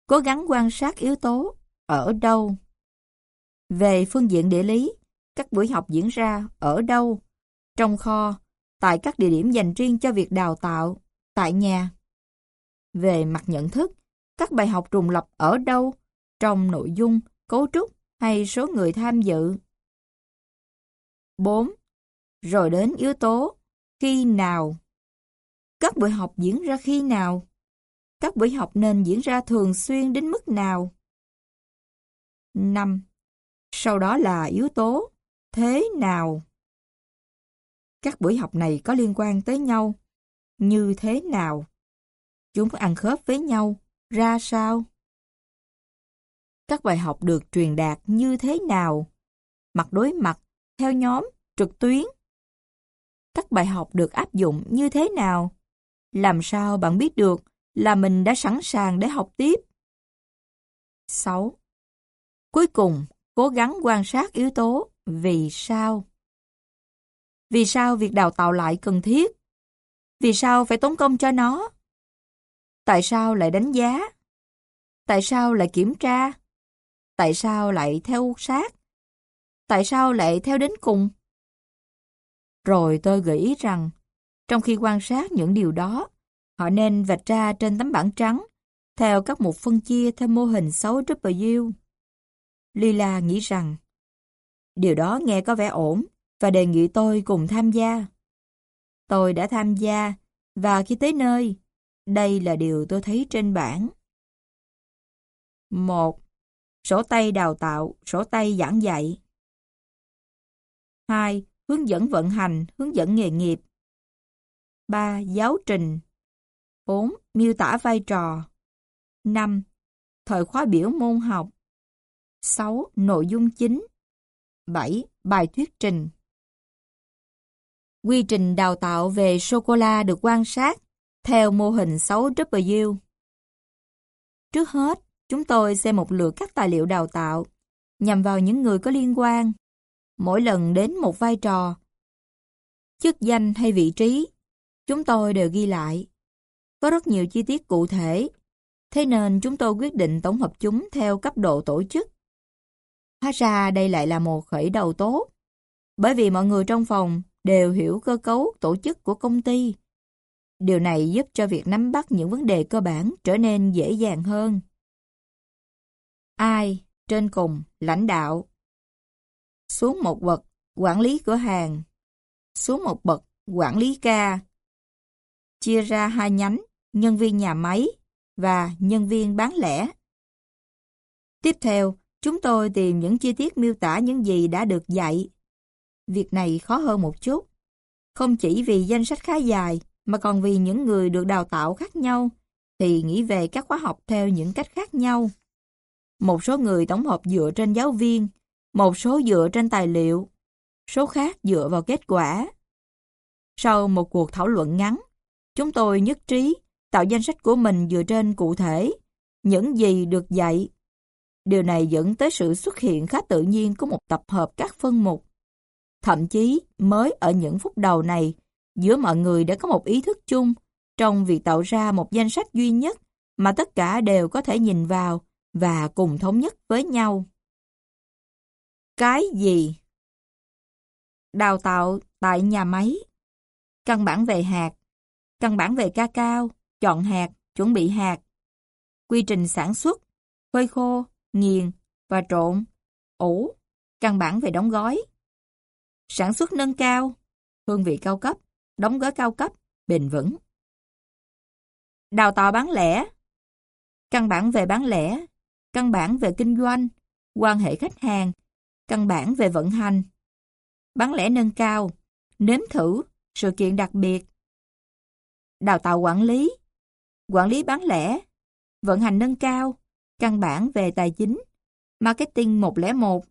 Speaker 1: Cố gắng quan sát yếu tố ở đâu? Về phương diện địa lý, các buổi học diễn ra ở đâu? Trong kho, tại các địa điểm dành riêng cho việc đào tạo, tại nhà. Về mặt nhận thức, các bài học trùng lập ở đâu? Trong nội dung, cấu trúc hay số người tham dự? 4. Rồi đến yếu tố khi nào? Các buổi học diễn ra khi nào? Các buổi học nên diễn ra thường xuyên đến mức nào? 5. Sau đó là yếu tố thế nào? Các buổi học này có liên quan tới nhau. Như thế nào? Chúng ăn khớp với nhau. Ra sao? Các bài học được truyền đạt như thế nào? Mặt đối mặt, theo nhóm, trực tuyến. Các bài học được áp dụng như thế nào? Làm sao bạn biết được là mình đã sẵn sàng để học tiếp? 6. Cuối cùng, cố gắng quan sát yếu tố vì sao. Vì sao việc đào tạo lại cần thiết? Vì sao phải tốn công cho nó? Tại sao lại đánh giá? Tại sao lại kiểm tra? Tại sao lại theo sát? Tại sao lại theo đến cùng? Rồi tôi gợi ý rằng, trong khi quan sát những điều đó, họ nên vạch ra trên tấm bảng trắng theo các mục phân chia theo mô hình 6W. Lila nghĩ rằng điều đó nghe có vẻ ổn và đề nghị tôi cùng tham gia. Tôi đã tham gia và khi tới nơi, đây là điều tôi thấy trên bảng. 1. Sổ tay đào tạo, sổ tay giảng dạy. 2. Hướng dẫn vận hành, hướng dẫn nghề nghiệp. 3. Giáo trình. 4. Miêu tả vai trò. 5. Thời khóa biểu môn học. 6. Nội dung chính. 7. Bài thuyết trình. Quy trình đào tạo về sô-cô-la được quan sát theo mô hình 6W. Trước hết, chúng tôi xem một lượt các tài liệu đào tạo nhằm vào những người có liên quan. Mỗi lần đến một vai trò, chức danh hay vị trí, chúng tôi đều ghi lại. Có rất nhiều chi tiết cụ thể, thế nên chúng tôi quyết định tổng hợp chúng theo cấp độ tổ chức. Hóa ra đây lại là một khởi đầu tốt, bởi vì mọi người trong phòng đều hiểu cơ cấu tổ chức của công ty. Điều này giúp cho việc nắm bắt những vấn đề cơ bản trở nên dễ dàng hơn. Ai, trên cùng, lãnh đạo. Xuống một bậc, quản lý cửa hàng. Xuống một bậc, quản lý ca. Chia ra hai nhánh, nhân viên nhà máy và nhân viên bán lẻ. Tiếp theo, chúng tôi tìm những chi tiết miêu tả những gì đã được dạy. Việc này khó hơn một chút. Không chỉ vì danh sách khá dài, mà còn vì những người được đào tạo khác nhau, thì nghĩ về các khóa học theo những cách khác nhau. Một số người tổng hợp dựa trên giáo viên, một số dựa trên tài liệu, số khác dựa vào kết quả. Sau một cuộc thảo luận ngắn, chúng tôi nhất trí tạo danh sách của mình dựa trên cụ thể, những gì được dạy. Điều này dẫn tới sự xuất hiện khá tự nhiên của một tập hợp các phân mục. Thậm chí, mới ở những phút đầu này, giữa mọi người đã có một ý thức chung trong việc tạo ra một danh sách duy nhất mà tất cả đều có thể nhìn vào và cùng thống nhất với nhau. Cái gì? Đào tạo tại nhà máy. Căn bản về hạt. Căn bản về ca cao, chọn hạt, chuẩn bị hạt. Quy trình sản xuất, phơi khô, nghiền và trộn, ủ, căn bản về đóng gói. Sản xuất nâng cao, hương vị cao cấp, đóng gói cao cấp, bền vững. Đào tạo bán lẻ, căn bản về bán lẻ, căn bản về kinh doanh, quan hệ khách hàng, căn bản về vận hành. Bán lẻ nâng cao, nếm thử, sự kiện đặc biệt. Đào tạo quản lý, quản lý bán lẻ, vận hành nâng cao, căn bản về tài chính, marketing 101,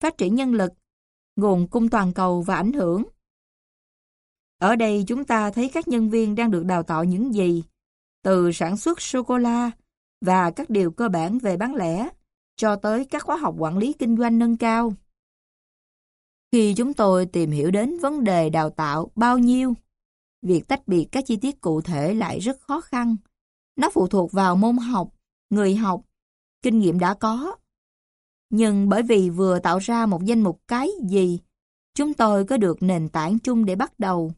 Speaker 1: phát triển nhân lực, nguồn cung toàn cầu và ảnh hưởng. Ở đây chúng ta thấy các nhân viên đang được đào tạo những gì, từ sản xuất sô-cô-la và các điều cơ bản về bán lẻ, cho tới các khóa học quản lý kinh doanh nâng cao. Khi chúng tôi tìm hiểu đến vấn đề đào tạo bao nhiêu, việc tách biệt các chi tiết cụ thể lại rất khó khăn. Nó phụ thuộc vào môn học, người học, kinh nghiệm đã có. Nhưng bởi vì vừa tạo ra một danh mục cái gì, chúng tôi có được nền tảng chung để bắt đầu.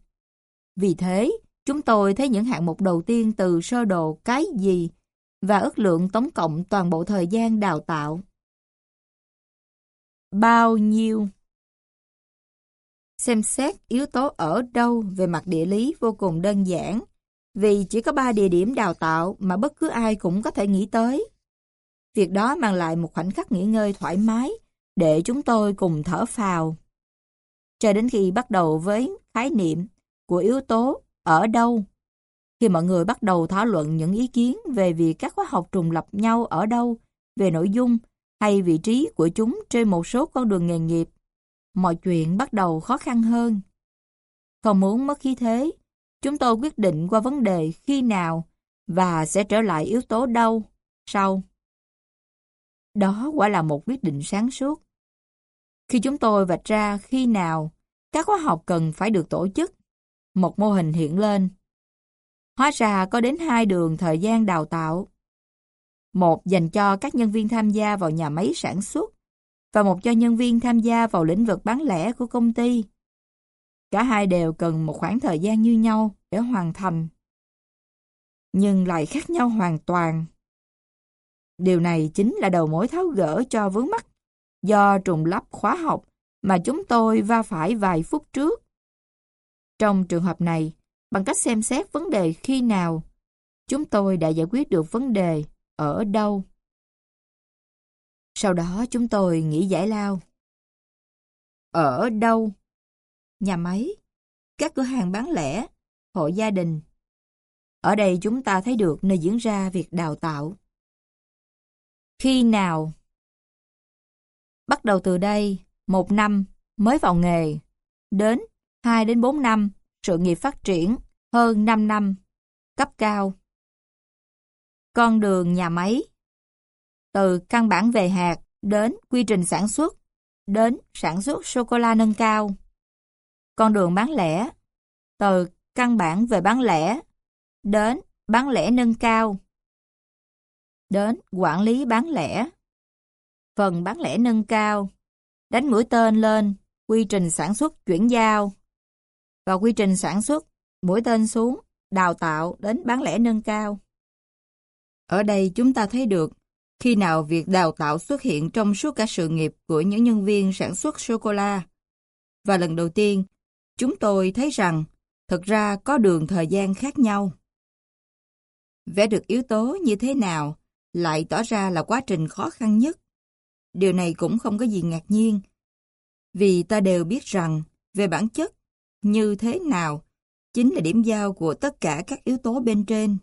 Speaker 1: Vì thế, chúng tôi thấy những hạng mục đầu tiên từ sơ đồ cái gì và ước lượng tổng cộng toàn bộ thời gian đào tạo. Bao nhiêu? Xem xét yếu tố ở đâu về mặt địa lý vô cùng đơn giản, vì chỉ có 3 địa điểm đào tạo mà bất cứ ai cũng có thể nghĩ tới. Việc đó mang lại một khoảnh khắc nghỉ ngơi thoải mái để chúng tôi cùng thở phào. Cho đến khi bắt đầu với khái niệm của yếu tố ở đâu. Khi mọi người bắt đầu thảo luận những ý kiến về việc các khóa học trùng lập nhau ở đâu, về nội dung hay vị trí của chúng trên một số con đường nghề nghiệp, mọi chuyện bắt đầu khó khăn hơn. Không muốn mất khí thế, chúng tôi quyết định qua vấn đề khi nào và sẽ trở lại yếu tố đâu sau. Đó quả là một quyết định sáng suốt. Khi chúng tôi vạch ra khi nào các khóa học cần phải được tổ chức, một mô hình hiện lên. Hóa ra có đến hai đường thời gian đào tạo. Một dành cho các nhân viên tham gia vào nhà máy sản xuất và một cho nhân viên tham gia vào lĩnh vực bán lẻ của công ty. Cả hai đều cần một khoảng thời gian như nhau để hoàn thành. Nhưng lại khác nhau hoàn toàn. Điều này chính là đầu mối tháo gỡ cho vướng mắt do trùng lắp khóa học mà chúng tôi va phải vài phút trước. Trong trường hợp này, bằng cách xem xét vấn đề khi nào, chúng tôi đã giải quyết được vấn đề ở đâu. Sau đó chúng tôi nghĩ giải lao. Ở đâu? Nhà máy, các cửa hàng bán lẻ, hộ gia đình. Ở đây chúng ta thấy được nơi diễn ra việc đào tạo. Khi nào? Bắt đầu từ đây, một năm mới vào nghề, đến 2 đến 4 năm sự nghiệp phát triển, hơn 5 năm, cấp cao. Con đường nhà máy Từ căn bản về hạt đến quy trình sản xuất, đến sản xuất sô-cô-la nâng cao. Con đường bán lẻ Từ căn bản về bán lẻ đến bán lẻ nâng cao. Đến quản lý bán lẻ. Phần bán lẻ nâng cao đánh mũi tên lên quy trình sản xuất chuyển giao và quy trình sản xuất mũi tên xuống đào tạo đến bán lẻ nâng cao. Ở đây chúng ta thấy được khi nào việc đào tạo xuất hiện trong suốt cả sự nghiệp của những nhân viên sản xuất sô-cô-la. Và lần đầu tiên, chúng tôi thấy rằng thực ra có đường thời gian khác nhau. Vẽ được yếu tố như thế nào lại tỏ ra là quá trình khó khăn nhất. Điều này cũng không có gì ngạc nhiên, vì ta đều biết rằng về bản chất, như thế nào chính là điểm giao của tất cả các yếu tố bên trên.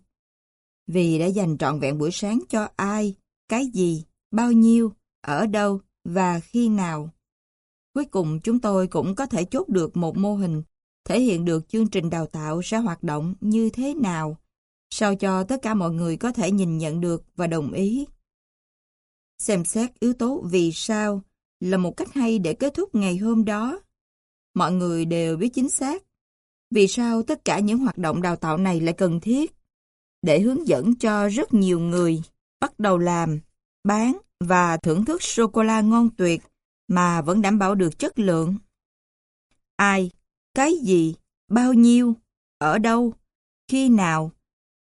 Speaker 1: Vì đã dành trọn vẹn buổi sáng cho ai, cái gì, bao nhiêu, ở đâu và khi nào. Cuối cùng chúng tôi cũng có thể chốt được một mô hình thể hiện được chương trình đào tạo sẽ hoạt động như thế nào, sao cho tất cả mọi người có thể nhìn nhận được và đồng ý. Xem xét yếu tố vì sao là một cách hay để kết thúc ngày hôm đó. Mọi người đều biết chính xác vì sao tất cả những hoạt động đào tạo này lại cần thiết để hướng dẫn cho rất nhiều người bắt đầu làm, bán và thưởng thức sô-cô-la ngon tuyệt mà vẫn đảm bảo được chất lượng. Ai, cái gì, bao nhiêu, ở đâu, khi nào,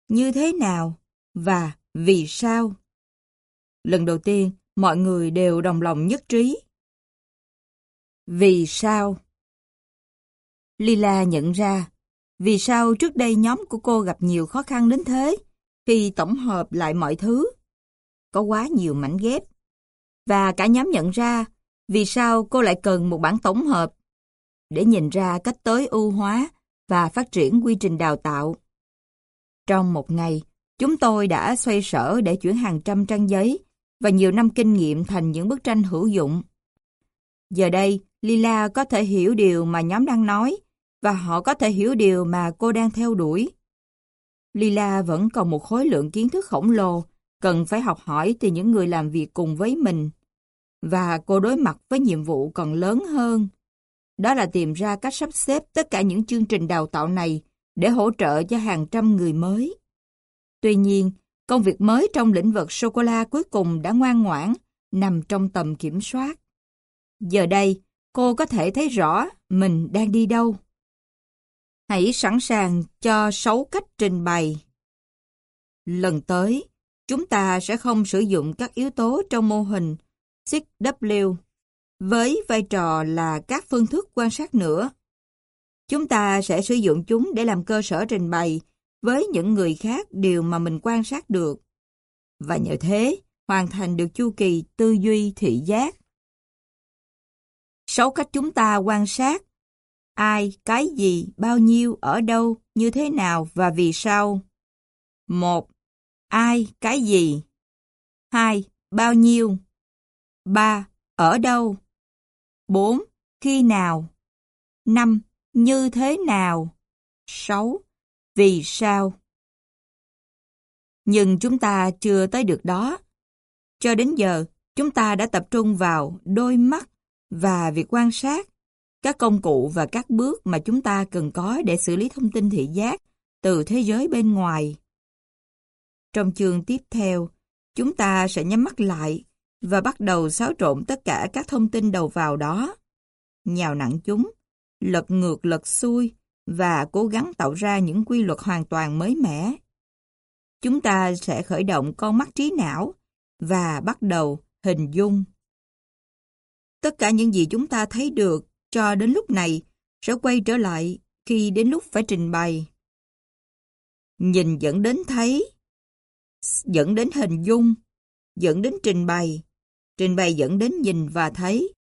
Speaker 1: như thế nào và vì sao. Lần đầu tiên, mọi người đều đồng lòng nhất trí. Vì sao? Lila nhận ra, vì sao trước đây nhóm của cô gặp nhiều khó khăn đến thế khi tổng hợp lại mọi thứ. Có quá nhiều mảnh ghép. Và cả nhóm nhận ra vì sao cô lại cần một bản tổng hợp để nhìn ra cách tối ưu hóa và phát triển quy trình đào tạo. Trong một ngày, chúng tôi đã xoay sở để chuyển hàng trăm trang giấy và nhiều năm kinh nghiệm thành những bức tranh hữu dụng. Giờ đây, Lila có thể hiểu điều mà nhóm đang nói và họ có thể hiểu điều mà cô đang theo đuổi. Lila vẫn còn một khối lượng kiến thức khổng lồ cần phải học hỏi từ những người làm việc cùng với mình. Và cô đối mặt với nhiệm vụ còn lớn hơn. Đó là tìm ra cách sắp xếp tất cả những chương trình đào tạo này để hỗ trợ cho hàng trăm người mới. Tuy nhiên, công việc mới trong lĩnh vực sô-cô-la cuối cùng đã ngoan ngoãn, nằm trong tầm kiểm soát. Giờ đây, cô có thể thấy rõ mình đang đi đâu. Hãy sẵn sàng cho 6 cách trình bày. Lần tới, chúng ta sẽ không sử dụng các yếu tố trong mô hình 6W với vai trò là các phương thức quan sát nữa. Chúng ta sẽ sử dụng chúng để làm cơ sở trình bày với những người khác điều mà mình quan sát được. Và nhờ thế, hoàn thành được chu kỳ tư duy thị giác. Sáu cách chúng ta quan sát ai, cái gì, bao nhiêu, ở đâu, như thế nào và vì sao. một Ai, cái gì. hai Bao nhiêu. ba Ở đâu. bốn Khi nào. năm Như thế nào. sáu Vì sao. Nhưng chúng ta chưa tới được đó. Cho đến giờ, chúng ta đã tập trung vào đôi mắt và việc quan sát các công cụ và các bước mà chúng ta cần có để xử lý thông tin thị giác từ thế giới bên ngoài. Trong chương tiếp theo, chúng ta sẽ nhắm mắt lại và bắt đầu xáo trộn tất cả các thông tin đầu vào đó. Nhào nặng chúng, lật ngược lật xuôi và cố gắng tạo ra những quy luật hoàn toàn mới mẻ. Chúng ta sẽ khởi động con mắt trí não và bắt đầu hình dung. Tất cả những gì chúng ta thấy được cho đến lúc này sẽ quay trở lại khi đến lúc phải trình bày. Nhìn dẫn đến thấy, dẫn đến hình dung, dẫn đến trình bày, trình bày dẫn đến nhìn và thấy,